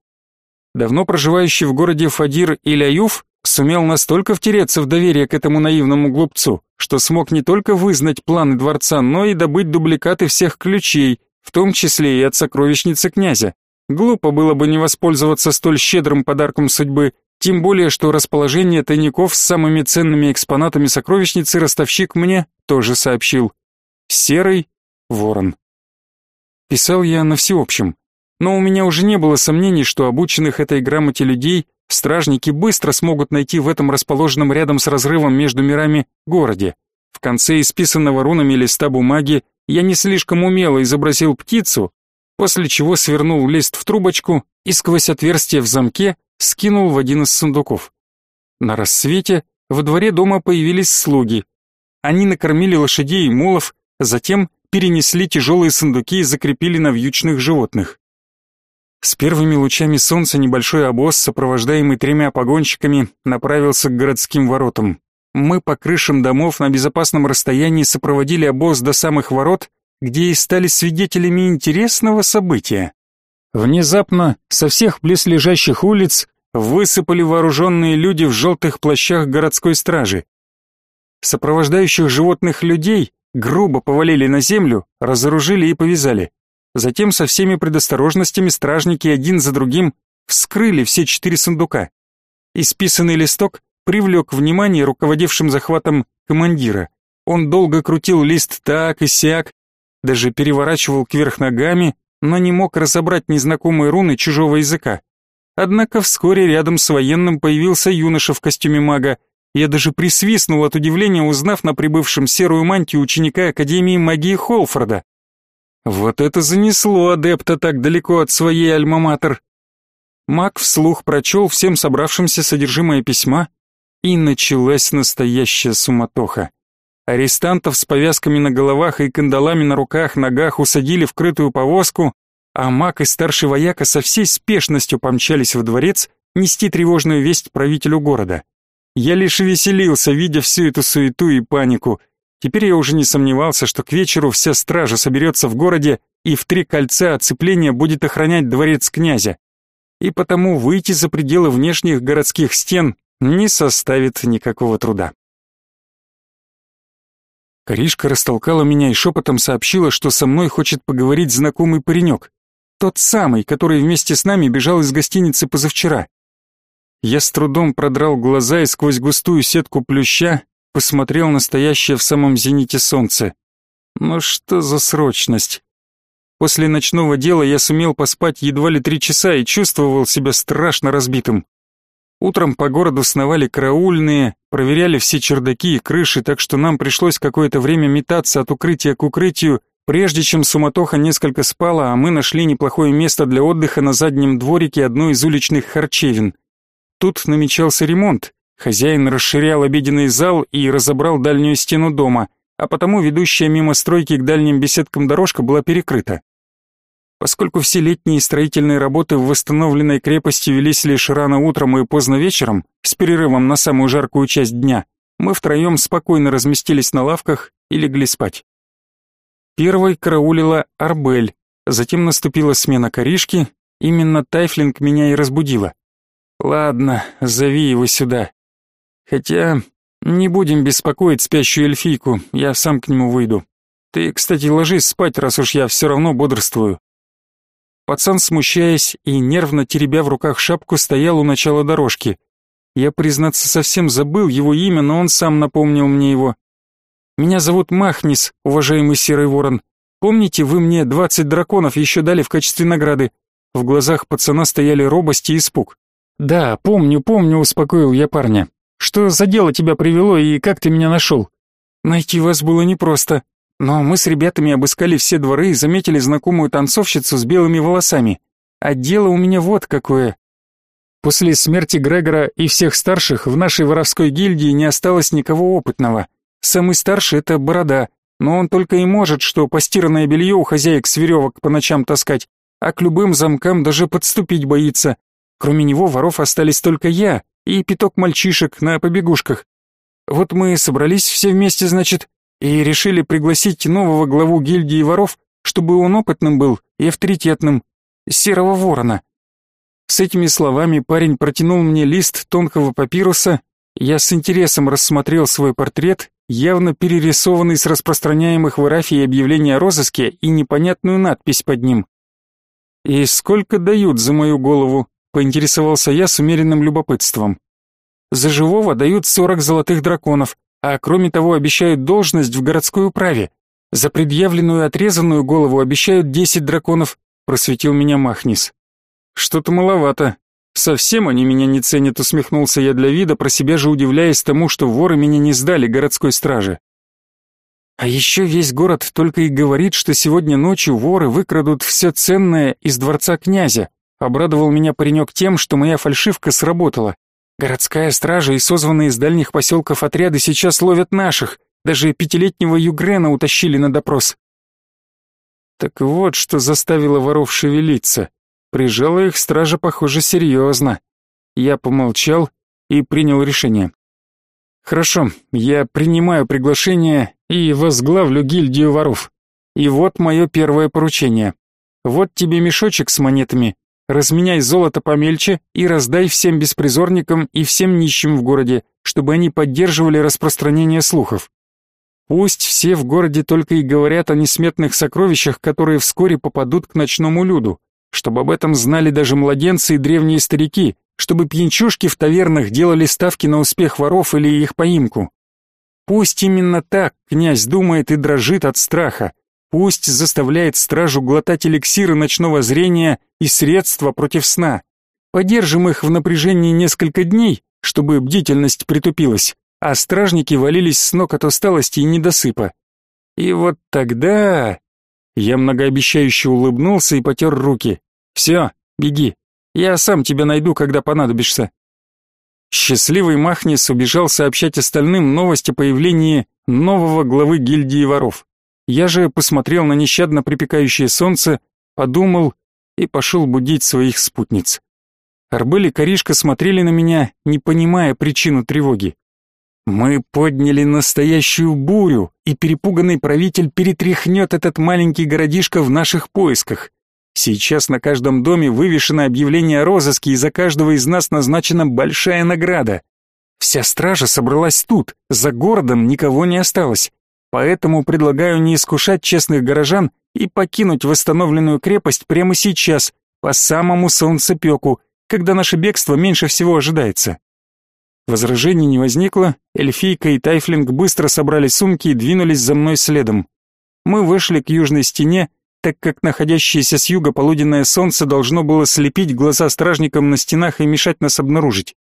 Давно проживающий в городе Фадир Иль Аюф сумел настолько втереться в доверие к этому наивному глупцу, что смог не только вызнать планы дворца, но и добыть дубликаты всех ключей, в том числе и от сокровищницы князя. Глупо было бы не воспользоваться столь щедрым подарком судьбы тем более, что расположение тайников с самыми ценными экспонатами сокровищницы ростовщик мне тоже сообщил. Серый ворон. Писал я на всеобщем, но у меня уже не было сомнений, что обученных этой грамоте людей стражники быстро смогут найти в этом расположенном рядом с разрывом между мирами городе. В конце исписанного рунами листа бумаги я не слишком умело изобразил птицу, после чего свернул лист в трубочку и сквозь отверстие в замке скинул в один из сундуков. На рассвете во дворе дома появились слуги. Они накормили лошадей и мулов, затем перенесли тяжелые сундуки и закрепили на вьючных животных. С первыми лучами солнца небольшой обоз, сопровождаемый тремя погонщиками, направился к городским воротам. Мы по крышам домов на безопасном расстоянии сопроводили обоз до самых ворот, где и стали свидетелями интересного события. Внезапно со всех близлежащих улиц высыпали вооруженные люди в желтых плащах городской стражи. Сопровождающих животных людей грубо повалили на землю, разоружили и повязали. Затем со всеми предосторожностями стражники один за другим вскрыли все четыре сундука. Исписанный листок привлек внимание руководившим захватом командира. Он долго крутил лист так и сяк, даже переворачивал кверх ногами, но не мог разобрать незнакомые руны чужого языка. Однако вскоре рядом с военным появился юноша в костюме мага. Я даже присвистнул от удивления, узнав на прибывшем серую мантию ученика Академии магии Холфорда. Вот это занесло адепта так далеко от своей альма-матер. Маг вслух прочел всем собравшимся содержимое письма, и началась настоящая суматоха. Арестантов с повязками на головах и кандалами на руках, ногах усадили в крытую повозку, а маг и старший вояка со всей спешностью помчались во дворец нести тревожную весть правителю города. Я лишь веселился, видя всю эту суету и панику. Теперь я уже не сомневался, что к вечеру вся стража соберется в городе и в три кольца оцепления будет охранять дворец князя. И потому выйти за пределы внешних городских стен не составит никакого труда. Коришка растолкала меня и шепотом сообщила, что со мной хочет поговорить знакомый паренек. Тот самый, который вместе с нами бежал из гостиницы позавчера. Я с трудом продрал глаза и сквозь густую сетку плюща посмотрел на стоящее в самом зените солнце. Ну что за срочность? После ночного дела я сумел поспать едва ли три часа и чувствовал себя страшно разбитым. Утром по городу сновали караульные, проверяли все чердаки и крыши, так что нам пришлось какое-то время метаться от укрытия к укрытию, прежде чем суматоха несколько спала, а мы нашли неплохое место для отдыха на заднем дворике одной из уличных харчевин. Тут намечался ремонт. Хозяин расширял обеденный зал и разобрал дальнюю стену дома, а потому ведущая мимо стройки к дальним беседкам дорожка была перекрыта. Поскольку все летние строительные работы в восстановленной крепости велись лишь рано утром и поздно вечером, с перерывом на самую жаркую часть дня, мы втроем спокойно разместились на лавках и легли спать. Первой караулила Арбель, затем наступила смена коришки, именно Тайфлинг меня и разбудила. Ладно, зови его сюда. Хотя не будем беспокоить спящую эльфийку, я сам к нему выйду. Ты, кстати, ложись спать, раз уж я все равно бодрствую. Пацан, смущаясь и нервно теребя в руках шапку, стоял у начала дорожки. Я, признаться, совсем забыл его имя, но он сам напомнил мне его. «Меня зовут Махнис, уважаемый Серый Ворон. Помните, вы мне двадцать драконов еще дали в качестве награды?» В глазах пацана стояли робость и испуг. «Да, помню, помню», — успокоил я парня. «Что за дело тебя привело и как ты меня нашел?» «Найти вас было непросто. Но мы с ребятами обыскали все дворы и заметили знакомую танцовщицу с белыми волосами. А дело у меня вот какое. После смерти Грегора и всех старших в нашей воровской гильдии не осталось никого опытного. Самый старший — это Борода, но он только и может, что постиранное белье у хозяек с веревок по ночам таскать, а к любым замкам даже подступить боится. Кроме него воров остались только я и пяток мальчишек на побегушках. Вот мы собрались все вместе, значит, и решили пригласить нового главу гильдии воров, чтобы он опытным был и авторитетным, серого ворона. С этими словами парень протянул мне лист тонкого папируса, я с интересом рассмотрел свой портрет, явно перерисованный с распространяемых в Ирафии объявлений о розыске и непонятную надпись под ним. «И сколько дают за мою голову?» — поинтересовался я с умеренным любопытством. «За живого дают сорок золотых драконов, а кроме того обещают должность в городской управе. За предъявленную отрезанную голову обещают десять драконов, просветил меня Махнис. Что-то маловато. Совсем они меня не ценят, усмехнулся я для вида, про себя же удивляясь тому, что воры меня не сдали городской страже. А еще весь город только и говорит, что сегодня ночью воры выкрадут все ценное из дворца князя. Обрадовал меня паренек тем, что моя фальшивка сработала. Городская стража и созванные из дальних поселков отряды сейчас ловят наших. Даже пятилетнего Югрена утащили на допрос. Так вот, что заставило воров шевелиться. Прижала их стража, похоже, серьезно. Я помолчал и принял решение. Хорошо, я принимаю приглашение и возглавлю гильдию воров. И вот мое первое поручение. Вот тебе мешочек с монетами, Разменяй золото помельче и раздай всем беспризорникам и всем нищим в городе, чтобы они поддерживали распространение слухов. Пусть все в городе только и говорят о несметных сокровищах, которые вскоре попадут к ночному люду, чтобы об этом знали даже младенцы и древние старики, чтобы пьянчушки в тавернах делали ставки на успех воров или их поимку. Пусть именно так князь думает и дрожит от страха, Пусть заставляет стражу глотать эликсиры ночного зрения и средства против сна. Подержим их в напряжении несколько дней, чтобы бдительность притупилась, а стражники валились с ног от усталости и недосыпа. И вот тогда... Я многообещающе улыбнулся и потер руки. «Все, беги. Я сам тебя найду, когда понадобишься». Счастливый Махнис убежал сообщать остальным новость о появлении нового главы гильдии воров. Я же посмотрел на нещадно припекающее солнце, подумал и пошел будить своих спутниц. Арбель и Коришка смотрели на меня, не понимая причину тревоги. Мы подняли настоящую бурю, и перепуганный правитель перетряхнет этот маленький городишко в наших поисках. Сейчас на каждом доме вывешено объявление о розыске, и за каждого из нас назначена большая награда. Вся стража собралась тут, за городом никого не осталось. Поэтому предлагаю не искушать честных горожан и покинуть восстановленную крепость прямо сейчас, по самому солнцепеку, когда наше бегство меньше всего ожидается. Возражений не возникло, эльфийка и Тайфлинг быстро собрали сумки и двинулись за мной следом. Мы вышли к южной стене, так как находящееся с юга полуденное солнце должно было слепить глаза стражникам на стенах и мешать нас обнаружить.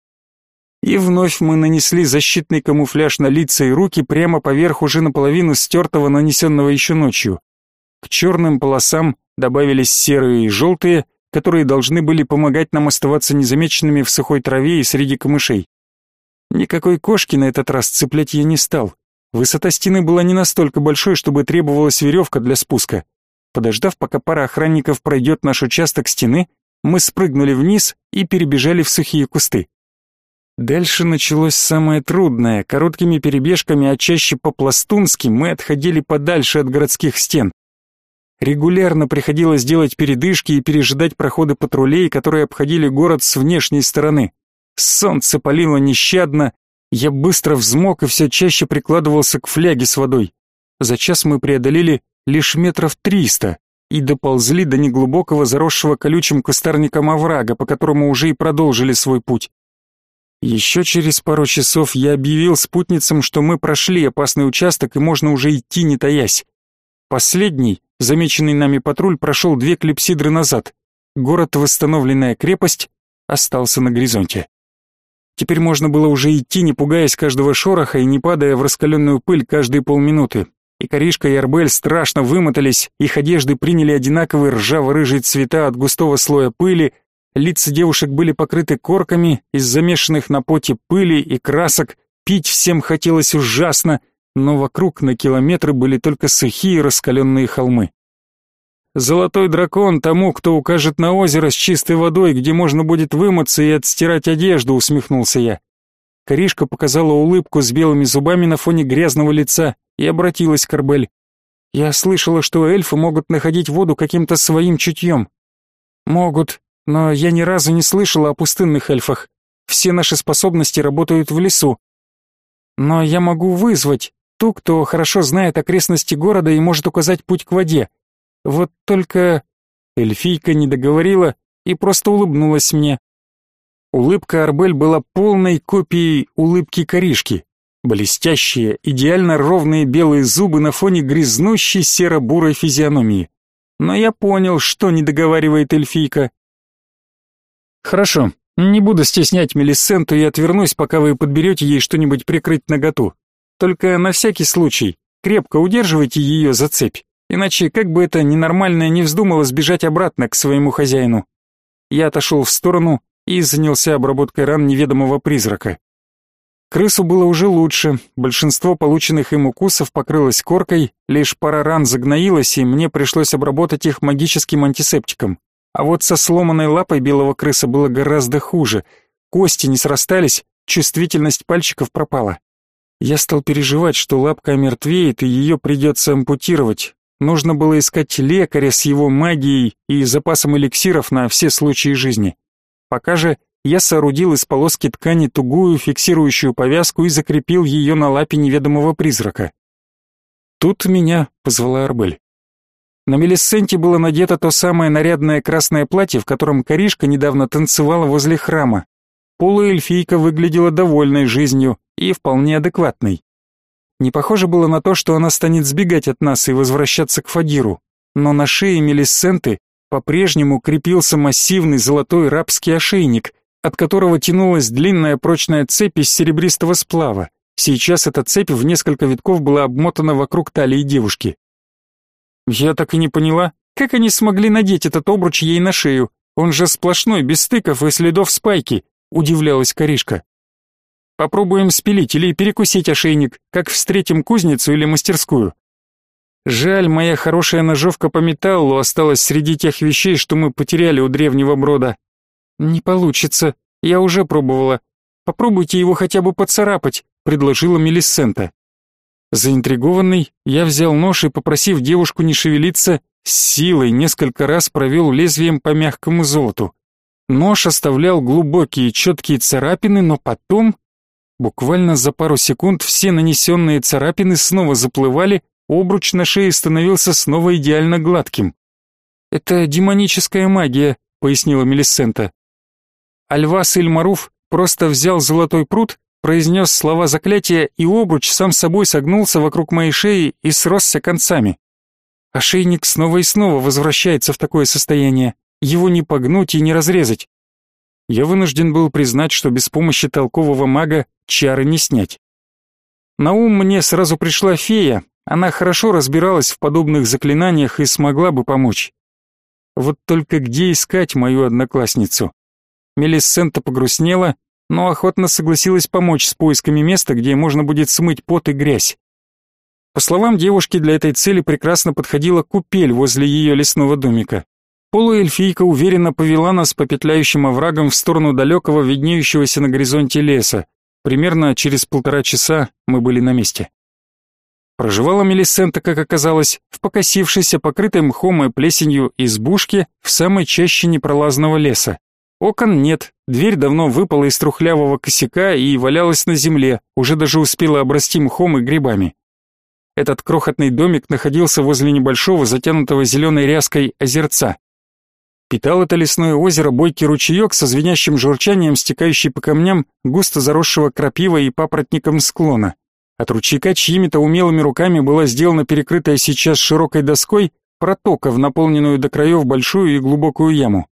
И вновь мы нанесли защитный камуфляж на лица и руки прямо поверх уже наполовину стертого, нанесенного еще ночью. К черным полосам добавились серые и желтые, которые должны были помогать нам оставаться незамеченными в сухой траве и среди камышей. Никакой кошки на этот раз цеплять я не стал. Высота стены была не настолько большой, чтобы требовалась веревка для спуска. Подождав, пока пара охранников пройдет наш участок стены, мы спрыгнули вниз и перебежали в сухие кусты. Дальше началось самое трудное. Короткими перебежками, а чаще по-пластунски, мы отходили подальше от городских стен. Регулярно приходилось делать передышки и пережидать проходы патрулей, которые обходили город с внешней стороны. Солнце палило нещадно, я быстро взмок и все чаще прикладывался к фляге с водой. За час мы преодолели лишь метров триста и доползли до неглубокого заросшего колючим кустарником оврага, по которому уже и продолжили свой путь. Еще через пару часов я объявил спутницам, что мы прошли опасный участок и можно уже идти не таясь. Последний, замеченный нами патруль, прошел две клипсидры назад. Город восстановленная крепость остался на горизонте. Теперь можно было уже идти, не пугаясь каждого шороха и не падая в раскаленную пыль каждые полминуты. И Коришка, и Арбель страшно вымотались, их одежды приняли одинаковые ржаво-рыжие цвета от густого слоя пыли, лица девушек были покрыты корками из замешанных на поте пыли и красок, пить всем хотелось ужасно, но вокруг на километры были только сухие раскаленные холмы. Золотой дракон тому, кто укажет на озеро с чистой водой, где можно будет вымыться и отстирать одежду, усмехнулся я. Коришка показала улыбку с белыми зубами на фоне грязного лица и обратилась к Арбель. Я слышала, что эльфы могут находить воду каким-то своим чутьем. Могут, но я ни разу не слышала о пустынных эльфах. Все наши способности работают в лесу. Но я могу вызвать ту, кто хорошо знает окрестности города и может указать путь к воде. Вот только эльфийка не договорила и просто улыбнулась мне. Улыбка Арбель была полной копией улыбки Коришки. Блестящие, идеально ровные белые зубы на фоне грязнущей серо-бурой физиономии. Но я понял, что не договаривает эльфийка. Хорошо, не буду стеснять Мелисенту и отвернусь, пока вы подберете ей что-нибудь прикрыть наготу. Только на всякий случай крепко удерживайте ее за цепь. Иначе, как бы это ненормальное не вздумало сбежать обратно к своему хозяину. Я отошел в сторону и занялся обработкой ран неведомого призрака. Крысу было уже лучше, большинство полученных им укусов покрылось коркой, лишь пара ран загноилась, и мне пришлось обработать их магическим антисептиком. А вот со сломанной лапой белого крыса было гораздо хуже. Кости не срастались, чувствительность пальчиков пропала. Я стал переживать, что лапка омертвеет и ее придется ампутировать, Нужно было искать лекаря с его магией и запасом эликсиров на все случаи жизни. Пока же я соорудил из полоски ткани тугую фиксирующую повязку и закрепил ее на лапе неведомого призрака. Тут меня позвала Арбель. На Мелисенте было надето то самое нарядное красное платье, в котором Коришка недавно танцевала возле храма. Полуэльфийка выглядела довольной жизнью и вполне адекватной. Не похоже было на то, что она станет сбегать от нас и возвращаться к Фадиру, но на шее Мелисенты по-прежнему крепился массивный золотой рабский ошейник, от которого тянулась длинная прочная цепь из серебристого сплава. Сейчас эта цепь в несколько витков была обмотана вокруг талии девушки. Я так и не поняла, как они смогли надеть этот обруч ей на шею. Он же сплошной, без стыков и следов спайки, удивлялась Коришка. Попробуем спилить или перекусить ошейник, как встретим кузницу или мастерскую. Жаль, моя хорошая ножовка по металлу осталась среди тех вещей, что мы потеряли у древнего брода. Не получится, я уже пробовала. Попробуйте его хотя бы поцарапать, предложила Мелисента. Заинтригованный, я взял нож и, попросив девушку не шевелиться, с силой несколько раз провел лезвием по мягкому золоту. Нож оставлял глубокие четкие царапины, но потом, буквально за пару секунд, все нанесенные царапины снова заплывали, обруч на шее становился снова идеально гладким. «Это демоническая магия», — пояснила Мелисента. Альвас Ильмаруф просто взял золотой пруд, произнес слова заклятия, и обруч сам собой согнулся вокруг моей шеи и сросся концами. Ошейник снова и снова возвращается в такое состояние. Его не погнуть и не разрезать. Я вынужден был признать, что без помощи толкового мага чары не снять. На ум мне сразу пришла фея, она хорошо разбиралась в подобных заклинаниях и смогла бы помочь. Вот только где искать мою одноклассницу? Мелисента погрустнела, но охотно согласилась помочь с поисками места, где можно будет смыть пот и грязь. По словам девушки, для этой цели прекрасно подходила купель возле ее лесного домика. Полуэльфийка уверенно повела нас по петляющим оврагам в сторону далекого, виднеющегося на горизонте леса. Примерно через полтора часа мы были на месте. Проживала Мелисента, как оказалось, в покосившейся, покрытой мхом и плесенью избушке в самой чаще непролазного леса. Окон нет, дверь давно выпала из трухлявого косяка и валялась на земле, уже даже успела обрасти мхом и грибами. Этот крохотный домик находился возле небольшого, затянутого зеленой ряской озерца. Питал это лесное озеро бойкий ручеек со звенящим журчанием, стекающий по камням, густо заросшего крапивой и папоротником склона. От ручейка чьими-то умелыми руками была сделана перекрытая сейчас широкой доской протока в наполненную до краев большую и глубокую яму.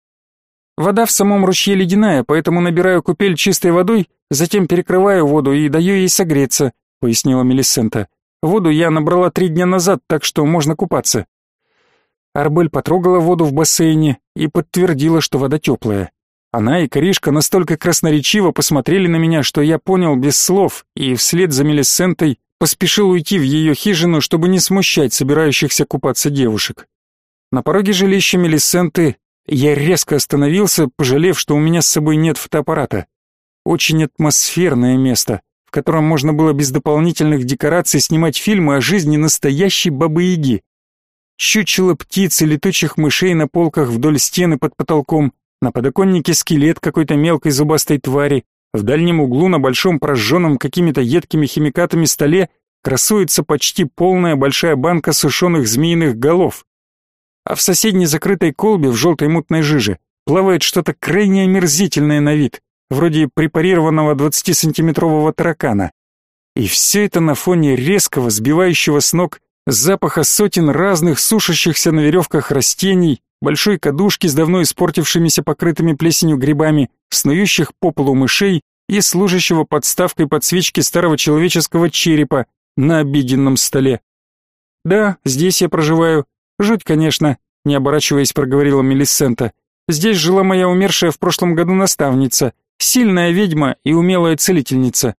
Вода в самом ручье ледяная, поэтому набираю купель чистой водой, затем перекрываю воду и даю ей согреться, пояснила Мелисента. Воду я набрала три дня назад, так что можно купаться. Арбель потрогала воду в бассейне и подтвердила, что вода теплая. Она и Коришка настолько красноречиво посмотрели на меня, что я понял без слов, и вслед за Мелисентой поспешил уйти в ее хижину, чтобы не смущать собирающихся купаться девушек. На пороге жилища Мелисенты я резко остановился, пожалев, что у меня с собой нет фотоаппарата. Очень атмосферное место в котором можно было без дополнительных декораций снимать фильмы о жизни настоящей бабы-яги. Чучело птиц и летучих мышей на полках вдоль стены под потолком, на подоконнике скелет какой-то мелкой зубастой твари, в дальнем углу на большом прожженном какими-то едкими химикатами столе красуется почти полная большая банка сушеных змеиных голов. А в соседней закрытой колбе в желтой мутной жиже плавает что-то крайне омерзительное на вид вроде препарированного 20-сантиметрового таракана. И все это на фоне резкого, сбивающего с ног запаха сотен разных сушащихся на веревках растений, большой кадушки с давно испортившимися покрытыми плесенью грибами, снующих по полу мышей и служащего подставкой под свечки старого человеческого черепа на обеденном столе. «Да, здесь я проживаю. Жуть, конечно», — не оборачиваясь, проговорила Мелисента. «Здесь жила моя умершая в прошлом году наставница, Сильная ведьма и умелая целительница.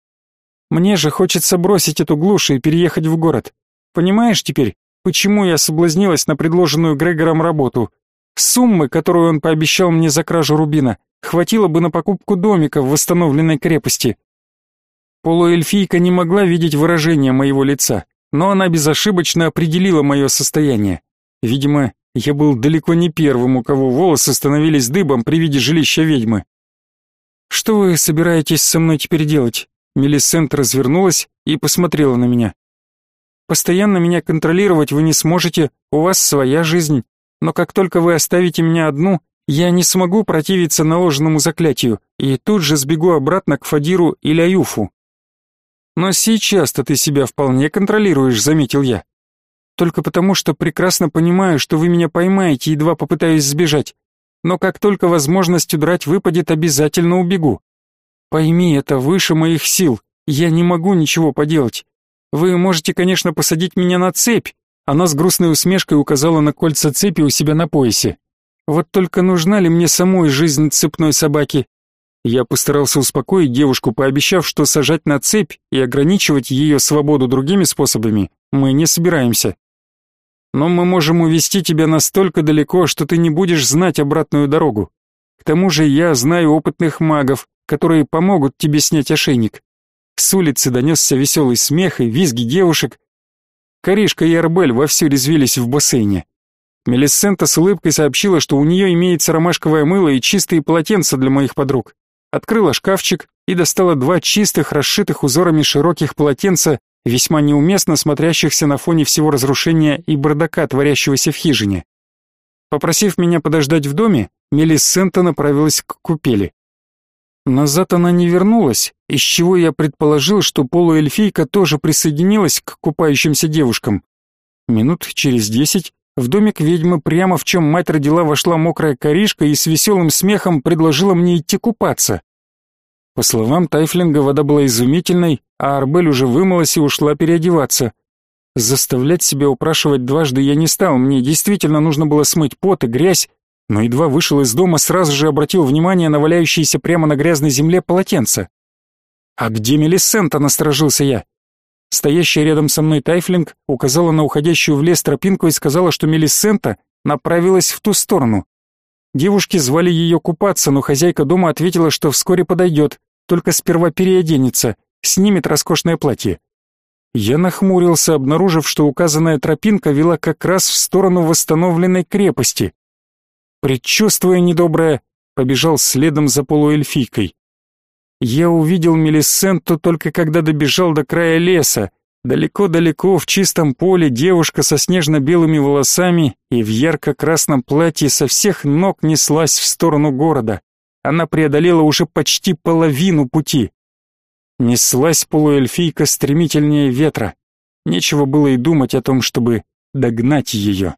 Мне же хочется бросить эту глушь и переехать в город. Понимаешь теперь, почему я соблазнилась на предложенную Грегором работу? Суммы, которую он пообещал мне за кражу рубина, хватило бы на покупку домика в восстановленной крепости. Полуэльфийка не могла видеть выражение моего лица, но она безошибочно определила мое состояние. Видимо, я был далеко не первым, у кого волосы становились дыбом при виде жилища ведьмы. «Что вы собираетесь со мной теперь делать?» Мелисент развернулась и посмотрела на меня. «Постоянно меня контролировать вы не сможете, у вас своя жизнь, но как только вы оставите меня одну, я не смогу противиться наложенному заклятию и тут же сбегу обратно к Фадиру или Аюфу». «Но сейчас-то ты себя вполне контролируешь», — заметил я. «Только потому, что прекрасно понимаю, что вы меня поймаете, едва попытаюсь сбежать но как только возможность удрать выпадет, обязательно убегу. Пойми, это выше моих сил, я не могу ничего поделать. Вы можете, конечно, посадить меня на цепь, она с грустной усмешкой указала на кольца цепи у себя на поясе. Вот только нужна ли мне самой жизнь цепной собаки? Я постарался успокоить девушку, пообещав, что сажать на цепь и ограничивать ее свободу другими способами мы не собираемся. Но мы можем увести тебя настолько далеко, что ты не будешь знать обратную дорогу. К тому же я знаю опытных магов, которые помогут тебе снять ошейник. С улицы донесся веселый смех и визги девушек. Коришка и Арбель вовсю резвились в бассейне. Мелисента с улыбкой сообщила, что у нее имеется ромашковое мыло и чистые полотенца для моих подруг. Открыла шкафчик и достала два чистых, расшитых узорами широких полотенца, весьма неуместно смотрящихся на фоне всего разрушения и бардака, творящегося в хижине. Попросив меня подождать в доме, Мелисента направилась к купели. Назад она не вернулась, из чего я предположил, что полуэльфийка тоже присоединилась к купающимся девушкам. Минут через десять в домик ведьмы прямо в чем мать родила вошла мокрая коришка и с веселым смехом предложила мне идти купаться. По словам Тайфлинга, вода была изумительной, а Арбель уже вымылась и ушла переодеваться. Заставлять себя упрашивать дважды я не стал, мне действительно нужно было смыть пот и грязь, но едва вышел из дома, сразу же обратил внимание на валяющееся прямо на грязной земле полотенце. «А где Мелисента?» — насторожился я. Стоящая рядом со мной Тайфлинг указала на уходящую в лес тропинку и сказала, что Мелисента направилась в ту сторону. Девушки звали ее купаться, но хозяйка дома ответила, что вскоре подойдет, только сперва переоденется, снимет роскошное платье. Я нахмурился, обнаружив, что указанная тропинка вела как раз в сторону восстановленной крепости. Предчувствуя недоброе, побежал следом за полуэльфийкой. Я увидел Мелисенту только когда добежал до края леса. Далеко-далеко в чистом поле девушка со снежно-белыми волосами и в ярко-красном платье со всех ног неслась в сторону города. Она преодолела уже почти половину пути. Неслась полуэльфийка стремительнее ветра. Нечего было и думать о том, чтобы догнать ее.